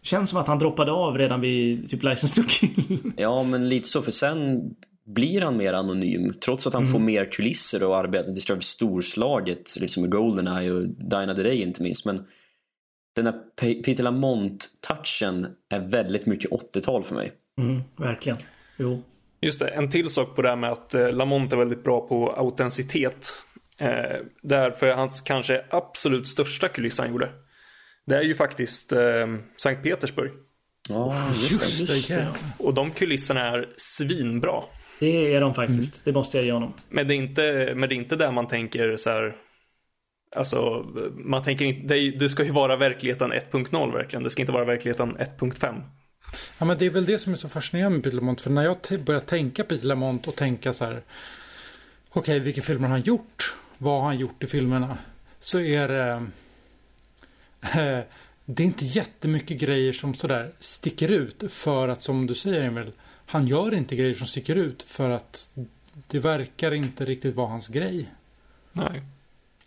Speaker 2: Det känns som att han droppade av redan vid typ License to Kill.
Speaker 4: ja, men lite så. För sen blir han mer anonym. Trots att han mm. får mer kulisser och arbetar till storslaget. Liksom med Goldeneye och Dinah the Day inte minst. Men den här Peter Lamont-touchen är väldigt mycket 80-tal för mig.
Speaker 2: Mm, verkligen. Jo.
Speaker 1: Just det, en till sak på det här med att eh, Lamont är väldigt bra på autenticitet. Eh, därför hans kanske absolut största kuliss han gjorde. Det är ju faktiskt eh, Sankt Petersburg.
Speaker 4: Ja, just, just det.
Speaker 1: Och de kulisserna är svinbra.
Speaker 2: Det är de faktiskt. Mm. Det måste jag ge honom.
Speaker 1: Men det är inte, men det är inte där man tänker så här Alltså, man tänker inte, det, det ska ju vara verkligheten 1.0 verkligen. Det ska inte vara verkligheten 1.5.
Speaker 3: Ja, men det är väl det som är så fascinerande med Peter Lamont. För när jag börjar tänka Peter Lamont och tänka så här. Okej, okay, vilka filmer har han gjort? Vad har han gjort i filmerna? Så är det... Eh, det är inte jättemycket grejer som sådär sticker ut. För att som du säger Emil. Han gör inte grejer som sticker ut. För att det verkar inte riktigt vara hans grej.
Speaker 1: Nej.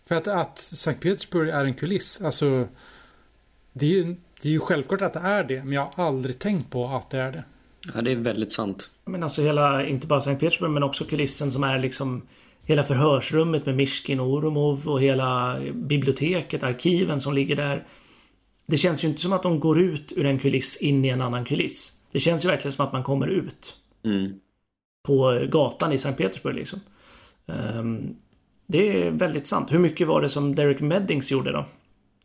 Speaker 3: För att, att Sankt Petersburg är en kuliss, alltså det är, ju, det är ju självklart att det är det, men jag har aldrig tänkt på att det är det.
Speaker 4: Ja, det är väldigt sant.
Speaker 2: Men alltså hela, inte bara Sankt Petersburg, men också kulissen som är liksom hela förhörsrummet med Mishkin och Oromov och hela biblioteket, arkiven som ligger där. Det känns ju inte som att de går ut ur en kuliss in i en annan kuliss. Det känns ju verkligen som att man kommer ut.
Speaker 4: Mm.
Speaker 2: På gatan i Sankt Petersburg liksom. Um, det är väldigt sant. Hur mycket var det som Derek Meddings gjorde då?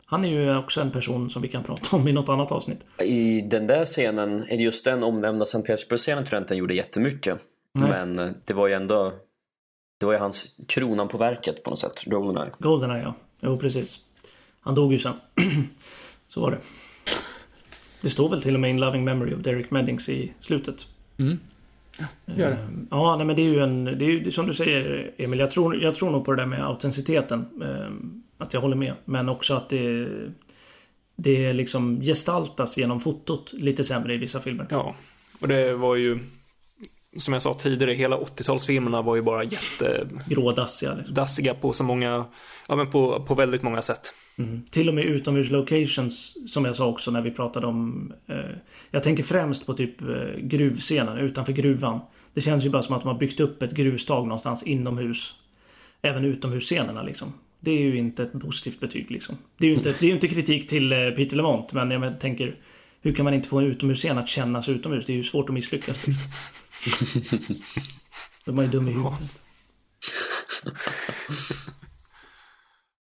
Speaker 2: Han är ju också en person som vi kan prata om i något annat avsnitt.
Speaker 4: I den där scenen, just den omnämnda Sankt Petersburg-scenen tror jag inte han gjorde jättemycket. Nej. Men det var ju ändå Det var ju hans kronan på verket på något sätt, Goldeneye.
Speaker 2: Goldeneye ja, jo precis. Han dog ju sen. Så var det. Det står väl till och med In Loving Memory of Derek Meddings i slutet.
Speaker 3: Mm.
Speaker 2: Gör det. Ehm, ja, nej, men det är ju en... Det är ju som du säger Emil. Jag tror, jag tror nog på det där med autenticiteten. Ehm, att jag håller med. Men också att det... Det liksom gestaltas genom fotot lite sämre i vissa filmer.
Speaker 1: Ja. Och det var ju... som jag sa tidigare, hela 80-talsfilmerna var ju bara
Speaker 2: Grådassiga. Liksom.
Speaker 1: jättedassiga på så många, ja men på, på väldigt många sätt.
Speaker 2: Mm. Till och med utomhuslocations som jag sa också när vi pratade om eh, Jag tänker främst på typ eh, gruvscenen utanför gruvan. Det känns ju bara som att de har byggt upp ett gruvstag någonstans inomhus. Även utomhusscenerna liksom. Det är ju inte ett positivt betyg liksom. Det är ju inte, det är inte kritik till eh, Peter Lemont men jag tänker Hur kan man inte få en utomhusscen att kännas utomhus? Det är ju svårt att misslyckas. Liksom. De är ju dum i huvudet.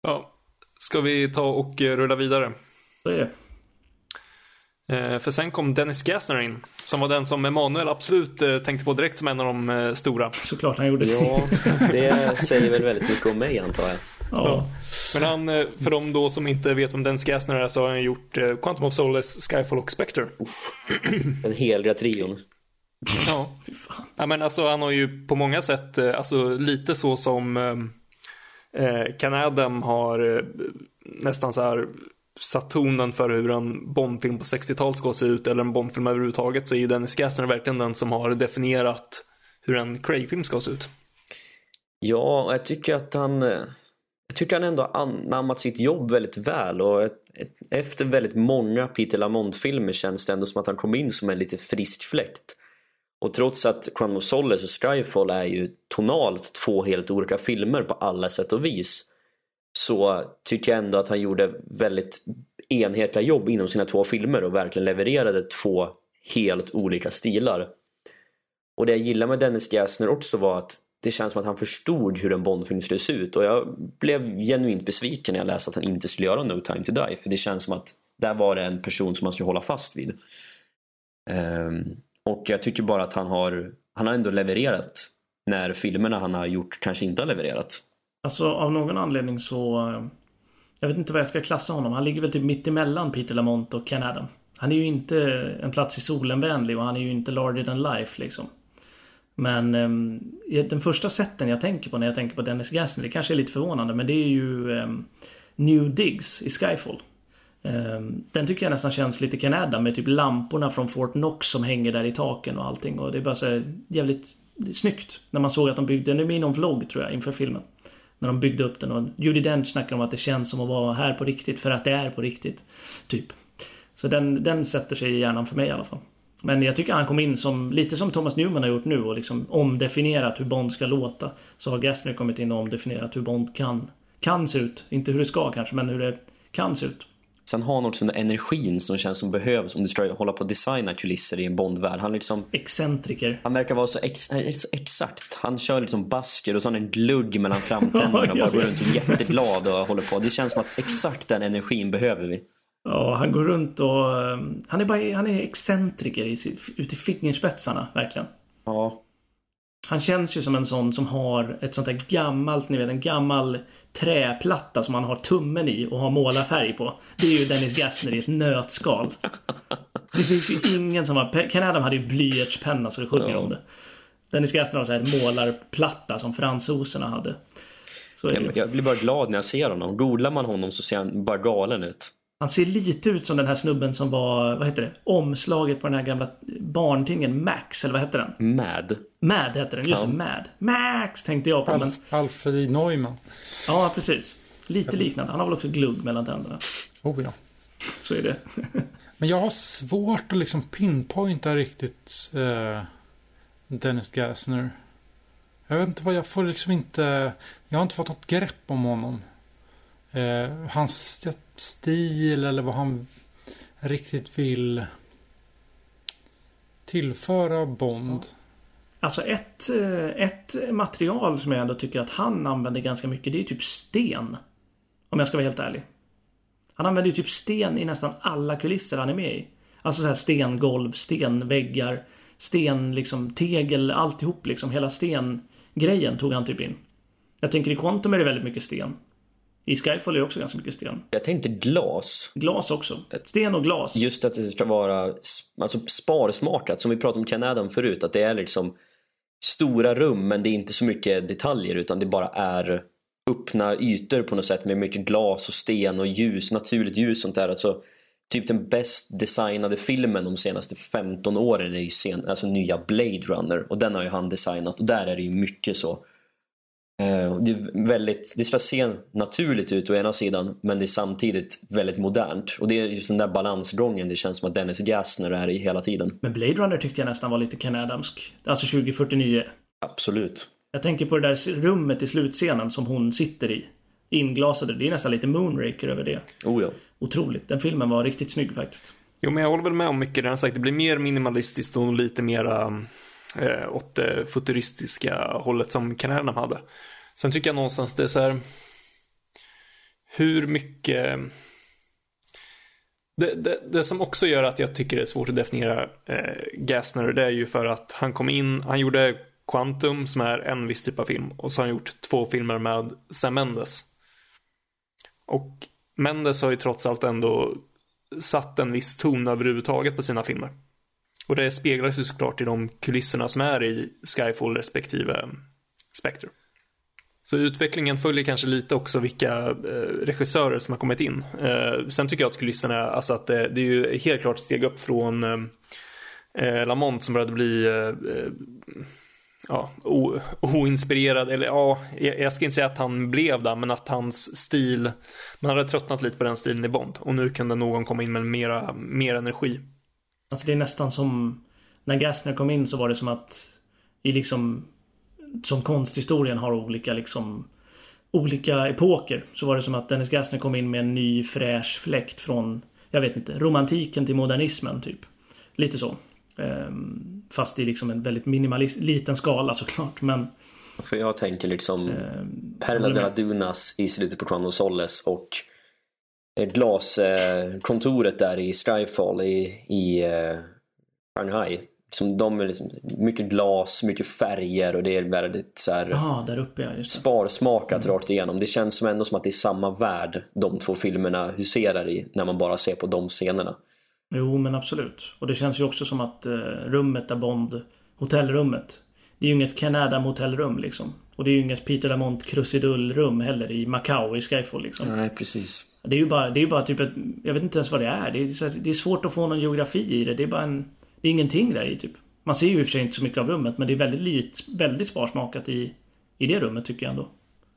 Speaker 1: Ja, ska vi ta och eh, rulla vidare?
Speaker 2: Så är det.
Speaker 1: Eh, för sen kom Dennis Gassner in, som var den som Emanuel absolut eh, tänkte på direkt som en av de stora.
Speaker 2: Såklart han gjorde det.
Speaker 4: Ja, det säger väl väldigt mycket om mig antar jag.
Speaker 2: Ja.
Speaker 1: Men han, eh, för de då som inte vet om Dennis Gassner är så har han gjort eh, Quantum of Solace, Skyfall och Spectre.
Speaker 4: Den heliga trion.
Speaker 1: Ja. Ja, men alltså han har ju på många sätt, eh, alltså lite så som eh, eh, Can Adam har eh, nästan så här satt tonen för hur en Bondfilm på 60-talet ska se ut eller en Bondfilm överhuvudtaget så är ju Dennis Gassner verkligen den som har definierat hur en Craig-film ska se ut.
Speaker 4: Ja, jag tycker att han eh, jag tycker han ändå anammat sitt jobb väldigt väl och ett, ett, efter väldigt många Peter Lamont-filmer känns det ändå som att han kom in som en lite frisk fläkt. Och trots att Quantum of Solace och Skyfall är ju tonalt två helt olika filmer på alla sätt och vis så tycker jag ändå att han gjorde väldigt enhetliga jobb inom sina två filmer och verkligen levererade två helt olika stilar. Och det jag gillar med Dennis Gassner också var att det känns som att han förstod hur en Bondfilm skulle se ut och jag blev genuint besviken när jag läste att han inte skulle göra No Time To Die för det känns som att där var det en person som man skulle hålla fast vid. Um, och jag tycker bara att han har, han har ändå levererat när filmerna han har gjort kanske inte har levererat.
Speaker 2: Alltså av någon anledning så eh, Jag vet inte vad jag ska klassa honom. Han ligger väl typ mitt emellan Peter Lamont och Ken Adam. Han är ju inte en plats i solen vänlig och han är ju inte larger than life liksom. Men um, den första sätten jag tänker på när jag tänker på Dennis Gassner, det kanske är lite förvånande men det är ju um, New Digs i Skyfall. Um, den tycker jag nästan känns lite Ken Adam med typ lamporna från Fort Knox som hänger där i taken och allting och det är bara så här jävligt snyggt. När man såg att de byggde, den är med i någon vlogg tror jag inför filmen. När de byggde upp den och Judi Dench snackar om att det känns som att vara här på riktigt för att det är på riktigt. Typ. Så den, den sätter sig i hjärnan för mig i alla fall. Men jag tycker han kom in som, lite som Thomas Newman har gjort nu och liksom omdefinierat hur Bond ska låta. Så har Gassner kommit in och omdefinierat hur Bond kan, kan se ut. Inte hur det ska kanske, men hur det kan se ut.
Speaker 4: Sen har han också den där energin som känns som behövs om du ska hålla på och designa kulisser i en Bondvärld. Han liksom
Speaker 2: Excentriker.
Speaker 4: Han verkar vara så, ex, så exakt. Han kör liksom basker och så har han en glugg mellan framtänderna och bara går runt och är jätteglad och håller på. Det känns som att exakt den energin behöver vi.
Speaker 2: Ja, han går runt och... um, Han är bara han är excentriker i, ut i fingerspetsarna, verkligen.
Speaker 4: Ja,
Speaker 2: Han känns ju som en sån som har ett sånt där gammalt, ni vet en gammal träplatta som man har tummen i och har målarfärg på. Det är ju Dennis Gassner i ett nötskal. Det finns ju ingen som har... Ken Adam hade ju blyertspenna så det sjunger
Speaker 4: Ja.
Speaker 2: om det. Dennis Gassner har så här målarplatta som fransoserna hade. Så
Speaker 4: jag, jag blir bara glad när jag ser honom. Googlar man honom så ser han bara galen ut.
Speaker 2: Han ser lite ut som den här snubben som var, vad heter det, omslaget på den här gamla barntidningen Max, eller vad hette den?
Speaker 4: Mad.
Speaker 2: Mad hette den, just
Speaker 4: Ja.
Speaker 2: Mad. Max tänkte jag på, men
Speaker 3: Alf, Alfred Neumann.
Speaker 2: ja precis. Lite liknande. Han har väl också glugg mellan tänderna.
Speaker 3: Oh ja.
Speaker 2: Så är det.
Speaker 3: Men jag har svårt att liksom pinpointa riktigt eh, Dennis Gassner. Jag vet inte vad jag får liksom inte. Jag har inte fått något grepp om honom. Eh, hans stil eller vad han riktigt vill tillföra Bond.
Speaker 2: Alltså ett, eh, ett material som jag ändå tycker att han använder ganska mycket, det är typ sten. Om jag ska vara helt ärlig. Han använder ju typ sten i nästan alla kulisser han är med i. Alltså så här stengolv, stenväggar, sten liksom, tegel, alltihop liksom. Hela stengrejen tog han typ in. Jag tänker i Quantum är det väldigt mycket sten. I Skyfall är det också ganska mycket sten.
Speaker 4: Jag tänkte glas.
Speaker 2: Glas också. Sten och glas.
Speaker 4: Just att det ska vara alltså, sparsmakat. Som vi pratade om Ken Adam förut. Att det är liksom stora rum men det är inte så mycket detaljer utan det bara är öppna ytor på något sätt med mycket glas och sten och ljus, naturligt ljus sånt där. Alltså, typ den bäst designade filmen de senaste 15 åren är ju sen, alltså nya Blade Runner och den har ju han designat och där är det ju mycket så. Eh, det, är väldigt, det ska se naturligt ut å ena sidan men det är samtidigt väldigt modernt och det är just den där balansgången det känns som att Dennis Gassner är i hela tiden.
Speaker 2: Men Blade Runner tyckte jag nästan var lite Ken Adamsk. Alltså 2049.
Speaker 4: Absolut.
Speaker 2: Jag tänker på det där rummet i slutscenen som hon sitter i. Inglasade. Det är nästan lite Moonraker över det.
Speaker 4: Oh ja.
Speaker 2: Otroligt. Den filmen var riktigt snygg faktiskt.
Speaker 1: Jo, men jag håller väl med om mycket det sagt. Det blir mer minimalistiskt och lite mera eh, åt det futuristiska hållet som Ken hade. Sen tycker jag någonstans det är så här. Hur mycket. Det, det, det, som också gör att jag tycker det är svårt att definiera eh, Gassner det är ju för att han kom in, han gjorde Quantum som är en viss typ av film och så har han gjort två filmer med Sam Mendes. Och Mendes har ju trots allt ändå satt en viss ton överhuvudtaget på sina filmer. Och det speglas ju såklart i de kulisserna som är i Skyfall respektive eh, Spectre. Så utvecklingen följer kanske lite också vilka eh, regissörer som har kommit in. Eh, sen tycker jag att kulisserna, alltså att det, det är ju helt klart ett steg upp från eh, eh Lamont som började bli eh, eh, oinspirerad, eller ja, jag ska inte säga att han blev det, men att hans stil, man hade tröttnat lite på den stilen i Bond och nu kunde någon komma in med mera, mer energi.
Speaker 2: Alltså det är nästan som, när Gassner kom in så var det som att i liksom, som konsthistorien har olika liksom, olika epoker så var det som att Dennis Gassner kom in med en ny fräsch fläkt från, jag vet inte, romantiken till modernismen typ. Lite så. Ehm, fast i liksom en väldigt minimalist, liten skala såklart. Men,
Speaker 4: För jag tänker liksom eh, Perla de la Dunas i slutet på Quantum Solace och glaskontoret där i Skyfall i, i uh, Shanghai. Som de är liksom, mycket glas, mycket färger och det är väldigt så här,
Speaker 2: Aha, där uppe, ja,
Speaker 4: sparsmakat mm. rakt igenom. Det känns som ändå som att det är samma värld de två filmerna huserar i när man bara ser på de scenerna.
Speaker 2: Jo, men absolut. Och det känns ju också som att eh, rummet där Bond, hotellrummet, det är ju inget Ken Adam hotellrum liksom. Och det är ju inget Peter Lamont krusidullrum heller i Macau i Skyfall liksom.
Speaker 4: Nej, precis.
Speaker 2: Det är ju bara, det är bara typ ett, jag vet inte ens vad det är. Det är, det är svårt att få någon geografi i det. Det är bara en, det är ingenting där i typ. Man ser ju i och för sig inte så mycket av rummet men det är väldigt lit, väldigt sparsmakat i, i det rummet tycker jag ändå.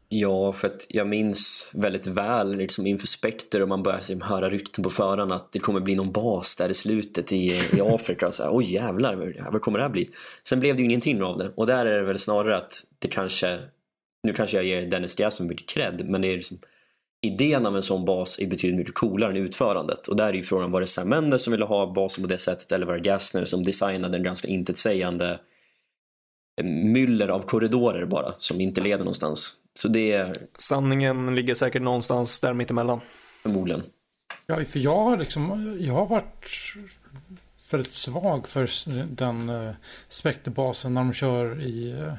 Speaker 4: Ja, för att jag minns väldigt väl liksom inför Spectre och man börjar liksom höra rykten på förhand att det kommer bli någon bas där i slutet i, i Afrika. Så här, Oj jävlar, vad kommer det här bli? Sen blev det ju ingenting av det och där är det väl snarare att det kanske, nu kanske jag ger Dennis Gassen mycket cred, men det är liksom idén av en sån bas är betydligt mycket coolare än utförandet. Och där är ju frågan, var det Sam Mendes som ville ha basen på det sättet eller var det Gassner som designade en ganska intetsägande myller av korridorer bara som inte leder någonstans. Så det är...
Speaker 1: Sanningen ligger säkert någonstans där mittemellan.
Speaker 4: Förmodligen.
Speaker 3: Ja, för jag har liksom, jag har varit väldigt svag för den uh, spekterbasen när de kör i uh,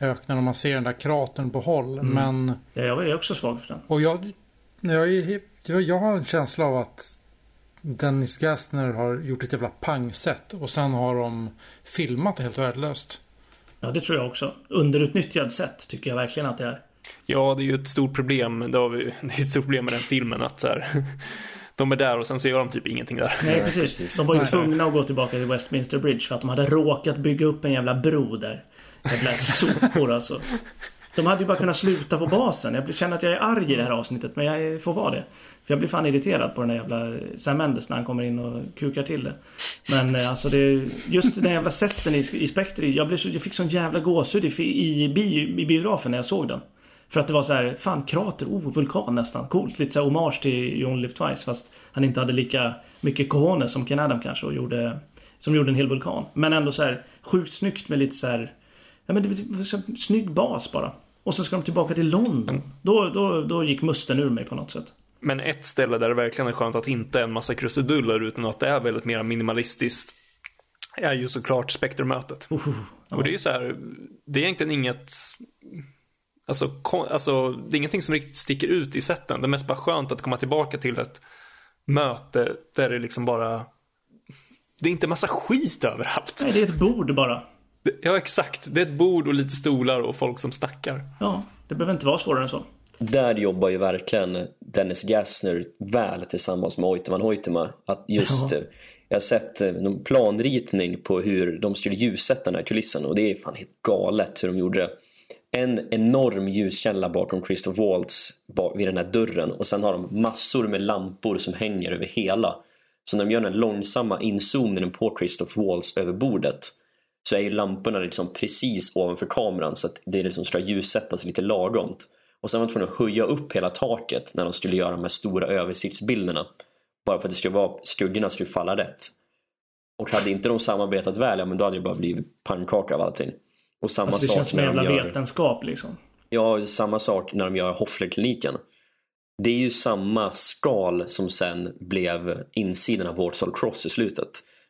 Speaker 3: öknen och man ser den där kratern på håll. Mm. Men...
Speaker 2: Ja, jag är också svag för den.
Speaker 3: Och jag, jag, jag har en känsla av att Dennis Gassner har gjort ett jävla pangsätt och sen har de filmat det helt värdelöst.
Speaker 2: Ja, det tror jag också. Underutnyttjad sätt tycker jag verkligen att det är.
Speaker 1: Ja, det är ju ett stort problem. Det, vi, det är ett stort problem med den filmen att så här, de är där och sen så gör de typ ingenting där.
Speaker 2: Nej, precis. De var ju tvungna att gå tillbaka till Westminster Bridge för att de hade råkat bygga upp en jävla bro där. Jävla sopor alltså. De hade ju bara kunnat sluta på basen. Jag känner att jag är arg i det här avsnittet men jag får vara det. För jag blir fan irriterad på den där jävla Sam Mendes när han kommer in och kukar till det. Men eh, alltså det, just den jävla sätten i, i Spectre. Jag, blev så, jag fick sån jävla gåshud i, i, i, i biografen när jag såg den. För att det var så här, fan krater, oh vulkan nästan. Coolt, lite så här hommage till John Live Twice. Fast han inte hade lika mycket cojones som Ken Adam kanske och gjorde, som gjorde en hel vulkan. Men ändå så här sjukt snyggt med lite så här, ja men det var här, snygg bas bara. Och så ska de tillbaka till London. Då, då, då gick musten ur mig på något sätt.
Speaker 1: Men ett ställe där det verkligen är skönt att inte är en massa krusiduller utan att det är väldigt mer minimalistiskt är ju såklart spektrumötet. Uh, uh, och det är ju så här, det är egentligen inget Alltså, alltså, det är ingenting som riktigt sticker ut i sätten. Det är mest bara skönt att komma tillbaka till ett möte där det liksom bara Det är inte massa skit överallt.
Speaker 2: Nej, det är ett bord bara.
Speaker 1: Ja, exakt. Det är ett bord och lite stolar och folk som snackar.
Speaker 2: Ja, det behöver inte vara svårare än så
Speaker 4: där jobbar ju verkligen Dennis Gassner väl tillsammans med Oite van Hoytema. Att just,
Speaker 2: Ja.
Speaker 4: eh, jag har sett eh, någon planritning på hur de skulle ljussätta den här kulissen och det är fan helt galet hur de gjorde det. En enorm ljuskälla bakom Christoph Waltz vid den här dörren och sen har de massor med lampor som hänger över hela. Så när de gör den långsamma inzoomningen på Christoph Waltz över bordet så är ju lamporna liksom precis ovanför kameran så att det liksom ska ljussättas lite lagomt. Och sen var de tvungna att höja upp hela taket när de skulle göra de här stora översiktsbilderna. Bara för att det skulle vara, skuggorna skulle falla rätt. Och hade inte de samarbetat väl, ja men då hade det bara blivit pannkaka av allting. Och samma
Speaker 2: Alltså det
Speaker 4: sak
Speaker 2: känns
Speaker 4: när de gör...
Speaker 2: vetenskap liksom.
Speaker 4: Ja, samma sak när de gör Hofflerkliniken. Det är ju samma skal som sen blev insidan av Warsaw Cross i slutet.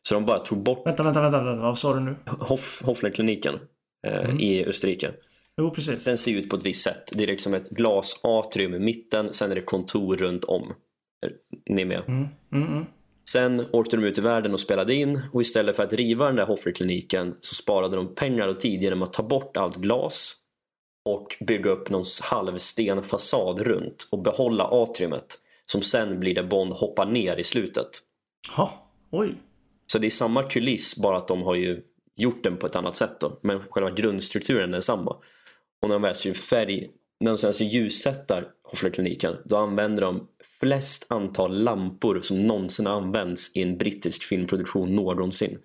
Speaker 4: Så de bara tog bort
Speaker 2: Vänta, vänta, vänta, vänta. vad sa du nu?
Speaker 4: Hoff, Hofflerkliniken eh, i Österrike.
Speaker 2: Jo, precis.
Speaker 4: Den ser ut på ett visst sätt. Det är liksom ett glasatrium i mitten, sen är det kontor runt om. Ni är med?
Speaker 2: Mm, mm, mm.
Speaker 4: Sen åkte de ut i världen och spelade in och istället för att riva den där Hofflerkliniken så sparade de pengar och tid genom att ta bort allt glas och bygga upp någon halvstenfasad runt och behålla atriumet som sen blir där Bond hoppar ner i slutet.
Speaker 2: Ha, oj.
Speaker 4: Så det är samma kuliss bara att de har ju gjort den på ett annat sätt då. Men själva grundstrukturen är densamma. Och när de väl ser färg, när de sen så ljussättar Hofflerkliniken då använder de flest antal lampor som någonsin använts i en brittisk filmproduktion någonsin.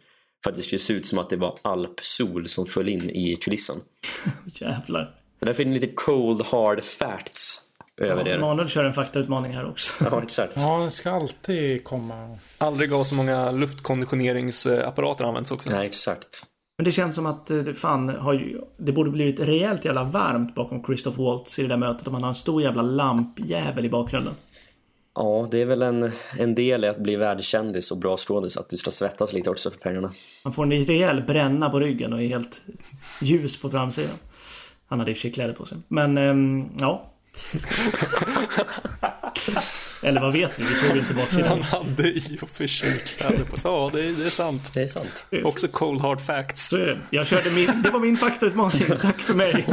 Speaker 4: För att det skulle se ut som att det var alpsol som föll in i kulissen.
Speaker 2: Jävlar.
Speaker 4: Därför är det lite cold hard facts över det.
Speaker 2: Emanuel kör en faktautmaning här också.
Speaker 4: Ja, exakt.
Speaker 3: Ja, det ska alltid komma.
Speaker 1: Aldrig har så många luftkonditioneringsapparater använts också.
Speaker 4: Nej, exakt.
Speaker 2: Men det känns som att eh, fan har ju, det borde blivit rejält jävla varmt bakom Christoph Waltz i det där mötet om man har en stor jävla lampjävel i bakgrunden.
Speaker 4: Ja, det är väl en, en del i att bli världskändis och bra skådis att du ska svettas lite också för pengarna.
Speaker 2: Man får en rejäl bränna på ryggen och är helt ljus på framsidan. Han hade i och för sig kläder på sig. Men ehm, ja. Eller vad vet vi? Vi såg inte baksidan.
Speaker 1: Han hade i och för sig kläder på sig. Ja, det, är- det är sant.
Speaker 4: Det är sant.
Speaker 1: Också cold hard facts.
Speaker 2: Så. Jag körde min, det var min faktautmaning. Tack för mig.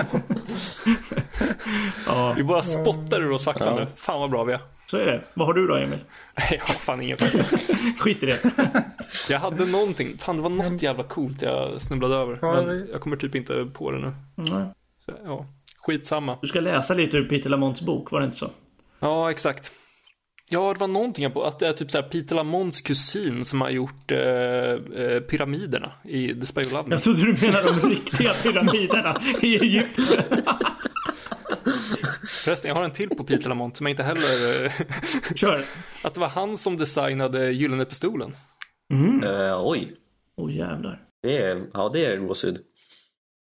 Speaker 2: Ja,
Speaker 1: Vi bara spottar ur oss fakta nu. Fan vad bra vi är.
Speaker 2: så är det. Vad har du då Emil?
Speaker 1: Jag har fan ingen fakta.
Speaker 2: Skit i det.
Speaker 1: Jag hade någonting. Fan, det var något jävla coolt jag snubblade över.
Speaker 3: Ja,
Speaker 1: Men jag kommer typ inte på det nu.
Speaker 2: Nej.
Speaker 1: Så, ja, skitsamma.
Speaker 2: Du ska läsa lite ur Peter Lamonts bok, var det inte så?
Speaker 1: Ja, exakt. Ja, det var någonting på. Att det är typ så här Peter Lamonts kusin som har gjort eh, eh, pyramiderna i The Spy Who Loved Me.
Speaker 2: Jag trodde du menade de riktiga pyramiderna i Egypten.
Speaker 1: Förresten, jag har en till på Peter Lamont som jag inte heller... eh,
Speaker 2: Kör.
Speaker 1: att det var han som designade Gyllene Pistolen.
Speaker 4: Eh, oj,
Speaker 2: Åh oh, jävlar.
Speaker 4: det är, ja, det är gåshud.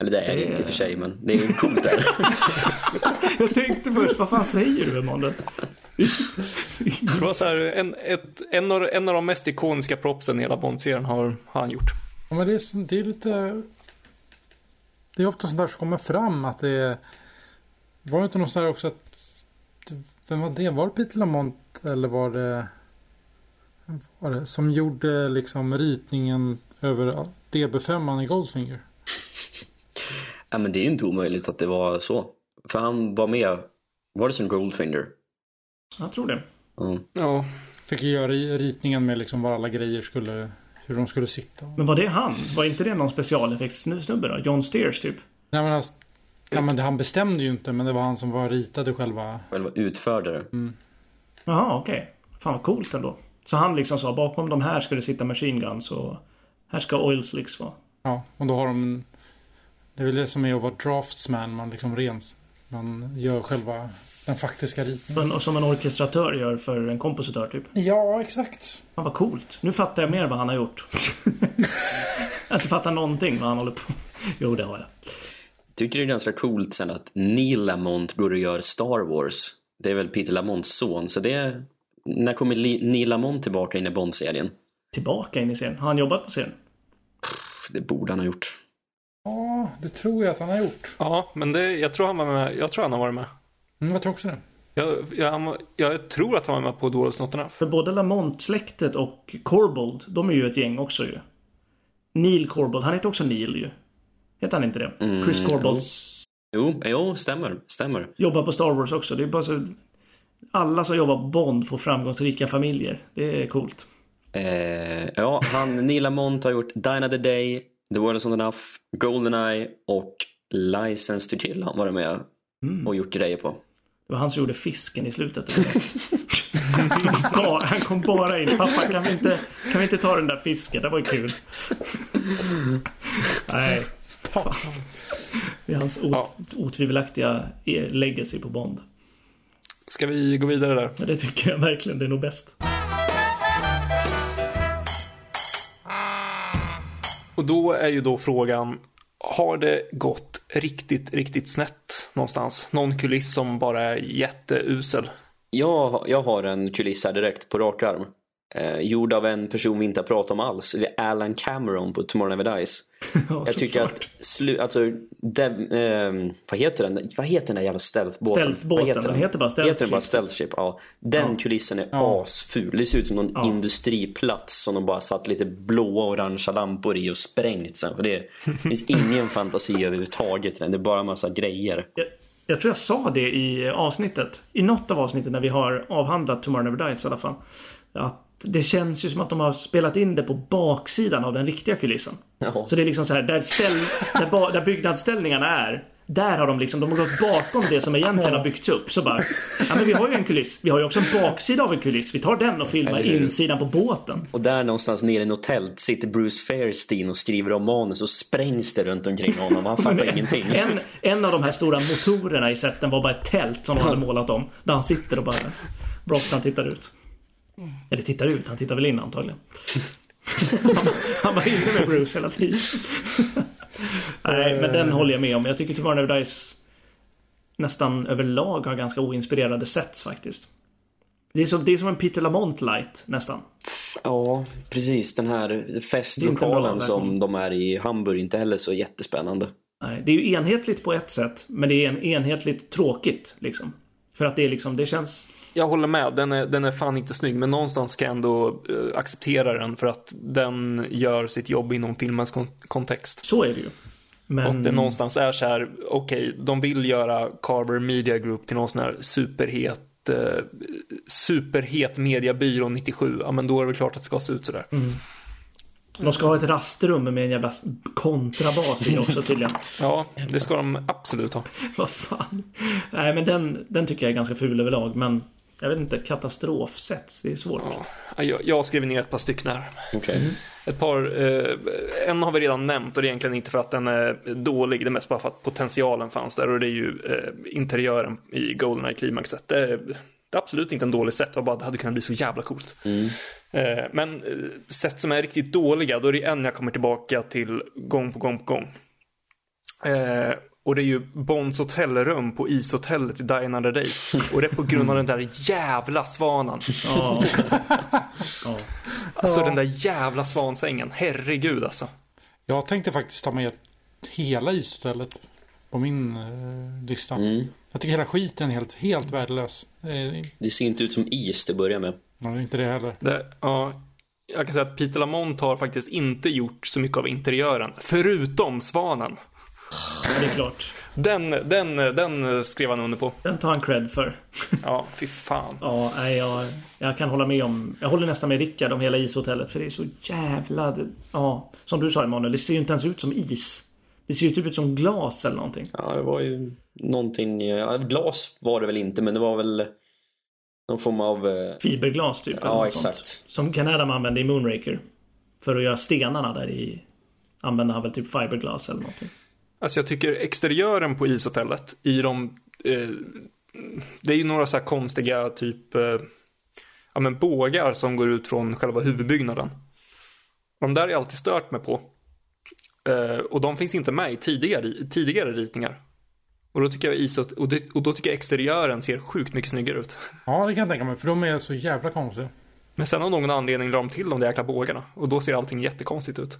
Speaker 4: Eller det är det inte i och för sig, men det är ju coolt där.
Speaker 2: Jag tänkte först, vad fan säger du Emanuel?
Speaker 1: Det var så här, en, ett, en, av, en av de mest ikoniska propsen i hela Bond-serien har, har han gjort.
Speaker 3: Ja, men det är, det är lite... Det är ofta sånt där som kommer fram att det är... Var det inte något sånt där också att... Vem var det? Var det Peter Lamont eller var det... Var det som gjorde liksom ritningen över DB5 i Goldfinger?
Speaker 4: Ja, men det är ju inte omöjligt att det var så. För han var med, var det som Goldfinger?
Speaker 2: Jag tror det.
Speaker 4: Mm.
Speaker 1: Ja,
Speaker 3: Fick ju göra i- ritningen med liksom var alla grejer skulle... Hur de skulle sitta.
Speaker 2: Men var det han? Var inte det någon specialeffektsnubbe då? John Steers typ?
Speaker 3: Nej men alltså, Ja men det, han bestämde ju inte men det var han som var ritade själva.
Speaker 4: Själva utförde det.
Speaker 2: Jaha, okej. Fan vad coolt ändå. Så han liksom sa bakom de här ska det sitta machine guns och här ska oil slicks vara.
Speaker 3: Ja och då har de... Det är väl det som är att vara draftsman. Man liksom rens... Man gör själva den faktiska ritningen.
Speaker 2: Som, och som en orkestratör gör för en kompositör typ.
Speaker 3: Ja exakt.
Speaker 2: Fan vad coolt. Nu fattar jag mer vad han har gjort. jag inte fattar någonting vad han håller på Jo, det har jag.
Speaker 4: Tycker det är ganska coolt sen att Neil Lamont går och gör Star Wars. Det är väl Peter Lamonts son. Så det är... När kommer Neil Lamont tillbaka in i Bond-serien?
Speaker 2: Tillbaka in i scenen. Har han jobbat på scen?
Speaker 4: Det borde han ha gjort.
Speaker 3: Ja det tror jag att han har gjort.
Speaker 1: ja men det, jag tror han var med. Jag tror han har varit med.
Speaker 3: Mm, jag tror också det.
Speaker 1: Jag, jag, jag tror att han var med på Dwarves Not Enough.
Speaker 2: För både Lamont-släktet och Corbold, de är ju ett gäng också ju. Neil Corbold, han heter också Neil ju. Heter han inte det?
Speaker 4: Mm,
Speaker 2: Chris Corbolds
Speaker 4: Jo, jo stämmer. Stämmer.
Speaker 2: jobbar på Star Wars också. Det är bara så alla som jobbar på Bond får framgångsrika familjer. Det är coolt.
Speaker 4: Eh, ja, han, Neil Lamont har gjort Die Another Day, The World Is Not Enough, Goldeneye och License to Kill. Han varit med och gjort grejer på.
Speaker 2: Det var han som gjorde fisken i slutet. Bara- han kom bara in. Pappa kan vi inte, kan vi inte ta den där fisken? Det var ju kul. Nej. Fan. Det är hans
Speaker 1: Ja.
Speaker 2: otvivelaktiga e- legacy på Bond.
Speaker 1: Ska vi gå vidare där?
Speaker 2: Ja, det tycker jag verkligen. Det är nog bäst.
Speaker 1: Och då är ju då frågan, har det gått riktigt, riktigt snett någonstans? Någon kuliss som bara är jätteusel?
Speaker 4: Jag, jag har en kuliss här direkt på rak arm. Eh, gjord av en person vi inte har pratat om alls. Det är Alan Cameron på Tomorrow Never Dies.
Speaker 2: Ja,
Speaker 4: Jag tycker
Speaker 2: såklart.
Speaker 4: att, slu, alltså, Dev, ehm, vad heter den? Vad heter den där jävla stealthbåten?
Speaker 2: Stealthbåten,
Speaker 4: Vad
Speaker 2: den heter bara
Speaker 4: Heter den bara
Speaker 2: Stealth
Speaker 4: Stealth Ship? Ja. Den kulissen är
Speaker 3: Ja.
Speaker 4: asful. Det ser ut som någon
Speaker 2: Ja.
Speaker 4: industriplats som de bara satt lite blåa och orangea lampor i och sprängt sen. För det finns ingen fantasi överhuvudtaget i den. Det är bara en massa grejer.
Speaker 2: Jag, jag tror jag sa det i avsnittet. I något av avsnitten när vi har avhandlat Tomorrow Never Dies i alla fall. Att det känns ju som att de har spelat in det på baksidan av den riktiga kulissen.
Speaker 4: Ja.
Speaker 2: Så det är liksom så här, där, ställ, där, ba, där byggnadsställningarna är. Där har de liksom, de har gått bakom det som egentligen har byggts upp. Så bara, ja men vi har ju en kuliss. Vi har ju också en baksida av en kuliss. Vi tar den och filmar insidan på båten.
Speaker 4: Och där någonstans nere i något tält sitter Bruce Fairstein och skriver om manus och sprängs det runt omkring honom. Han fattar ingenting.
Speaker 2: En, en av de här stora motorerna i sätten var bara ett tält som de hade målat om. Där han sitter och bara... Brosnan tittar ut. Eller tittar ut, han tittar väl in antagligen. han, han var inne med Bruce hela tiden. Nej, men den håller jag med om. Jag tycker Tomorrow Never Dies nästan överlag har ganska oinspirerade sets faktiskt. Det är som, det är som en Peter Lamont light nästan.
Speaker 4: Ja, precis. Den här festlokalen som de är i Hamburg inte heller så jättespännande.
Speaker 2: Nej, det är ju enhetligt på ett sätt, men det är en enhetligt tråkigt liksom. För att det är liksom, det känns...
Speaker 1: Jag håller med, den är, den är fan inte snygg, men någonstans ska jag ändå eh, acceptera den för att den gör sitt jobb inom filmens kon- kontext.
Speaker 2: Så är det ju. Men...
Speaker 1: Och det någonstans är så här, okej, de vill göra Carver Media Group till någon sån här superhet eh, superhet mediabyrå 97, ja men då är det väl klart att det ska se ut sådär.
Speaker 2: De ska ha ett rastrum med en jävla kontrabas i också tydligen.
Speaker 1: Ja, det ska de absolut ha.
Speaker 2: Vad fan. Nej men den, den tycker jag är ganska ful överlag. Men jag vet inte, katastrofsets. Det är svårt.
Speaker 1: Ja, Jag, jag skrivit ner ett par stycken här.
Speaker 4: Okej.
Speaker 1: Ett par, eh, en har vi redan nämnt och det är egentligen inte för att den är dålig, det är mest bara för att potentialen fanns där och det är ju eh, interiören i Goldeneye klimaxet. Det, är- det är absolut inte en dålig set, det bara det hade kunnat bli så jävla coolt. Eh, men eh, set som är riktigt dåliga, då är det en jag kommer tillbaka till gång på gång på gång. Och det är ju Bonds hotellrum på ishotellet i Die Another Day. Och det är på grund av den där jävla svanen.
Speaker 2: Ja. ja.
Speaker 1: Alltså den där jävla svansängen, herregud alltså.
Speaker 3: Jag tänkte faktiskt ta med hela ishotellet på min eh, lista.
Speaker 4: Mm.
Speaker 3: Jag tycker hela skiten är helt, helt värdelös. Eh,
Speaker 4: Det ser inte ut som is till att börja med.
Speaker 3: det är inte det heller.
Speaker 1: Det, ja, jag kan säga att Peter Lamont har faktiskt inte gjort så mycket av interiören. Förutom svanen.
Speaker 2: Det är klart.
Speaker 1: Den, den, den skrev han under på.
Speaker 2: Den tar han cred för.
Speaker 1: Ja, fy fan.
Speaker 2: Ja, nej, jag, jag kan hålla med om... Jag håller nästan med Rickard om hela ishotellet. För det är så jävla... Ja, som du sa Emanuel, det ser ju inte ens ut som is. Det ser ju typ ut som glas eller någonting.
Speaker 4: Ja, det var ju någonting. Ja, glas var det väl inte, men det var väl någon form av... eh,
Speaker 2: Fiberglas typ.
Speaker 4: Ja,
Speaker 2: något sånt.
Speaker 4: exakt.
Speaker 2: Som Canadam använde i Moonraker. För att göra stenarna där i... Använde han väl typ fiberglas eller någonting.
Speaker 1: Alltså jag tycker exteriören på ishotellet i de... Eh, det är ju några så här konstiga typ... Eh, ja men bågar som går ut från själva huvudbyggnaden. De där är alltid stört mig på. Eh, och de finns inte med i tidigare, tidigare ritningar. Och då, tycker jag ishot, och, det, och då tycker jag exteriören ser sjukt mycket snyggare ut.
Speaker 3: Ja, det kan jag tänka mig. För de är så jävla konstiga.
Speaker 1: Men sen av någon anledning la de till de där jäkla bågarna. Och då ser allting jättekonstigt ut.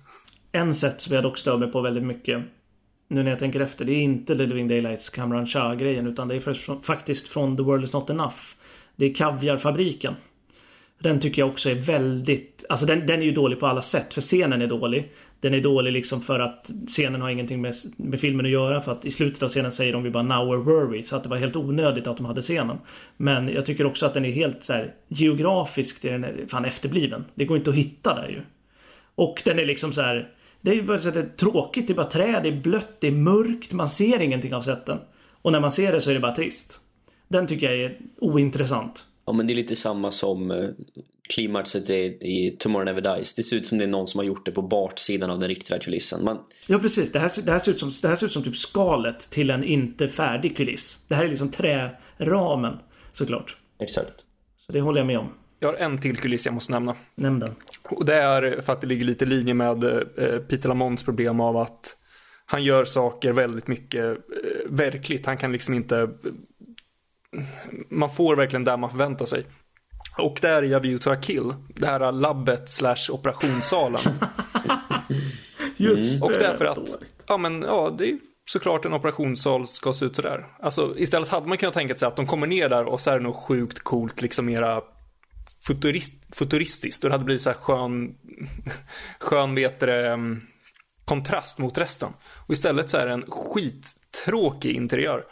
Speaker 2: En sätt som jag dock stör mig på väldigt mycket. Nu när jag tänker efter. Det är inte The Living Daylights Cameron Shah-grejen. Utan det är faktiskt från The World Is Not Enough. Det är Kaviarfabriken. Den tycker jag också är väldigt... Alltså den, den är ju dålig på alla sätt. För scenen är dålig. Den är dålig liksom för att scenen har ingenting med, med filmen att göra. För att i slutet av scenen säger de vi bara Now were we? Så att det var helt onödigt att de hade scenen. Men jag tycker också att den är helt så här geografiskt är den fan efterbliven. Det går inte att hitta där ju. Och den är liksom så här. Det är ju bara så att det är tråkigt. Det är bara träd, det är blött, det är mörkt. Man ser ingenting av sätten. Och när man ser det så är det bara trist. Den tycker jag är ointressant.
Speaker 4: Ja men det är lite samma som eh, klimaxet i, Tomorrow Never Dies. Det ser ut som det är någon som har gjort det på baksidan av den riktiga kulissen. Man,
Speaker 2: Ja precis. Det här, ser- det, här ser ut som, det här ser ut som typ skalet till en inte färdig kuliss. Det här är liksom träramen såklart.
Speaker 4: exakt.
Speaker 2: Så det håller jag med om.
Speaker 1: Jag har en till kuliss jag måste nämna.
Speaker 2: Nämn den.
Speaker 1: Och det är för att det ligger lite i linje med eh, Peter Lamonts problem av att han gör saker väldigt mycket eh, verkligt. Han kan liksom inte... Man får verkligen där man förväntar sig. Och där är A View to a Kill. Det här labbet slash operationssalen.
Speaker 2: Just
Speaker 1: Och
Speaker 2: det,
Speaker 1: därför att,
Speaker 2: dåligt.
Speaker 1: ja men ja, det är såklart en operationssal ska se ut sådär. Alltså istället hade man kunnat tänka sig att de kommer ner där och så är det nog sjukt coolt, liksom mera futurist, futuristiskt. Och det hade blivit så här skön, skön vet det, mm, kontrast mot resten. Och istället så är det en skittråkig interiör.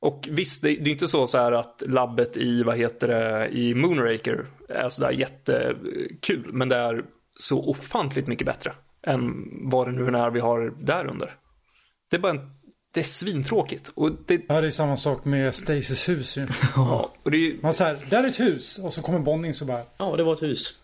Speaker 1: Och visst, det, det är inte så, så här att labbet i, vad heter det, i Moonraker är sådär jättekul. Men det är så ofantligt mycket bättre än vad det nu är vi har där under. Det är bara en, det är svintråkigt. Och det,
Speaker 3: Ja, det är samma sak med Stacys hus ju.
Speaker 1: ja, och det är ju,
Speaker 3: Man säger, där är ett hus. Och så kommer Bond in så bara,
Speaker 4: Ja, det var ett hus.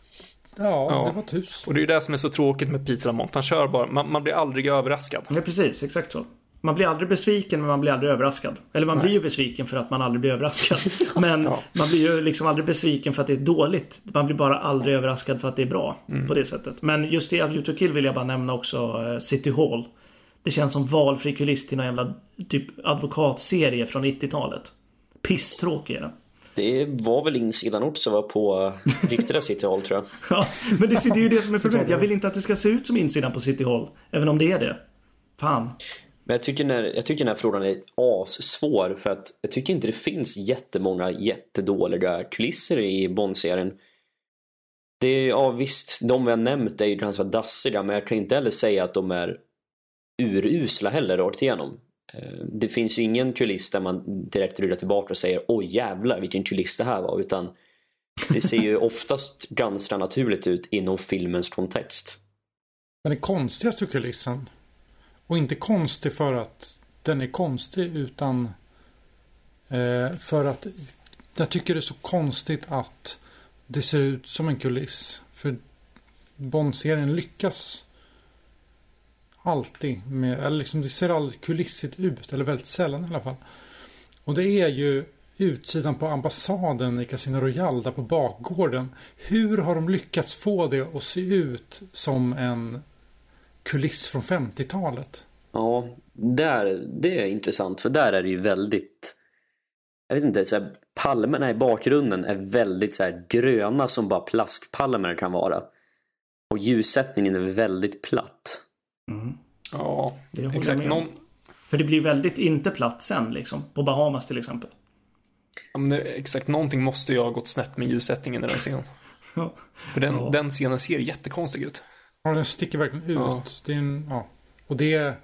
Speaker 3: ja,
Speaker 1: Ja.
Speaker 3: det var ett hus.
Speaker 1: och det är ju det som är så tråkigt med Peter Lamont. Han kör bara, man, man blir aldrig överraskad.
Speaker 2: Ja precis, exakt så. Man blir aldrig besviken men man blir aldrig överraskad. Eller man blir ju besviken för att man aldrig blir överraskad. Men
Speaker 1: Ja.
Speaker 2: man blir ju liksom aldrig besviken för att det är dåligt. Man blir bara aldrig överraskad för att det är bra. På det sättet. Men just i A View to Kill vill jag bara nämna också eh, City Hall. Det känns som valfri kuliss till någon jävla typ advokatserie från 90-talet. Pisstråkig är den.
Speaker 4: Det var väl insidan också va, på riktiga City Hall tror jag.
Speaker 2: Ja, men det, det är ju det som är problemet. Jag vill inte att det ska se ut som insidan på City Hall. Även om det är det. Fan.
Speaker 4: Men jag tycker, när, jag tycker den här frågan är assvår för att jag tycker inte det finns jättemånga jättedåliga kulisser i Bond-serien. Det är, ja visst, de vi har nämnt är ju ganska dassiga men jag kan inte heller säga att de är urusla heller rakt igenom. Eh, Det finns ju ingen kuliss där man direkt rullar tillbaka och säger oj jävlar vilken kuliss det här var utan det ser ju oftast ganska naturligt ut inom filmens kontext.
Speaker 3: Men den konstigaste kulissen. Och inte konstig för att den är konstig utan eh, för att jag tycker det är så konstigt att det ser ut som en kuliss. För Bond-serien lyckas alltid med, eller liksom det ser aldrig kulissigt ut, eller väldigt sällan i alla fall. Och det är ju utsidan på ambassaden i Casino Royale där på bakgården. Hur har de lyckats få det att se ut som en kuliss från 50-talet?
Speaker 4: Ja, där, det är intressant för där är det ju väldigt jag vet inte, så här, palmerna i bakgrunden är väldigt så här, gröna som bara plastpalmer kan vara. Och ljussättningen är väldigt platt.
Speaker 1: Ja,
Speaker 2: Det håller jag
Speaker 1: exakt.
Speaker 2: med.
Speaker 1: Någon,
Speaker 2: För det blir väldigt inte platt sen liksom. På Bahamas till exempel.
Speaker 1: ja, men det- exakt, någonting måste ju ha gått snett med ljussättningen i den scenen.
Speaker 2: Ja.
Speaker 1: För den,
Speaker 2: Ja.
Speaker 1: den scenen ser jättekonstig ut.
Speaker 3: Ja, den sticker verkligen ut.
Speaker 1: Ja.
Speaker 3: Det är en, ja. Och det är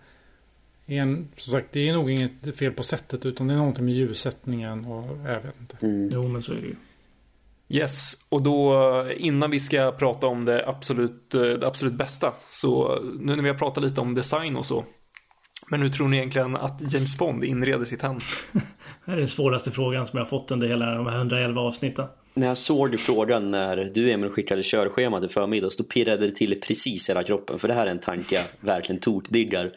Speaker 3: en, som sagt, det är nog inget fel på sättet utan det är någonting med ljussättningen och jag vet inte.
Speaker 2: Jo men så är det ju.
Speaker 1: Yes, och då innan vi ska prata om det absolut, eh, det absolut bästa. Så nu när vi har pratat lite om design och så. Men hur tror ni egentligen att James Bond inreder sitt hem?
Speaker 2: Det här är den svåraste frågan som jag har fått under hela de här 111 avsnitten.
Speaker 4: När jag såg frågan när du Emil skickade körschemat i förmiddags då pirrade det till precis hela kroppen för det här är en tanke jag verkligen tokdiggar.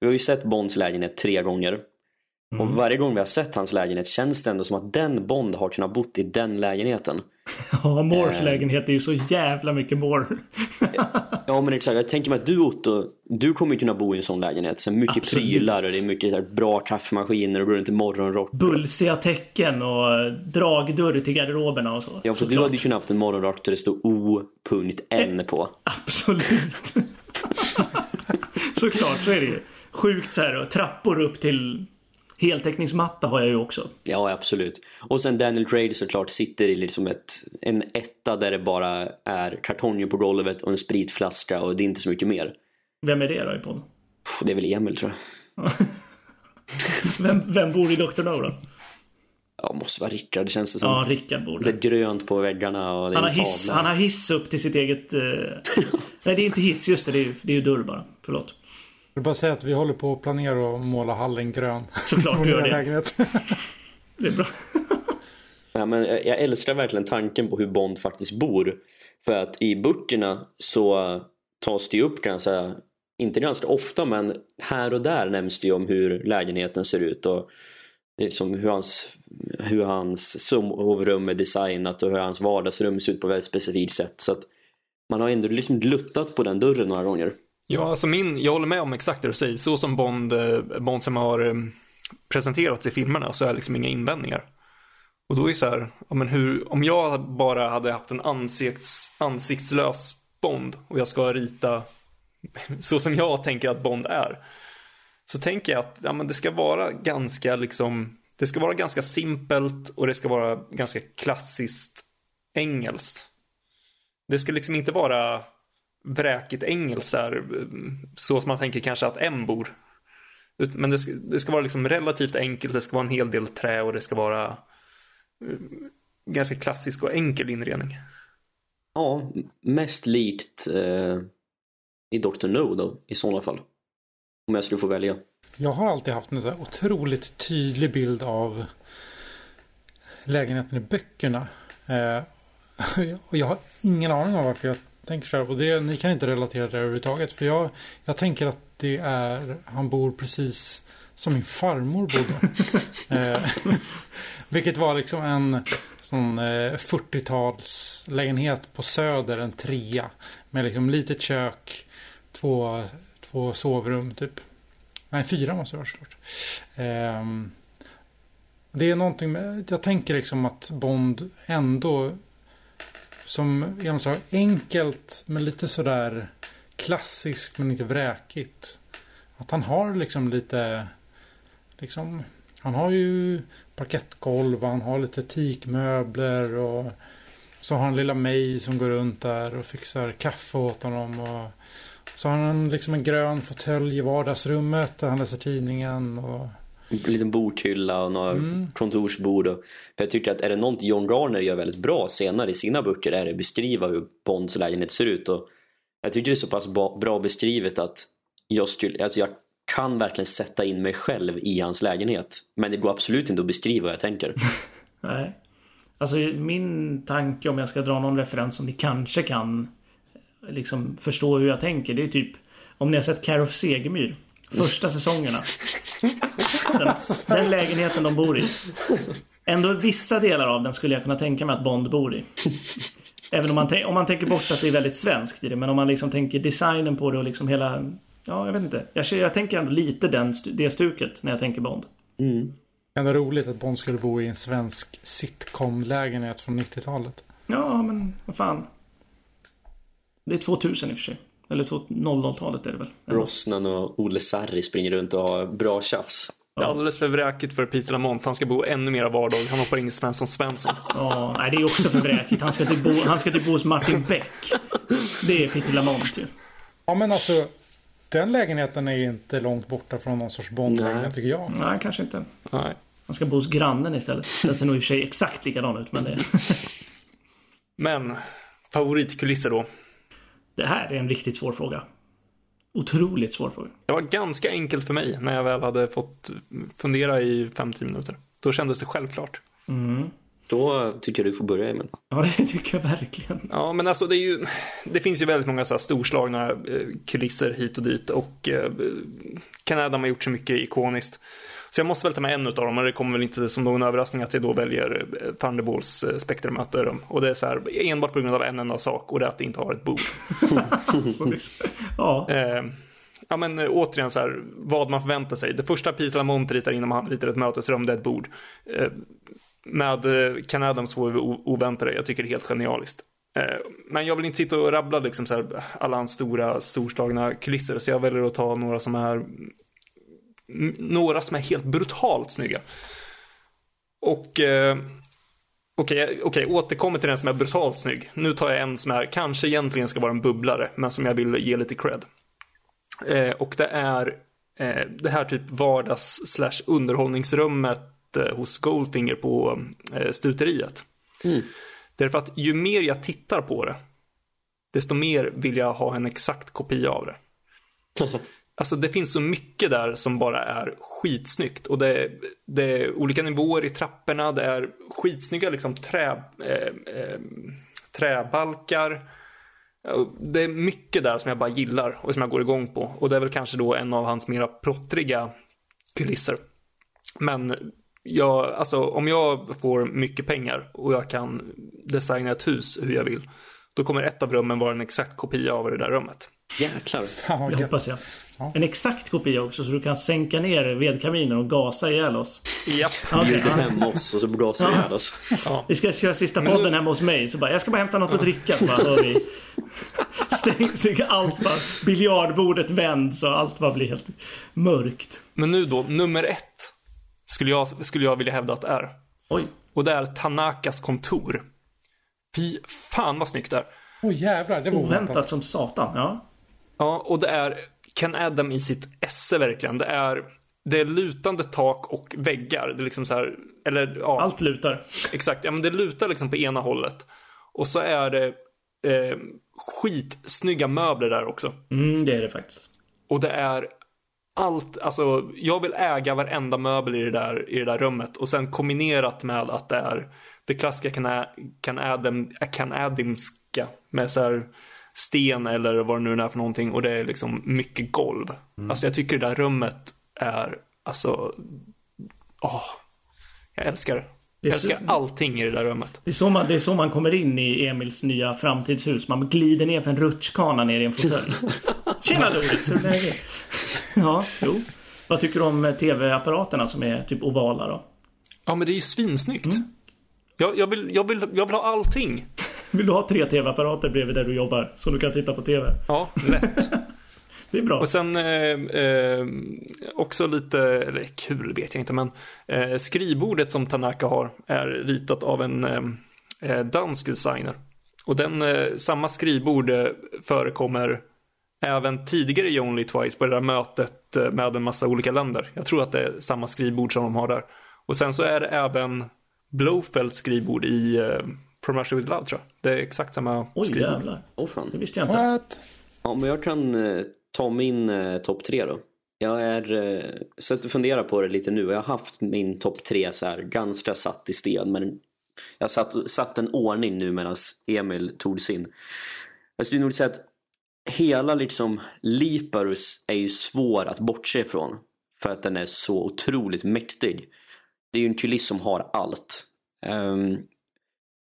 Speaker 4: Vi har ju sett Bonds lägenhet tre gånger. Och varje gång vi har sett hans lägenhet känns det ändå som att den Bond har kunnat bott i den lägenheten.
Speaker 2: Ja, Moores
Speaker 4: Eh.
Speaker 2: lägenhet är ju så jävla mycket Moore.
Speaker 4: Ja men exakt, jag tänker mig att du Otto, du kommer kunna bo i en sån lägenhet. Så mycket
Speaker 2: Absolut.
Speaker 4: prylar och det är mycket så här, bra kaffemaskiner och går runt i morgonrock.
Speaker 2: Bullsiga tecken och dragdörr till garderoberna och så.
Speaker 4: Ja för du
Speaker 2: Såklart.
Speaker 4: hade ju kunnat haft en morgonrock där det stod O.N på.
Speaker 2: Absolut. Såklart, så är det ju. Sjukt så här och trappor upp till heltäckningsmatta har jag ju också.
Speaker 4: Ja absolut. Och sen Daniel Craig såklart sitter i liksom ett, en etta där det bara är kartonger på golvet och en spritflaska och det är inte så mycket mer.
Speaker 2: Vem är det då i podden?
Speaker 4: Det är väl Emil tror jag.
Speaker 2: Vem, vem bor i Dr. No då?
Speaker 4: Ja, måste vara Rickard det känns det som.
Speaker 2: Ja, Rickard bor
Speaker 4: Det är
Speaker 2: där.
Speaker 4: grönt på väggarna och det är
Speaker 2: Han har, hiss, han har hiss upp till sitt eget... eh, Nej, det är inte hiss. Just det, det är, ju- det är ju dörr bara. Förlåt.
Speaker 3: Jag vill bara säga att vi håller på att planera att måla hallen grön.
Speaker 2: Såklart du gör det.
Speaker 3: lägenhet.
Speaker 2: Det är bra.
Speaker 4: Ja, men jag älskar verkligen tanken på hur Bond faktiskt bor. För att i böckerna så tas det upp ganska, inte ganska ofta men här och där nämns det ju om hur lägenheten ser ut och liksom hur hans, hur hans sovrum är designat och hur hans vardagsrum ser ut på ett väldigt specifikt sätt. Så att man har ändå liksom gluttat på den dörren några gånger.
Speaker 1: Ja, alltså min, jag håller med om exakt det du säger. Så som Bond, eh, Bond som har eh, presenterats i filmerna så är det liksom inga invändningar. Och då är det så här, ja, men hur, om jag bara hade haft en ansikts, ansiktslös Bond och jag ska rita så som jag tänker att Bond är. Så tänker jag att ja, men det ska vara ganska liksom, det ska vara ganska simpelt och det ska vara ganska klassiskt engelskt. Det ska liksom inte vara vräkigt engelskt där, så som man tänker kanske att M bor. Men det ska, det ska vara liksom relativt enkelt, det ska vara en hel del trä och det ska vara eh, ganska klassisk och enkel inredning.
Speaker 4: Ja, mest likt eh, i Dr. No då i sådana fall. Om jag skulle få välja.
Speaker 3: Jag har alltid haft en så här otroligt tydlig bild av lägenheten i böckerna. Eh, och jag har ingen aning om varför jag tänker så här. Och det, ni kan inte relatera till det överhuvudtaget. För jag, jag tänker att det är, han bor precis som min farmor bodde. eh, vilket var liksom en sån eh, 40-talslägenhet på Söder, en trea. Med liksom litet kök, två, två sovrum typ. Nej, fyra måste det vara såklart. Ehm, det är någonting med, jag tänker liksom att Bond ändå som Emil sa, enkelt men lite sådär klassiskt men inte vräkigt. Att han har liksom lite, liksom, han har ju parkettgolv, han har lite teakmöbler och så har han lilla mig som går runt där och fixar kaffe åt honom. Och så har han liksom en grön fåtölj i vardagsrummet där han läser tidningen. Och...
Speaker 4: En liten bokhylla och några
Speaker 3: Mm.
Speaker 4: kontorsbord. Och, för jag tycker att är det något John Garner gör väldigt bra senare i sina böcker är det att beskriva hur Bonds lägenhet ser ut. Och jag tycker det är så pass bra beskrivet att jag, skulle, alltså jag kan verkligen sätta in mig själv i hans lägenhet. Men det går absolut inte att beskriva vad jag tänker.
Speaker 2: Nej. Alltså min tanke om jag ska dra någon referens som ni kanske kan liksom förstå hur jag tänker. Det är typ om ni har sett Care of Segemyhr. Första säsongerna. Den, den lägenheten de bor i. Ändå vissa delar av den skulle jag kunna tänka mig att Bond bor i. Även om man, om man tänker bort att det är väldigt svenskt i det. Men om man liksom tänker designen på det och liksom hela... Ja, jag vet inte. Jag, jag tänker ändå lite den, det stuket när jag tänker Bond.
Speaker 4: Mm.
Speaker 3: Ändå roligt att Bond skulle bo i en svensk sitcom-lägenhet från 90-talet.
Speaker 2: Ja, men vad fan. Det är 2000 i och för sig. Eller 00-talet är det väl?
Speaker 4: Brosnan och Olle Sarri springer runt och har bra tjafs.
Speaker 1: Det är alldeles för vräkigt för Peter Lamont. Han ska bo ännu mer vardag. Han hoppar in i Svensson Svensson.
Speaker 2: Ja, nej det är också för vräkigt. Han ska typ bo, han ska typ bo hos Martin Beck. Det är Peter Lamont ju.
Speaker 3: Ja men alltså den lägenheten är ju inte långt borta från någon sorts Bond-lägenhet tycker jag.
Speaker 2: Nej, kanske inte.
Speaker 1: Nej.
Speaker 2: Han ska bo hos grannen istället. Den ser nog i och för sig exakt likadan ut, men det...
Speaker 1: Men, favoritkulisser då?
Speaker 2: Det här är en riktigt svår fråga. Otroligt svår fråga.
Speaker 1: Det var ganska enkelt för mig när jag väl hade fått fundera i 5-10 minuter. Då kändes det självklart.
Speaker 2: Mm.
Speaker 4: Då tycker jag du får börja Emil.
Speaker 2: Ja, det tycker jag verkligen.
Speaker 1: Ja, men alltså det är ju, det finns ju väldigt många så här storslagna eh, kulisser hit och dit och eh, Kanada har gjort så mycket ikoniskt. Så jag måste väl ta med en av dem och det kommer väl inte som någon överraskning att jag då väljer eh, Thunderbolts eh, spektrumöter. Och det är så här enbart på grund av en enda sak och det är att det inte har ett bord.
Speaker 2: Ja,
Speaker 1: Eh, ja men eh, återigen så här, vad man förväntar sig. Det första Peter Lamont ritar innan han ritar ett mötesrum, det är ett bord. Eh, med Ken Adams får vi oväntade, jag tycker det är helt genialiskt. Men jag vill inte sitta och rabbla liksom så här, alla hans stora storslagna kulisser, så jag väljer att ta några som är några som är helt brutalt snygga. Och eh, Okej, okej, återkommer till den som är brutalt snygg. Nu tar jag en som är, kanske egentligen ska vara en bubblare, men som jag vill ge lite cred. Eh, och det är eh, det här typ vardags slash underhållningsrummet eh, hos Goldfinger på eh, stuteriet.
Speaker 4: Mm.
Speaker 1: Därför att ju mer jag tittar på det, desto mer vill jag ha en exakt kopia av det. Alltså det finns så mycket där som bara är skitsnyggt. Och det, det är olika nivåer i trapporna, det är skitsnygga liksom trä, eh, eh, träbalkar. Det är mycket där som jag bara gillar och som jag går igång på. Och det är väl kanske då en av hans mera plottriga kulisser. Men jag, alltså, om jag får mycket pengar och jag kan designa ett hus hur jag vill. Då kommer ett av rummen vara en exakt kopia av det där rummet.
Speaker 4: Jäklar.
Speaker 3: Fan vad
Speaker 2: Det hoppas jag. En exakt kopia också så du kan sänka ner vedkaminen och gasa ihjäl oss.
Speaker 1: Japp.
Speaker 2: Ja, okej,
Speaker 4: Bjuder
Speaker 2: ja.
Speaker 4: hem oss och så gasar vi
Speaker 2: Ja.
Speaker 4: ihjäl oss.
Speaker 1: Ja.
Speaker 2: Vi ska köra sista podden hemma hos mig. Så bara, jag ska bara hämta något att dricka. Så bara, hör vi. Stäng, allt bara, biljardbordet vänds och allt bara blir helt mörkt.
Speaker 1: Men nu då, nummer ett. Skulle jag, skulle jag vilja hävda att det är.
Speaker 2: Oj.
Speaker 1: Och det är Tanakas kontor. Fy fan vad snyggt det är.
Speaker 3: Åh jävlar, det var oväntat.
Speaker 2: Oväntat som satan. Ja.
Speaker 1: Ja, och det är Ken Adam i sitt esse verkligen. Det är, det är lutande tak och väggar. Det är liksom så här, eller ja,
Speaker 2: Allt lutar.
Speaker 1: exakt. Ja, men det lutar liksom på ena hållet. Och så är det eh, skitsnygga möbler där också.
Speaker 2: Mm, det är det faktiskt.
Speaker 1: Och det är allt, alltså jag vill äga varenda möbel i det där, i det där rummet. Och sen kombinerat med att det är det klassiska kan, kan, Adam, kan Adamska med så här sten eller vad det nu är för någonting. Och det är liksom mycket golv. Alltså jag tycker det där rummet är, alltså, åh, jag älskar det.
Speaker 2: Det
Speaker 1: Jag älskar allting i det där rummet.
Speaker 2: Det är, så man, det är så man kommer in i Emils nya framtidshus. Man glider ner för en rutschkana ner i en fåtölj. Tjena Doris! Hur är läget? Ja, jo. Vad tycker du om tv-apparaterna som är typ ovala då?
Speaker 1: Ja men det är ju svinsnyggt. Jag, jag, vill, jag, vill, jag vill ha allting.
Speaker 2: Vill du ha tre tv-apparater bredvid där du jobbar? Så du kan titta på tv?
Speaker 1: Ja, lätt.
Speaker 2: Det är bra.
Speaker 1: Och sen eh, eh, också lite, eller kul vet jag inte, men eh, skrivbordet som Tanaka har är ritat av en eh, eh, dansk designer. Och den, eh, samma skrivbord förekommer även tidigare i Only Twice på det där mötet med en massa olika länder. Jag tror att det är samma skrivbord som de har där. Och sen så är det även Blofelds skrivbord i From Russia With Love tror jag. Det är exakt samma
Speaker 2: Oj
Speaker 1: skrivbord.
Speaker 2: jävlar.
Speaker 4: Åh fan.
Speaker 2: Det visste jag inte.
Speaker 3: What?
Speaker 4: Ja, men jag kan eh, ta min eh, topp tre då. Jag är, eh, suttit och funderat på det lite nu och jag har haft min topp tre så här ganska satt i sten. Men jag satt, satt en ordning nu medan Emil tog sin. Jag skulle nog säga att hela liksom Liparus är ju svår att bortse ifrån. För att den är så otroligt mäktig. Det är ju en kuliss som har allt. Ehm,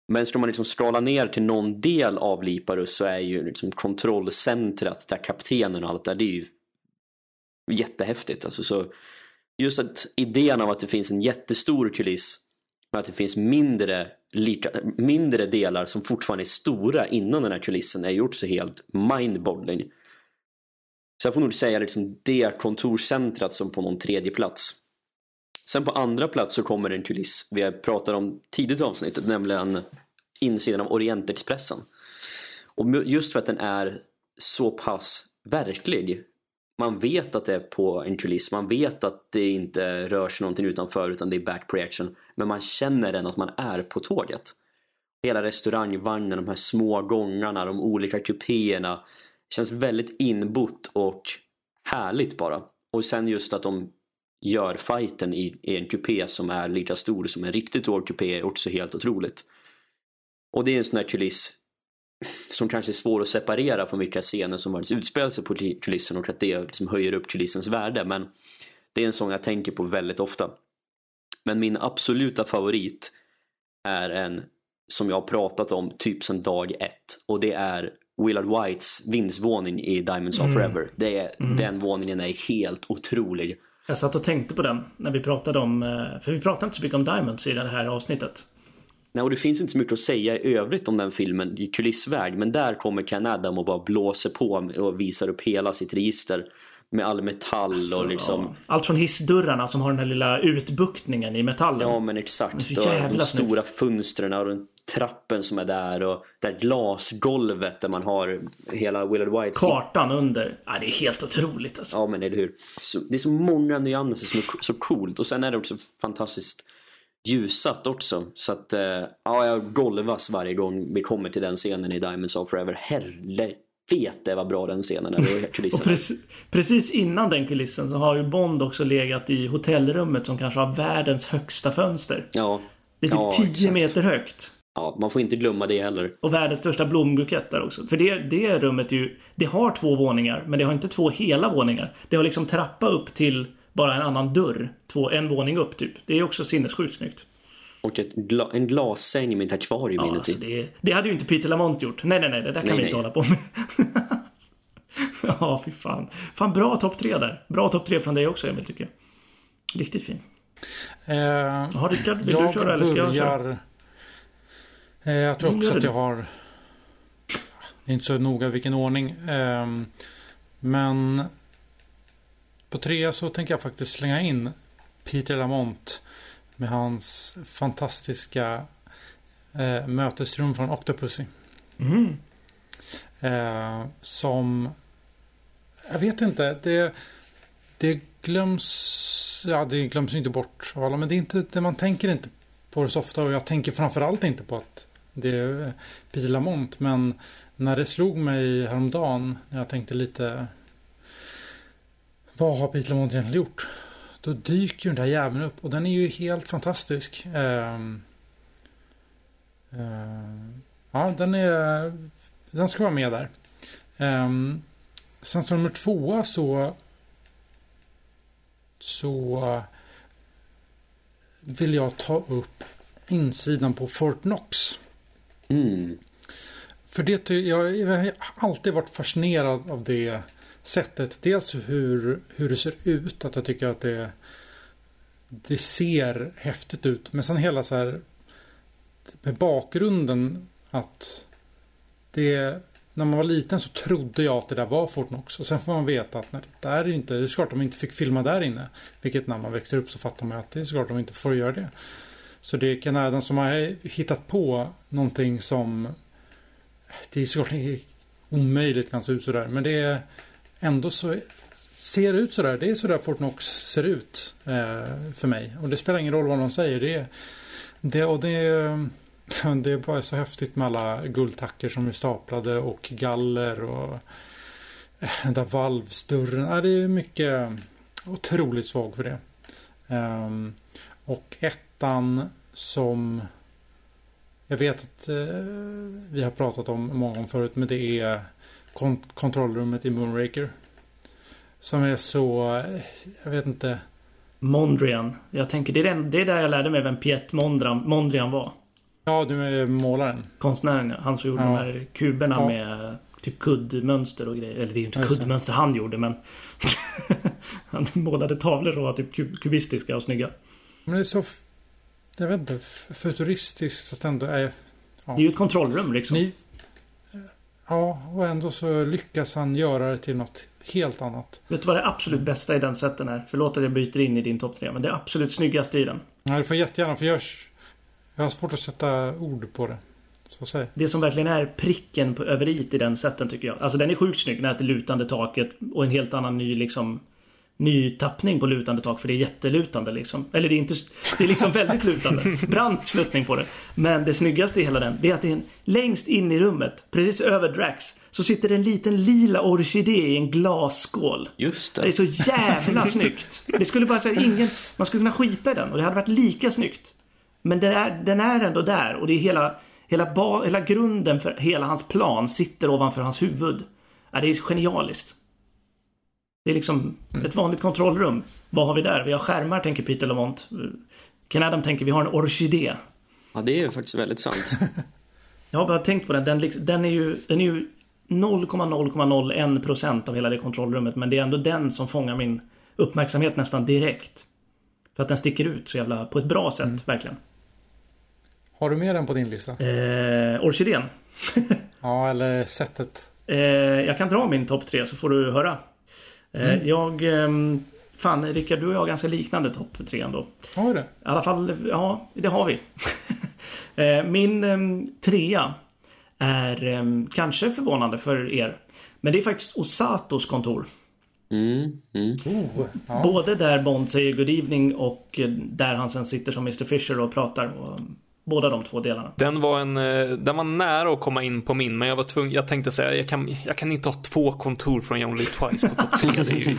Speaker 4: men ska man liksom skala ner till någon del av Liparus så är ju liksom kontrollcentrat där kaptenen och allt där, det är ju jättehäftigt. Alltså, så just att idén av att det finns en jättestor kuliss men att det finns mindre, lika, mindre delar som fortfarande är stora innan den här kulissen är gjort så helt mindboggling. Så jag får nog säga liksom det kontorscentrat som på någon tredje plats. Sen på andra plats så kommer en kuliss vi pratade om tidigt i avsnittet, nämligen insidan av Orientexpressen. Och just för att den är så pass verklig. Man vet att det är på en kuliss, man vet att det inte rör sig någonting utanför utan det är back projection. Men man känner ändå att man är på tåget. Hela restaurangvagnen, de här små gångarna, de olika kupéerna. Känns väldigt inbott och härligt bara. Och sen just att de gör fighten i, i en kupé som är lika stor som en riktig tågkupé är också helt otroligt. Och det är en sån här kuliss som kanske är svår att separera från vilka scener som faktiskt utspelar sig på kulissen och att det liksom höjer upp kulissens värde. Men det är en sån jag tänker på väldigt ofta. Men min absoluta favorit är en som jag har pratat om typ sedan dag ett. Och det är Willard Whites vindsvåning i Diamonds of Forever. Det är, Den våningen är helt otrolig.
Speaker 2: Jag satt och tänkte på den när vi pratade om, eh, för vi pratade inte så mycket om Diamonds i det här avsnittet.
Speaker 4: Nej, och det finns inte så mycket att säga i övrigt om den filmen i kulissväg. Men där kommer Ken Adam och bara blåser på och visar upp hela sitt register. med all metall
Speaker 2: Alltså,
Speaker 4: och liksom.
Speaker 2: ja. Allt från hissdörrarna som har den här lilla utbuktningen i metallen.
Speaker 4: Ja men exakt. Och de stora fönstren och den trappen som är där och det här glasgolvet där man har hela Willard Whites
Speaker 2: Kartan under. Ja, det är helt otroligt alltså.
Speaker 4: Ja men eller hur. Så, det är så många nyanser som är så coolt och sen är det också fantastiskt ljusat också. Så att eh, ja, jag golvas varje gång vi kommer till den scenen i Diamonds of Forever. Helvete vad bra den scenen. Det är
Speaker 2: Och
Speaker 4: kulissen.
Speaker 2: precis, precis innan den kulissen så har ju Bond också legat i hotellrummet som kanske har världens högsta fönster.
Speaker 4: Ja,
Speaker 2: Det är typ
Speaker 4: Ja,
Speaker 2: 10
Speaker 4: exakt.
Speaker 2: meter högt.
Speaker 4: Ja, man får inte glömma det heller.
Speaker 2: Och världens största blombukett där också. För det, det rummet är ju, det har två våningar men det har inte två hela våningar. Det har liksom trappa upp till bara en annan dörr. Två, en våning upp typ. Det är också sinnessjukt snyggt.
Speaker 4: Och ett gla, en glassäng med ett akvarium
Speaker 2: Ja,
Speaker 4: inuti.
Speaker 2: alltså det, det hade ju inte Peter Lamont gjort. Nej, nej, nej. Det där kan
Speaker 4: Nej,
Speaker 2: vi inte
Speaker 4: nej.
Speaker 2: hålla på med. ja, fy fan. Fan, bra topp tre där. Bra topp tre från dig också, Emil, tycker jag. Riktigt fin.
Speaker 3: Eh,
Speaker 2: Jaha, Rickard, vill
Speaker 3: jag
Speaker 2: du köra eller ska jag köra?
Speaker 3: Eh, jag tror också att jag har... Det är inte så noga vilken ordning. ehm, men på tre så tänker jag faktiskt slänga in Peter Lamont med hans fantastiska eh, mötesrum från Octopussy.
Speaker 2: Mm.
Speaker 3: Eh, som... Jag vet inte. Det, det glöms... Ja, det glöms inte bort av alla. Men det är inte det man tänker inte på det så ofta. Och jag tänker framförallt inte på att det är Peter Lamont. Men när det slog mig häromdagen. När jag tänkte lite. Vad har Peter Lamont egentligen gjort? Då dyker ju den där jäveln upp. Och den är ju helt fantastisk. Eh, eh, ja, den är... Den ska vara med där. Eh, sen som nummer tvåa så så vill jag ta upp insidan på Fort Knox.
Speaker 4: Mm.
Speaker 3: För det, jag, jag har alltid varit fascinerad av det sättet. Dels hur, hur det ser ut, att jag tycker att det, det ser häftigt ut. Men sen hela så här med bakgrunden att det när man var liten så trodde jag att det där var Fortnox. Och sen får man veta att nej, det där är inte, det är klart de inte fick filma där inne. Vilket när man växer upp så fattar man att det är klart de inte får göra det. Så det är Ken Adam som har hittat på någonting som det är såklart omöjligt kan se ut sådär. Men det är ändå så ser det ut sådär. Det är sådär Fortnox ser ut eh, för mig. Och det spelar ingen roll vad de säger. Det, är- det, och det, det är bara så häftigt med alla guldtacker som är staplade och galler och den där valvsdörren. Ja, det är mycket otroligt svag för det. Um, och ettan som jag vet att eh, vi har pratat om många gånger förut men det är kont- kontrollrummet i Moonraker. Som är så, eh, jag vet inte.
Speaker 2: Mondrian. Jag tänker, det är, den, det är där jag lärde mig vem Piet Mondrian, Mondrian var.
Speaker 3: Ja, du är målaren.
Speaker 2: Konstnären, han som gjorde
Speaker 3: Ja.
Speaker 2: de här kuberna
Speaker 3: Ja.
Speaker 2: med typ kuddmönster och grejer. Eller det är ju inte kuddmönster han gjorde men Han målade tavlor som var typ kub- kubistiska och snygga.
Speaker 3: Men det är så, jag vet inte, futuristiskt att ändå är.
Speaker 2: Det är ju ett kontrollrum liksom.
Speaker 3: Ni, ja, och ändå så lyckas han göra det till något helt annat.
Speaker 2: Vet du vad det absolut bästa i den sätten är? Förlåt att jag byter in i din topp tre men det absolut snyggaste i den.
Speaker 3: Nej, det får jättegärna, för jag, jag har svårt att sätta ord på det.
Speaker 2: Det som verkligen är pricken på över i den sätten tycker jag. Alltså den är sjukt snygg. Det här lutande taket och en helt annan ny liksom Ny tappning på lutande tak för det är jättelutande liksom. Eller det är inte Det är liksom väldigt lutande. Brant sluttning på det. Men det snyggaste i hela den det är att det är en, längst in i rummet precis över Drax så sitter det en liten lila orkidé i en glasskål.
Speaker 4: Just
Speaker 2: Det är
Speaker 4: det.
Speaker 2: så jävla snyggt. Det skulle bara säga ingen Man skulle kunna skita i den och det hade varit lika snyggt. Men den är, den är ändå där och det är hela Hela, ba, hela grunden för hela hans plan sitter ovanför hans huvud. Ja, det är genialiskt. Det är liksom ett vanligt kontrollrum. Vad har vi där? Vi har skärmar tänker Peter Lamont. Ken Adam tänker vi har en orkidé.
Speaker 4: Ja, det är faktiskt väldigt sant.
Speaker 2: Jag har bara tänkt på den. Den, liksom, den är ju, den är ju 0,001% av hela det kontrollrummet. Men det är ändå den som fångar min uppmärksamhet nästan direkt. För att den sticker ut så jävla på ett bra sätt, verkligen.
Speaker 3: Har du med den på din lista?
Speaker 2: Eh, orkidén.
Speaker 3: Ja, eller sättet.
Speaker 2: Eh, jag kan dra min topp tre så får du höra. Eh, Jag... ehm, Fan Rickard, du och jag har ganska liknande topp tre ändå.
Speaker 3: Har vi det?
Speaker 2: I alla fall, ja, det har vi. Eh, Min um, trea är em, kanske förvånande för er. Men det är faktiskt Osatos kontor.
Speaker 4: Mm, mm.
Speaker 3: Oh, ja.
Speaker 2: Både där Bond säger good evening och eh, där han sen sitter som Mr Fisher och pratar. Och, båda de två delarna.
Speaker 1: Den var, en, eh, den var nära att komma in på min, men jag var tvungen, jag tänkte säga, jag kan, jag kan inte ha två kontor från John Lee Twice på topp tre. Det är ju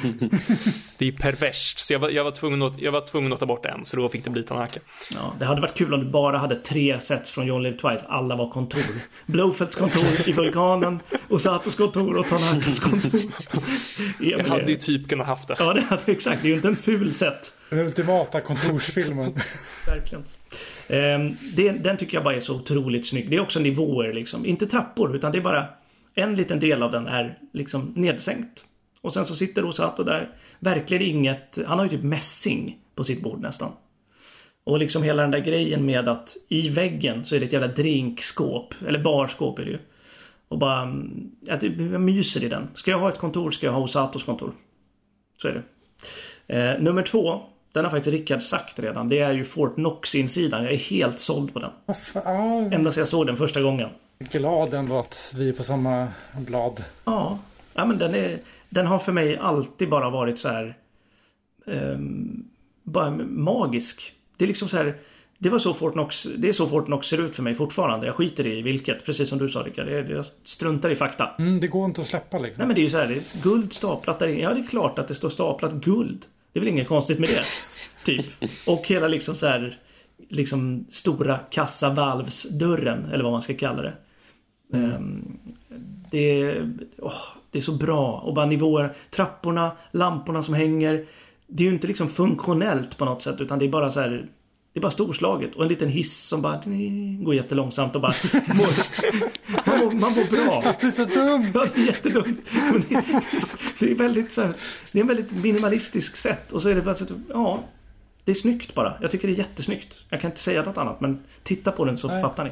Speaker 1: det är perverst. Så jag var, jag, var tvungen att, jag var tvungen att ta bort en, så då fick det bli Tanaka.
Speaker 2: Ja, det hade varit kul om du bara hade tre sets från John Live Twice. Alla var kontor. Blofelds kontor i Vulkanen, Osatos kontor och Tanakas kontor.
Speaker 1: Jag hade ju typ kunnat haft det.
Speaker 2: Ja, det hade exakt. Det är ju inte en ful set.
Speaker 3: Den ultimata kontorsfilmen.
Speaker 2: Verkligen. Ehm, det, den tycker jag bara är så otroligt snygg. Det är också nivåer liksom. Inte trappor utan det är bara en liten del av den är liksom nedsänkt. Och sen så sitter Osato där. Verkligen inget. Han har ju typ mässing på sitt bord nästan. Och liksom hela den där grejen med att i väggen så är det ett jävla drinkskåp. Eller barskåp är det ju. Och bara, mm, jag, jag myser i den. Ska jag ha ett kontor ska jag ha Osatos kontor. Så är det. Eh, nummer två. Den har faktiskt Rickard sagt redan. Det är ju Fort Knox-insidan. Jag är helt såld på den.
Speaker 3: Fan,
Speaker 2: Ända sedan jag såg den första gången.
Speaker 3: glad ändå att vi är på samma blad.
Speaker 2: Ja, ja men den, är, den har för mig alltid bara varit så här. ehm, bara magisk. Det är liksom så här. Det var så Fort Knox, det är så Fort Knox ser ut för mig fortfarande. Jag skiter i vilket, precis som du sa Rickard. Jag, jag struntar i fakta.
Speaker 3: Mm, det går inte att släppa liksom.
Speaker 2: Nej men det är ju så här, det är guld staplat där inne. Ja det är klart att det står staplat guld. Det är väl inget konstigt med det. typ. Och hela liksom så här liksom stora kassavalvsdörren eller vad man ska kalla det. Ehm, det, är, det är så bra och bara nivåer. Trapporna, lamporna som hänger. Det är ju inte liksom funktionellt på något sätt utan det är bara så här det är bara storslaget och en liten hiss som bara går jättelångsamt och bara mår, man, mår, man mår bra.
Speaker 3: Det är så dumt!
Speaker 2: Ja, det är jättedumt. Det, det är väldigt så här, Det är en väldigt minimalistisk sätt och så är det bara så att, ja. Det är snyggt bara. Jag tycker det är jättesnyggt. Jag kan inte säga något annat men titta på den så
Speaker 3: Nej.
Speaker 2: fattar ni.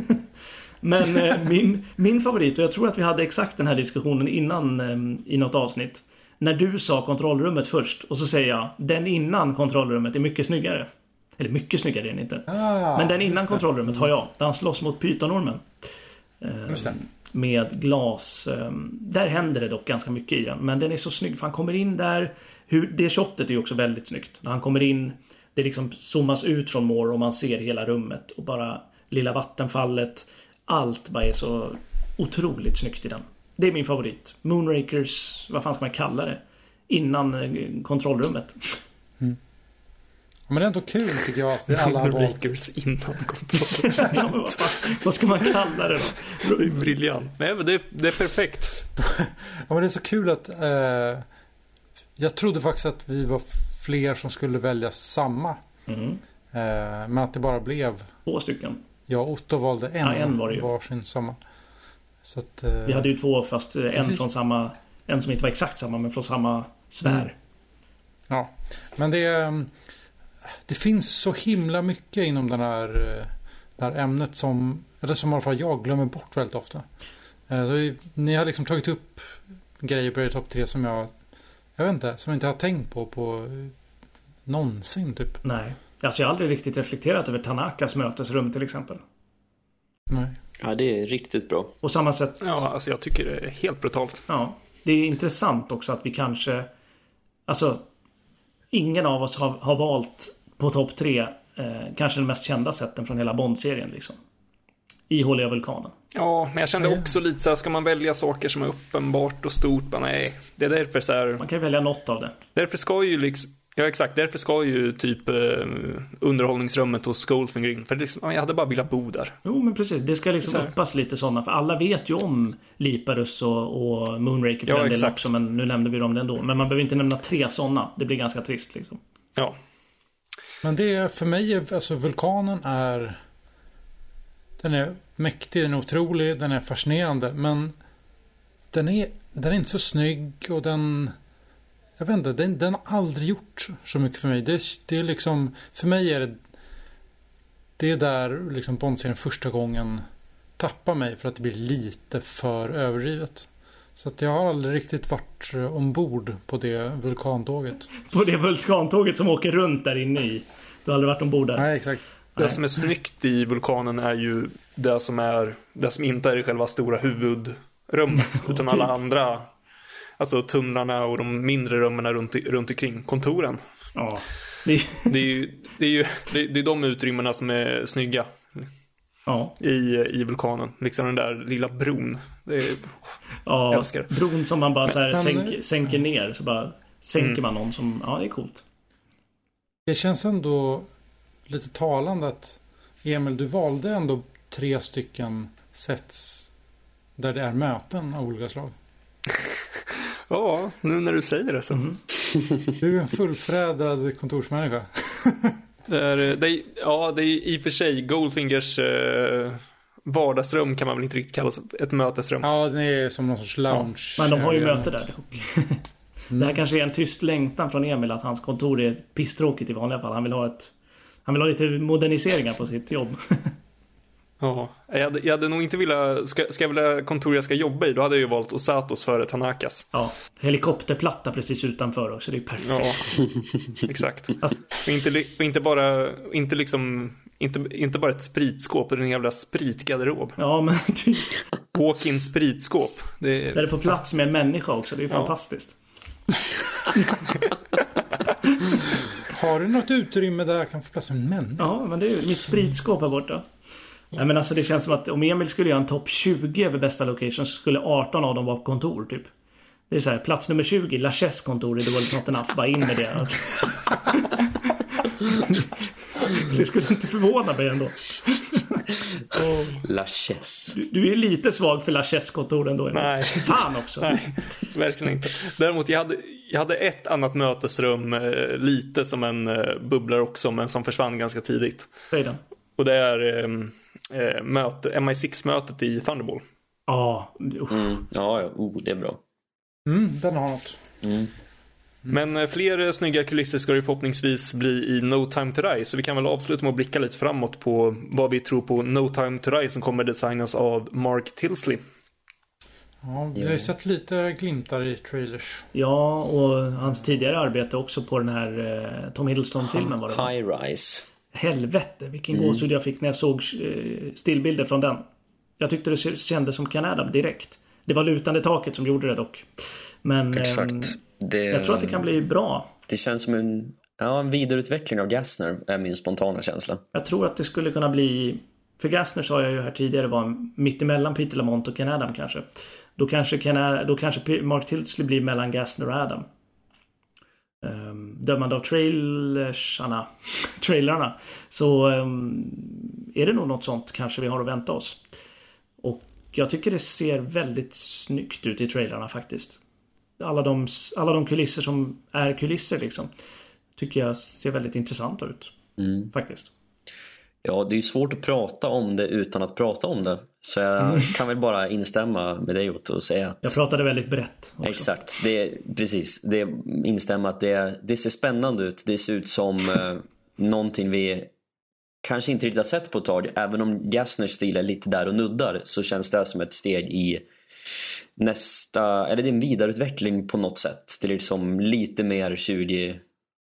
Speaker 2: men eh, min, min favorit och jag tror att vi hade exakt den här diskussionen innan eh, i något avsnitt. När du sa kontrollrummet först och så säger jag den innan kontrollrummet är mycket snyggare. Eller mycket snyggare är den inte.
Speaker 3: Ah,
Speaker 2: Men den innan kontrollrummet har jag. Där han slåss mot pytonormen. Eh. Med glas. eh, Där händer det dock ganska mycket i den. Men den är så snygg för han kommer in där. Hur, det shotet är också väldigt snyggt. När han kommer in. Det liksom zoomas ut från Moore och man ser hela rummet. Och bara lilla vattenfallet. Allt bara är så otroligt snyggt i den. Det är min favorit. Moonrakers, vad fan ska man kalla det? Innan eh, kontrollrummet.
Speaker 3: Men det är ändå kul tycker jag att vi alla har valt.
Speaker 1: Breakers innan
Speaker 2: ja, vad, vad ska man kalla det då?
Speaker 1: Det är briljant. Nej men det, det är perfekt.
Speaker 3: Ja, men det är så kul att eh, jag trodde faktiskt att vi var fler som skulle välja samma.
Speaker 2: Mm.
Speaker 3: Eh, men att det bara blev
Speaker 2: Två stycken.
Speaker 3: och Otto valde en,
Speaker 2: Ja, en var det ju.
Speaker 3: varsin samma. Så att, eh,
Speaker 2: Vi hade ju två fast eh, en
Speaker 3: finns-
Speaker 2: från samma En som inte var exakt samma men från samma sfär.
Speaker 3: Mm. Ja, men det, eh, det finns så himla mycket inom den här, eh, det här ämnet som, eller som i alla fall jag glömmer bort väldigt ofta. Eh, Så ni har liksom tagit upp grejer på er topp tre som jag, jag vet inte, som jag inte har tänkt på på eh, någonsin typ.
Speaker 2: Nej. Alltså jag har aldrig riktigt reflekterat över Tanakas mötesrum till exempel.
Speaker 3: Nej.
Speaker 4: Ja, det är riktigt bra.
Speaker 2: På samma sätt.
Speaker 1: Ja, alltså jag tycker det är helt brutalt.
Speaker 2: Ja. Det är intressant också att vi kanske Alltså Ingen av oss har, har valt på topp tre eh, Kanske den mest kända sätten från hela Bond-serien liksom. I Håliga Vulkanen.
Speaker 1: Ja, men jag kände också lite så här, ska man välja saker som är uppenbart och stort? Bara, nej, det är därför så här,
Speaker 2: Man kan ju välja något av det.
Speaker 1: därför ska ju liksom, ja exakt, därför ska ju typ eh, underhållningsrummet hos Goldfinger in. För liksom, ja, jag hade bara velat bo där.
Speaker 2: Jo men precis. Det ska liksom uppas lite sådana. För alla vet ju om Liparus och, och Moonraker för
Speaker 1: Ja,
Speaker 2: delen
Speaker 1: exakt.
Speaker 2: också. Men nu nämnde vi dem ändå. Men man behöver inte nämna tre sådana. Det blir ganska trist liksom.
Speaker 1: Ja,
Speaker 3: men det är för mig, är- alltså vulkanen är Den är mäktig, den är otrolig, den är fascinerande men Den är, den är inte så snygg och den Jag vet inte, den, den har aldrig gjort så mycket för mig. Det, det är liksom, för mig är det Det är där liksom Bond-serien första gången tappar mig för att det blir lite för överdrivet. Så att jag har aldrig riktigt varit eh, ombord på det vulkantåget.
Speaker 2: På det vulkantåget som åker runt där inne i. Du har aldrig varit ombord där?
Speaker 3: Nej, exakt.
Speaker 1: Det som är snyggt i vulkanen är ju det som är det som inte är i själva stora huvudrummet. utan alla andra Alltså tunnlarna och de mindre rummen runt, runt omkring kontoren.
Speaker 2: Ja. Det,
Speaker 1: Det är ju, det är ju det, det är de utrymmena som är snygga
Speaker 2: ja.
Speaker 1: i, i vulkanen. Liksom den där lilla bron. Det är,
Speaker 2: ja.
Speaker 1: Älskar.
Speaker 2: Bron som man bara så här
Speaker 3: Men-
Speaker 2: sänk, sänker ner. Så bara sänker
Speaker 1: Mm.
Speaker 2: man någon som... Ja, det är coolt.
Speaker 3: Det känns ändå lite talande att Emil, du valde ändå tre stycken sets där det är möten av olika slag.
Speaker 1: ja, nu när du säger det så.
Speaker 3: Du är en fullfjädrad kontorsmänniska.
Speaker 1: Det är, det är, ja, det är i och för sig Goldfingers eh, vardagsrum kan man väl inte riktigt kalla ett mötesrum.
Speaker 3: Ja, det är som någon sorts lounge.
Speaker 2: Men de har ju möte där. Det här kanske är en tyst längtan från Emil att hans kontor är pisstråkigt i vanliga fall. Han vill ha ett... Han vill ha lite moderniseringar på sitt jobb.
Speaker 1: Ja, jag hade, jag hade nog inte velat, ska, ska jag vilja kontor jag ska jobba i, då hade jag ju valt Osatos före Tanakas.
Speaker 2: Ja, helikopterplatta precis utanför också. Det är perfekt.
Speaker 1: Ja, exakt.
Speaker 2: Alltså-
Speaker 1: Och inte, och inte bara, inte liksom, inte, inte bara ett spritskåp, utan en jävla spritgarderob.
Speaker 2: Ja, men typ,
Speaker 1: Walk-in spritskåp. Det är,
Speaker 2: där det får plats med en människa också. Det är
Speaker 1: Ja.
Speaker 2: fantastiskt.
Speaker 3: Har du något utrymme där jag kan få plats med en människa?
Speaker 2: Ja, men det är ju mitt spritskåp här borta. Nej men alltså det känns som att om Emil skulle göra en topp 20 över bästa locations så skulle 18 av dem vara på kontor typ. Det är så här, plats nummer 20, Laches kontor i World's Not Enough. Bara in med det. Det skulle inte förvåna mig ändå.
Speaker 4: La Chaise.
Speaker 2: Du, du är lite svag för Laches kontor ändå. Emil.
Speaker 1: Nej.
Speaker 2: Fan också.
Speaker 1: Nej, verkligen inte. Däremot, jag hade, jag hade ett annat mötesrum, eh, lite som en eh, bubblare också, men som försvann ganska tidigt.
Speaker 2: Säg den.
Speaker 1: Och det är eh, eh, möte, MI6-mötet i Thunderball.
Speaker 2: Ja, usch.
Speaker 4: Mm. Ja, ja. Oh, det är bra.
Speaker 3: Mm, den har något.
Speaker 4: Mm.
Speaker 1: Men eh, fler eh, snygga kulisser ska det förhoppningsvis bli i No Time To Die. Så vi kan väl avsluta med att blicka lite framåt på vad vi tror på No Time To Die som kommer designas av Mark Tilsley.
Speaker 3: Ja, vi har ju sett lite glimtar i trailers.
Speaker 2: Ja, och hans tidigare arbete också på den här eh, Tom Hiddleston-filmen var det?
Speaker 4: High Rise.
Speaker 2: Helvete vilken
Speaker 4: Mm.
Speaker 2: gåshud jag fick när jag såg stillbilder från den. Jag tyckte det kändes som Canada direkt. Det var lutande taket som gjorde det dock. Men
Speaker 4: Exakt.
Speaker 2: ehm,
Speaker 4: Det,
Speaker 2: jag tror att det kan bli bra.
Speaker 4: Det känns som en, ja, en vidareutveckling av Gassner, är min spontana känsla.
Speaker 2: Jag tror att det skulle kunna bli... För Gassner sa jag ju här tidigare var mittemellan Peter Lamont och Ken Adam kanske. Då kanske, Ken, då kanske Mark Tilsley blir mellan Gassner och Adam. Um, dömande av trailersarna, trailerarna så ehm, är det nog något sånt kanske vi har att vänta oss. Och jag tycker det ser väldigt snyggt ut i trailerarna faktiskt. Alla de, alla de kulisser som är kulisser liksom. Tycker jag ser väldigt intressanta ut.
Speaker 4: Mm.
Speaker 2: Faktiskt.
Speaker 4: Ja, det är ju svårt att prata om det utan att prata om det. Så jag
Speaker 2: Mm.
Speaker 4: kan väl bara instämma med dig Otto och säga att
Speaker 2: Jag pratade väldigt brett. Också.
Speaker 4: Exakt, det är, precis. Det instämmer att det, det ser spännande ut. Det ser ut som eh, någonting vi kanske inte riktigt har sett på ett tag. Även om Gassners stil är lite där och nuddar så känns det som ett steg i nästa, eller det är en vidareutveckling på något sätt. Det är liksom lite mer 20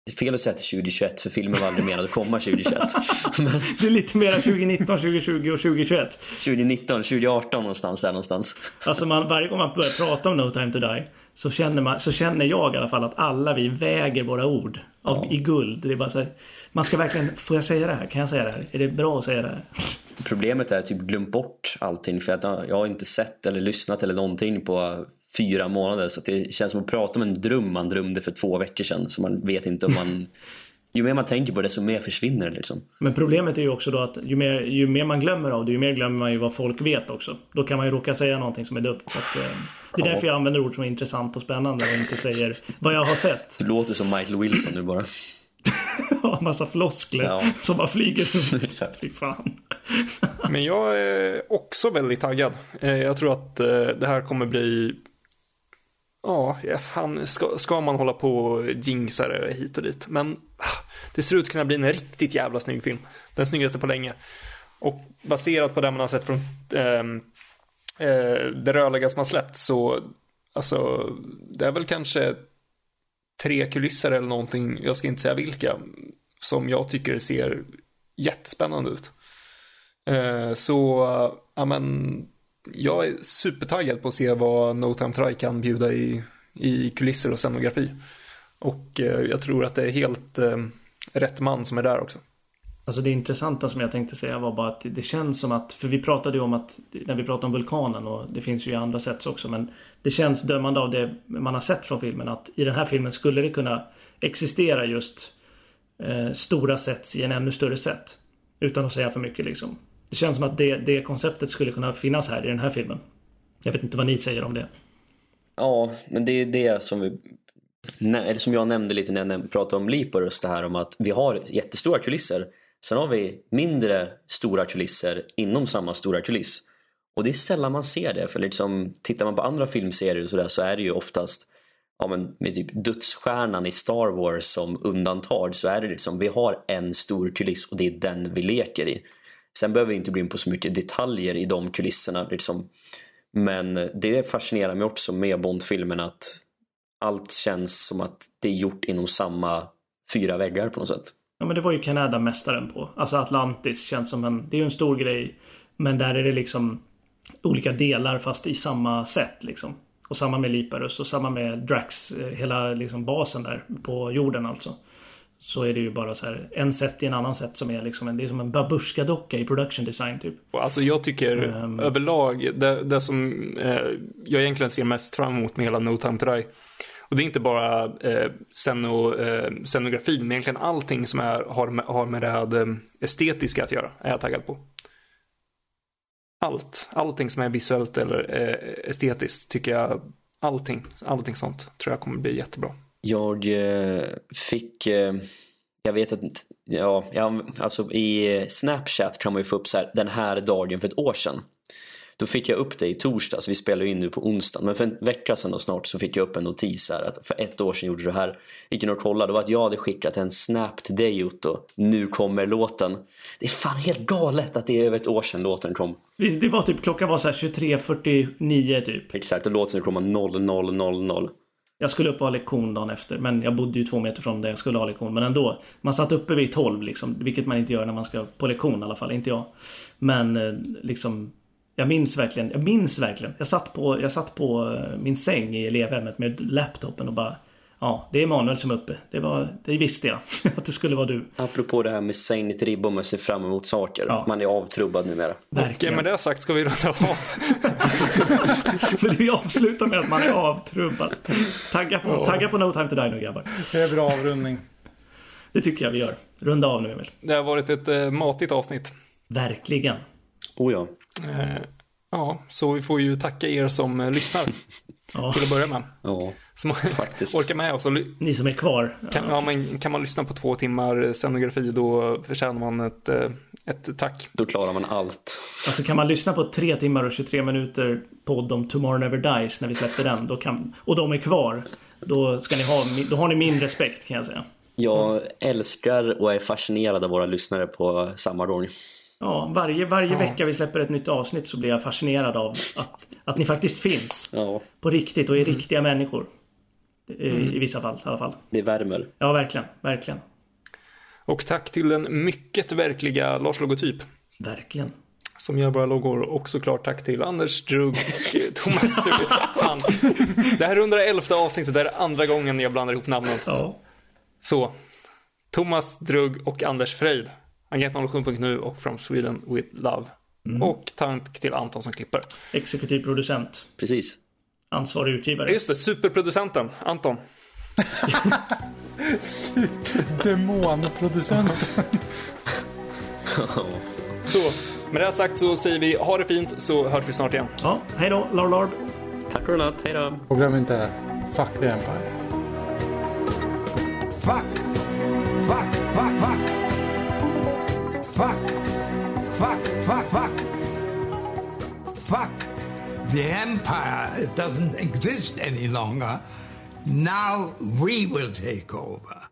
Speaker 4: det är fel att säga till 2021 för filmen var aldrig menad att komma 2021. Men
Speaker 2: Det är lite mer 2019, 2020 och 2021.
Speaker 4: 2019, 2018 någonstans där någonstans.
Speaker 2: Alltså man, varje gång man börjar prata om No Time To Die så känner, man, så känner jag i alla fall att alla vi väger våra ord av, i guld. Det är bara så här, man ska verkligen, får jag säga det här? Kan jag säga det här? Är det bra att säga det här?
Speaker 4: Problemet är att jag typ glömt bort allting för att jag har inte sett eller lyssnat eller någonting på fyra månader så det känns som att prata om en dröm man drömde för två veckor sedan så man vet inte om man ju mer man tänker på det så mer försvinner det liksom.
Speaker 2: Men problemet är ju också då att ju mer, ju mer man glömmer av det, ju mer glömmer man ju vad folk vet också. Då kan man ju råka säga någonting som är dumt. Att, eh, det är
Speaker 4: Ja.
Speaker 2: därför jag använder ord som är intressant och spännande och inte säger vad jag har sett.
Speaker 4: Du låter som Michael Wilson nu bara.
Speaker 2: Ha massa floskler
Speaker 4: Ja.
Speaker 2: som bara flyger runt.
Speaker 4: Exakt.
Speaker 2: Fy fan.
Speaker 1: Men jag är också väldigt taggad. Eh, Jag tror att eh, det här kommer bli Ja, ja, fan, ska, ska man hålla på och jinxa det hit och dit. Men ah, det ser ut att kunna bli en riktigt jävla snygg film. Den snyggaste på länge. Och baserat på det man har sett från ehm, eh, det rörliga som har släppts så alltså, det är väl kanske tre kulisser eller någonting, jag ska inte säga vilka, som jag tycker ser jättespännande ut. Eh, så, ja men, jag är supertaggad på att se vad No Time Try kan bjuda i, i kulisser och scenografi. Och eh, jag tror att det är helt eh, rätt man som är där också.
Speaker 2: Alltså det intressanta som jag tänkte säga var bara att det känns som att, för vi pratade ju om att, när vi pratade om vulkanen och det finns ju i andra sätt också men det känns dömande av det man har sett från filmen att i den här filmen skulle det kunna existera just eh, stora sets i en ännu större set. Utan att säga för mycket liksom. Det känns som att det, det konceptet skulle kunna finnas här i den här filmen. Jag vet inte vad ni säger om det.
Speaker 4: Ja, men det är det som vi eller som jag nämnde lite när jag pratade om Liporus det här om att vi har jättestora kulisser Sen har vi mindre stora kulisser inom samma stora kuliss. Och det är sällan man ser det. För liksom, tittar man på andra filmserier så, där, så är det ju oftast ja, men med typ dödsstjärnan i Star Wars som undantag så är det liksom vi har en stor kuliss och det är den vi leker i. Sen behöver vi inte bli in på så mycket detaljer i de kulisserna. Liksom. Men det fascinerar mig också med Bond-filmen att allt känns som att det är gjort inom samma fyra väggar på något sätt.
Speaker 2: Ja men det var ju Kanada mästaren på. Alltså Atlantis känns som en, det är ju en stor grej. Men där är det liksom olika delar fast i samma sätt liksom. Och samma med Liparus och samma med Drax, eh, hela liksom basen där på jorden alltså. Så är det ju bara så här en set i en annan set som är liksom en, det är som en babushka-docka i production design typ.
Speaker 1: Alltså jag tycker um, överlag, det, det som eh, jag egentligen ser mest fram emot med hela No Time To Die och det är inte bara eh, sceno, eh, scenografin, men egentligen allting som är, har, med, har med det här estetiska att göra är jag taggad på. Allt, allting som är visuellt eller eh, estetiskt tycker jag, allting, allting sånt tror jag kommer bli jättebra.
Speaker 4: Jag eh, fick, eh, jag vet att, ja, jag, alltså i Snapchat kan man ju få upp så här, den här dagen för ett år sedan. Då fick jag upp det i torsdags, vi spelar ju in nu på onsdag. Men för en vecka sedan då snart så fick jag upp en notis här att för ett år sedan gjorde du det här. Gick in och kollade, det var att jag hade skickat en snap till dig Otto. Nu kommer låten. Det är fan helt galet att det är över ett år sedan låten kom.
Speaker 2: Det var typ, klockan var så 23.49 typ.
Speaker 4: Exakt, och låten kommer 0000.
Speaker 2: Jag skulle upp och ha lektion dagen efter. Men jag bodde ju två meter från där jag skulle ha lektion. Men ändå. Man satt uppe vid 12 liksom. Vilket man inte gör när man ska på lektion i alla fall. Inte jag. Men eh, liksom jag minns verkligen, jag minns verkligen. Jag satt på, jag satt på eh, min säng i elevhemmet med laptopen och bara Ja, det är Emanuel som är uppe. Det, var, det visste jag att det skulle vara du.
Speaker 4: Apropå det här med sängt ribba och se fram emot saker. Ja. Man är avtrubbad numera.
Speaker 1: Verkligen. Och med det sagt ska vi runda av.
Speaker 2: Men vi avslutar med att man är avtrubbad. Tagga på, oh. tagga på No Time To Die nu grabbar.
Speaker 3: Det är bra avrundning.
Speaker 2: Det tycker jag vi gör. Runda av nu Emil.
Speaker 1: Det har varit ett äh, matigt avsnitt.
Speaker 2: Verkligen.
Speaker 4: Oh ja.
Speaker 1: Eh, ja, så vi får ju tacka er som eh, lyssnar. Ja. Till att börja med.
Speaker 4: Ja,
Speaker 1: som faktiskt. orkar med oss.
Speaker 2: Ni som är kvar.
Speaker 1: Kan, ja, men, kan man lyssna på två timmar scenografi då förtjänar man ett, eh, ett tack.
Speaker 4: Då klarar man allt.
Speaker 2: Alltså kan man lyssna på tre timmar och 23 minuter podd om Tomorrow Never Dies när vi släppte den. Då kan, och de är kvar. Då, ska ni ha, då har ni min respekt kan jag säga.
Speaker 4: Jag älskar och är fascinerad av våra lyssnare på samma gång.
Speaker 2: Ja, varje, varje ja. vecka vi släpper ett nytt avsnitt så blir jag fascinerad av att, att ni faktiskt finns.
Speaker 4: Ja.
Speaker 2: På riktigt och är mm. riktiga människor. I, mm. I vissa fall i alla fall.
Speaker 4: Det värmer.
Speaker 2: Ja, verkligen. Verkligen.
Speaker 1: Och tack till den mycket verkliga Lars Logotyp.
Speaker 2: Verkligen.
Speaker 1: Som gör våra loggor. Och såklart tack till Anders Drug och Thomas Drug. Fan. Det här är 111 avsnittet. Det är andra gången jag blandar ihop namnen.
Speaker 2: Ja.
Speaker 1: Så. Thomas Drug och Anders Frejd. Agent 07.nu och From Sweden with Love. Mm. Och tack till Anton som klipper.
Speaker 2: Exekutiv producent.
Speaker 4: Precis.
Speaker 2: Ansvarig utgivare.
Speaker 1: Just det, superproducenten Anton.
Speaker 3: Demonproducenten.
Speaker 1: så, med det sagt så säger vi ha det fint så hörs vi snart igen.
Speaker 2: Ja, hej då, Lord Lord.
Speaker 4: Tack för natt, hej då.
Speaker 3: Och glöm inte, fuck the Empire.
Speaker 5: Fuck, fuck, fuck, fuck. Fuck. Fuck, fuck, fuck. Fuck. The empire doesn't exist any longer. Now we will take over.